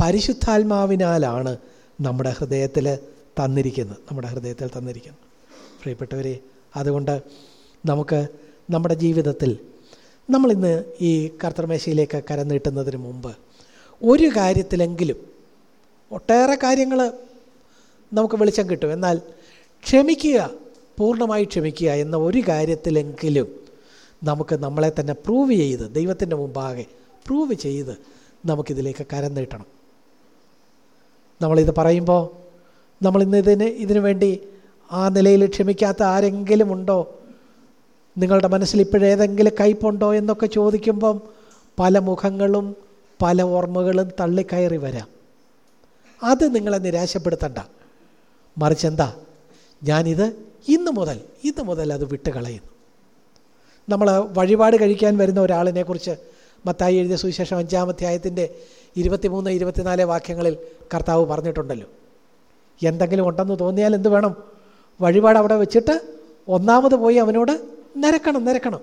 പരിശുദ്ധാത്മാവിനാലാണ് നമ്മുടെ ഹൃദയത്തിൽ തന്നിരിക്കുന്നത്. നമ്മുടെ ഹൃദയത്തിൽ തന്നിരിക്കുന്നത് പ്രിയപ്പെട്ടവരെ അതുകൊണ്ട് നമുക്ക് നമ്മുടെ ജീവിതത്തിൽ നമ്മളിന്ന് ഈ കർത്തർമേശയിലേക്ക് കരം നീട്ടുന്നതിന് മുമ്പ് ഒരു കാര്യത്തിലെങ്കിലും ഒട്ടേറെ കാര്യങ്ങൾ നമുക്ക് വെളിച്ചം കിട്ടും. എന്നാൽ ക്ഷമിക്കുക പൂർണമായി ക്ഷമിക്കുക എന്ന ഒരു കാര്യത്തിലെങ്കിലും നമുക്ക് നമ്മളെ തന്നെ പ്രൂവ് ചെയ്ത് ദൈവത്തിന്റെ മുമ്പാകെ പ്രൂവ് ചെയ്ത് നമുക്കിതിലേക്ക് കരം നീട്ടണം നമ്മളിത് പറയുമ്പോൾ നമ്മളിന്ന് ഇതിന് ഇതിനു വേണ്ടി ആ നിലയിൽ ക്ഷമിക്കാത്ത ആരെങ്കിലും ഉണ്ടോ? നിങ്ങളുടെ മനസ്സിൽ ഇപ്പോഴേതെങ്കിലും കയ്പുണ്ടോ എന്നൊക്കെ ചോദിക്കുമ്പം പല മുഖങ്ങളും പല ഓർമ്മകളും തള്ളിക്കയറി വരാം. അത് നിങ്ങളെ നിരാശപ്പെടുത്തണ്ട. മറിച്ച് എന്താ? ഞാനിത് ഇന്ന് മുതൽ ഇന്ന് മുതൽ അത് വിട്ടുകളയുന്നു. നമ്മൾ വഴിപാട് കഴിക്കാൻ വരുന്ന ഒരാളിനെ കുറിച്ച് മത്തായി എഴുതിയ സുവിശേഷം അഞ്ചാമധ്യായത്തിന്റെ ഇരുപത്തിമൂന്ന് ഇരുപത്തിനാല് വാക്യങ്ങളിൽ കർത്താവ് പറഞ്ഞിട്ടുണ്ടല്ലോ. എന്തെങ്കിലും ഉണ്ടെന്ന് തോന്നിയാൽ എന്ത് വേണം? വഴിപാട് അവിടെ വെച്ചിട്ട് ഒന്നാമത് പോയി അവനോട് നിരക്കണം നിരക്കണം.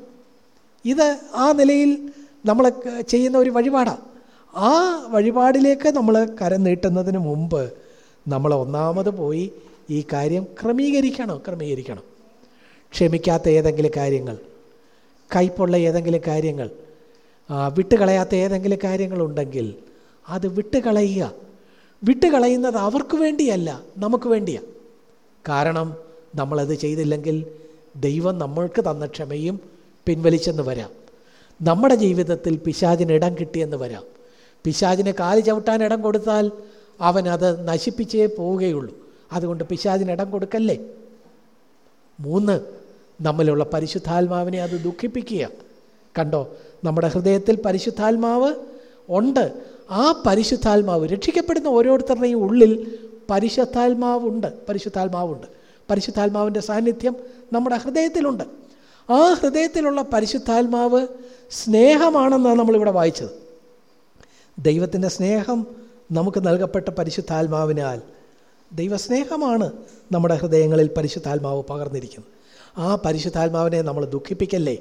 ഇത് ആ നിലയിൽ നമ്മൾ ചെയ്യുന്ന ഒരു വഴിപാടാണ് ആ വഴിപാടിലേക്ക് നമ്മൾ കരം നീട്ടുന്നതിന് മുമ്പ് നമ്മൾ ഒന്നാമത് പോയി ഈ കാര്യം ക്രമീകരിക്കണം ക്രമീകരിക്കണം. ക്ഷമിക്കാത്ത ഏതെങ്കിലും കാര്യങ്ങൾ കയ്പുള്ള ഏതെങ്കിലും കാര്യങ്ങൾ വിട്ടുകളയാത്ത ഏതെങ്കിലും കാര്യങ്ങളുണ്ടെങ്കിൽ അത് വിട്ടുകളയുക. വിട്ടുകളയുന്നത് അവർക്ക് വേണ്ടിയല്ല നമുക്ക് വേണ്ടിയാണ് കാരണം നമ്മളത് ചെയ്തില്ലെങ്കിൽ ദൈവം നമ്മൾക്ക് തന്ന ക്ഷമയും പിൻവലിച്ചെന്ന് വരാം. നമ്മുടെ ജീവിതത്തിൽ പിശാചിന് ഇടം കിട്ടിയെന്ന് വരാം. പിശാചിന് കാൽ ചവിട്ടാൻ ഇടം കൊടുത്താൽ അവൻ അത് നശിപ്പിച്ചേ പോവുകയുള്ളൂ. അതുകൊണ്ട് പിശാചിന് ഇടം കൊടുക്കല്ലേ? മൂന്ന് നമ്മളുള്ള പരിശുദ്ധാത്മാവിനെ അത് ദുഃഖിപ്പിക്കുക. കണ്ടോ നമ്മുടെ ഹൃദയത്തിൽ പരിശുദ്ധാത്മാവ് ഉണ്ട്. ആ പരിശുദ്ധാത്മാവ് രക്ഷിക്കപ്പെടുന്ന ഓരോരുത്തരുടെയും ഉള്ളിൽ പരിശുദ്ധാത്മാവുണ്ട്. പരിശുദ്ധാത്മാവുണ്ട്. പരിശുദ്ധാത്മാവിന്റെ സാന്നിധ്യം നമ്മുടെ ഹൃദയത്തിലുണ്ട്. ആ ഹൃദയത്തിലുള്ള പരിശുദ്ധാത്മാവ് സ്നേഹമാണെന്നാണ് നമ്മളിവിടെ വായിച്ചത്. ദൈവത്തിന്റെ സ്നേഹം നമുക്ക് നൽകപ്പെട്ട പരിശുദ്ധാത്മാവിനാൽ ദൈവസ്നേഹമാണ് നമ്മുടെ ഹൃദയങ്ങളിൽ പരിശുദ്ധാത്മാവ് പകർന്നിരിക്കുന്നത്. ആ പരിശുദ്ധാത്മാവിനെ നമ്മൾ ദുഃഖിപ്പിക്കല്ലേ?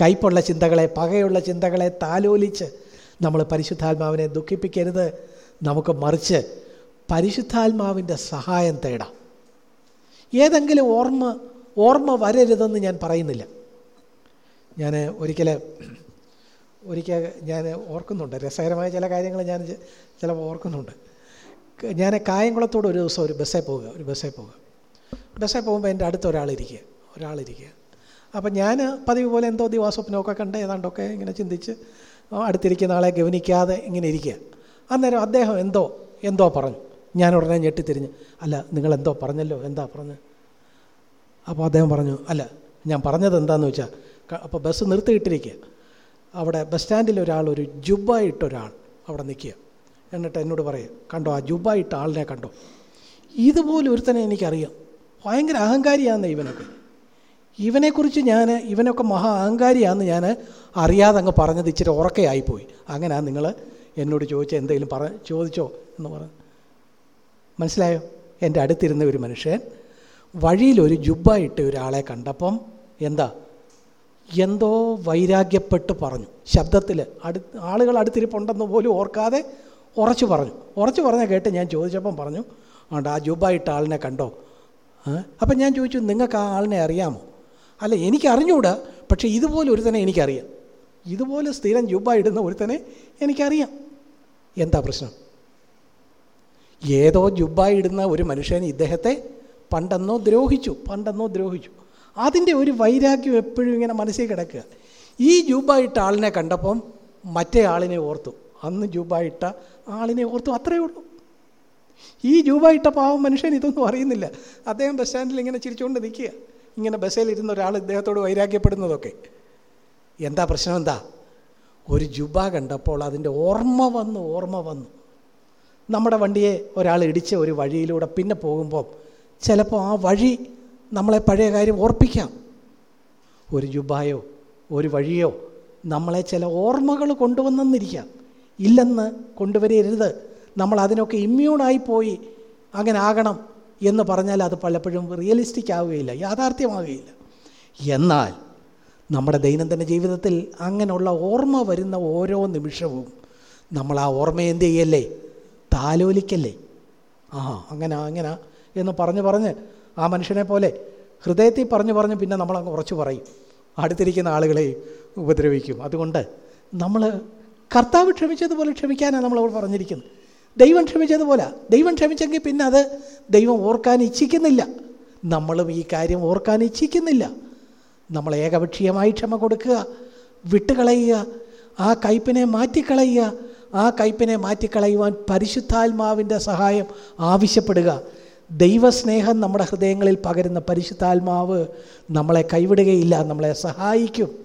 കയ്പുള്ള ചിന്തകളെ പകയുള്ള ചിന്തകളെ താലോലിച്ച് നമ്മൾ പരിശുദ്ധാത്മാവിനെ ദുഃഖിപ്പിക്കരുത്. നമുക്ക് മറിച്ച് പരിശുദ്ധാത്മാവിന്റെ സഹായം തേടാം. ഏതെങ്കിലും ഓർമ്മ ഓർമ്മ വരരുതെന്ന് ഞാൻ പറയുന്നില്ല. ഞാൻ ഒരിക്കൽ ഒരിക്കൽ ഞാൻ ഓർക്കുന്നുണ്ട്. രസകരമായ ചില കാര്യങ്ങൾ ഞാൻ ചിലപ്പോൾ ഓർക്കുന്നുണ്ട്. ഞാൻ കായംകുളത്തോട് ഒരു ദിവസം ഒരു ബസ്സേ പോവുക ഒരു ബസ്സേ പോവുക. ബസ്സേ പോകുമ്പോൾ എന്റെ അടുത്ത് ഒരാളിരിക്കുക ഒരാളിരിക്കുക. അപ്പം ഞാൻ പതിവ് പോലെ എന്തോ ദിവാസ്വപ്നമൊക്കെ കണ്ട് ഏതാണ്ടൊക്കെ ഇങ്ങനെ ചിന്തിച്ച് അടുത്തിരിക്കുന്ന ആളെ ഗവനിക്കാതെ ഇങ്ങനെ ഇരിക്കുക. അന്നേരം അദ്ദേഹം എന്തോ എന്തോ പറഞ്ഞു. ഞാൻ ഉടനെ ഞെട്ടിത്തിരിഞ്ഞ് അല്ല നിങ്ങൾ എന്തോ പറഞ്ഞല്ലോ എന്താ പറഞ്ഞ്? അപ്പോൾ അദ്ദേഹം പറഞ്ഞു അല്ല ഞാൻ പറഞ്ഞത് എന്താണെന്ന് വെച്ചാൽ അപ്പോൾ ബസ് നിർത്തിയിട്ടിരിക്കുക. അവിടെ ബസ് സ്റ്റാൻഡിൽ ഒരാൾ ഒരു ജുബായിട്ട ഒരാൾ അവിടെ നിൽക്കുക. എന്നിട്ട് എന്നോട് പറയുക കണ്ടോ ആ ജുബായിട്ട ആളിനെ കണ്ടോ? ഇതുപോലെ ഒരുത്തനെ എനിക്കറിയാം. ഭയങ്കര അഹങ്കാരിയാണ് ഇവനൊക്കെ. ഇവനെക്കുറിച്ച് ഞാൻ ഇവനൊക്കെ മഹാ അഹങ്കാരിയാണെന്ന് ഞാൻ അറിയാതെ അങ്ങ് പറഞ്ഞത് ഇച്ചിരി ഉറക്കയായിപ്പോയി അങ്ങനെ നിങ്ങൾ എന്നോട് ചോദിച്ച എന്തെങ്കിലും പറ ചോദിച്ചോ എന്ന് പറഞ്ഞു. മനസ്സിലായോ? എന്റെ അടുത്തിരുന്ന ഒരു മനുഷ്യൻ വഴിയിൽ ഒരു ജുബ്ബ ഇട്ട ഒരാളെ കണ്ടപ്പം എന്താ? എന്തോ വൈരാഗ്യപ്പെട്ട് പറഞ്ഞു. ശബ്ദത്തിൽ അടു ആളുകൾ അടുത്തിരിപ്പുണ്ടെന്ന് പോലും ഓർക്കാതെ ഉറച്ചു പറഞ്ഞു. ഉറച്ചു പറഞ്ഞ കേട്ട് ഞാൻ ചോദിച്ചപ്പം പറഞ്ഞു ഉണ്ട് ആ ജുബ ഇട്ട ആളിനെ കണ്ടോ? അപ്പം ഞാൻ ചോദിച്ചു നിങ്ങൾക്ക് ആ ആളിനെ അറിയാമോ? അല്ല എനിക്ക് അറിഞ്ഞുകൂടാ പക്ഷേ ഇതുപോലെ ഒരുത്തനെ എനിക്കറിയാം. ഇതുപോലെ സ്ഥിരം ജുബ ഇടുന്ന ഒരുത്തനെ എനിക്കറിയാം. എന്താ പ്രശ്നം? ഏതോ ജുബ ഇടുന്ന ഒരു മനുഷ്യന് ഇദ്ദേഹത്തെ പണ്ടെന്നോ ദ്രോഹിച്ചു പണ്ടെന്നോ ദ്രോഹിച്ചു. അതിന്റെ ഒരു വൈരാഗ്യം എപ്പോഴും ഇങ്ങനെ മനസ്സിൽ കിടക്കുക. ഈ ജൂബായിട്ട ആളിനെ കണ്ടപ്പം മറ്റേ ആളിനെ ഓർത്തു. അന്ന് ജൂബായിട്ട ആളിനെ ഓർത്തു അത്രയേ ഉള്ളൂ. ഈ ജൂബായിട്ട പാവം മനുഷ്യൻ ഇതൊന്നും അറിയുന്നില്ല. അദ്ദേഹം ബസ് സ്റ്റാൻഡിൽ ഇങ്ങനെ ചിരിച്ചുകൊണ്ട് നിൽക്കുക. ഇങ്ങനെ ബസ്സിൽ ഇരുന്ന ഒരാൾ ഇദ്ദേഹത്തോട് വൈരാഗ്യപ്പെടുന്നതൊക്കെ. എന്താ പ്രശ്നം എന്താ? ഒരു ജുബ കണ്ടപ്പോൾ അതിന്റെ ഓർമ്മ വന്നു ഓർമ്മ വന്നു. നമ്മുടെ വണ്ടിയെ ഒരാൾ ഇടിച്ച ഒരു വഴിയിലൂടെ പിന്നെ പോകുമ്പോൾ ചിലപ്പോൾ ആ വഴി നമ്മളെ പഴയ കാര്യം ഓർപ്പിക്കാം. ഒരു ജുബായോ ഒരു വഴിയോ നമ്മളെ ചില ഓർമ്മകൾ കൊണ്ടുവന്നെന്നിരിക്കാം. ഇല്ലെന്ന് കൊണ്ടുവരരുത്. നമ്മൾ അതിനൊക്കെ ഇമ്മ്യൂണായി പോയി അങ്ങനെ ആകണം എന്ന് പറഞ്ഞാൽ അത് പലപ്പോഴും റിയലിസ്റ്റിക് ആവുകയില്ല യാഥാർത്ഥ്യമാവുകയില്ല. എന്നാൽ നമ്മുടെ ദൈനംദിന ജീവിതത്തിൽ അങ്ങനെയുള്ള ഓർമ്മ വരുന്ന ഓരോ നിമിഷവും നമ്മൾ ആ ഓർമ്മ എന്ത് ചെയ്യല്ലേ? താലോലിക്കല്ലേ? ആ അങ്ങനെ അങ്ങനെ. എന്ന് പറഞ്ഞു പറഞ്ഞ് ആ മനുഷ്യനെ പോലെ ഹൃദയത്തിൽ പറഞ്ഞു പറഞ്ഞ് പിന്നെ നമ്മൾ ഉറച്ചു പറയും. അടുത്തിരിക്കുന്ന ആളുകളെ ഉപദ്രവിക്കും. അതുകൊണ്ട് നമ്മൾ കർത്താവ് ക്ഷമിച്ചതുപോലെ ക്ഷമിക്കാനാണ് നമ്മളവിടെ പറഞ്ഞിരിക്കുന്നത്. ദൈവം ക്ഷമിച്ചതുപോലെ. ദൈവം ക്ഷമിച്ചെങ്കിൽ പിന്നെ അത് ദൈവം ഓർക്കാൻ ഇച്ഛിക്കുന്നില്ല. നമ്മളും ഈ കാര്യം ഓർക്കാൻ ഇച്ഛിക്കുന്നില്ല. നമ്മൾ ഏകപക്ഷീയമായി ക്ഷമ കൊടുക്കുക വിട്ടുകളയുക ആ കയ്പിനെ മാറ്റിക്കളയുക ആ കയ്പിനെ മാറ്റിക്കളയുവാൻ പരിശുദ്ധാത്മാവിന്റെ സഹായം ആവശ്യപ്പെടുക. ദൈവസ്നേഹം നമ്മുടെ ഹൃദയങ്ങളിൽ പകരുന്ന പരിശുദ്ധാത്മാവ് നമ്മളെ കൈവിടുകയില്ല നമ്മളെ സഹായിക്കും.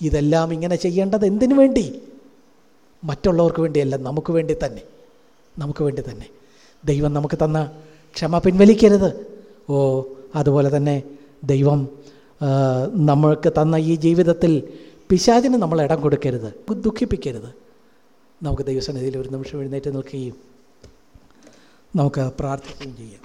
ഇതെല്ലാം ഇങ്ങനെ ചെയ്യേണ്ടത് എന്തിനു വേണ്ടി? മറ്റുള്ളവർക്ക് വേണ്ടിയല്ല നമുക്ക് വേണ്ടി തന്നെ. നമുക്ക് വേണ്ടി തന്നെ. ദൈവം നമുക്ക് തന്ന ക്ഷമ പിൻവലിക്കരുത്. ഓ അതുപോലെ തന്നെ ദൈവം നമ്മൾക്ക് തന്ന ഈ ജീവിതത്തിൽ പിശാചിന് നമ്മൾ ഇടം കൊടുക്കരുത് ദുഃഖിപ്പിക്കരുത്. നമുക്ക് ദൈവസന്നിധിയിൽ ഒരു നിമിഷം എഴുന്നേറ്റ് നിൽക്കുകയും നമുക്ക് പ്രാർത്ഥിക്കുകയും ചെയ്യാം.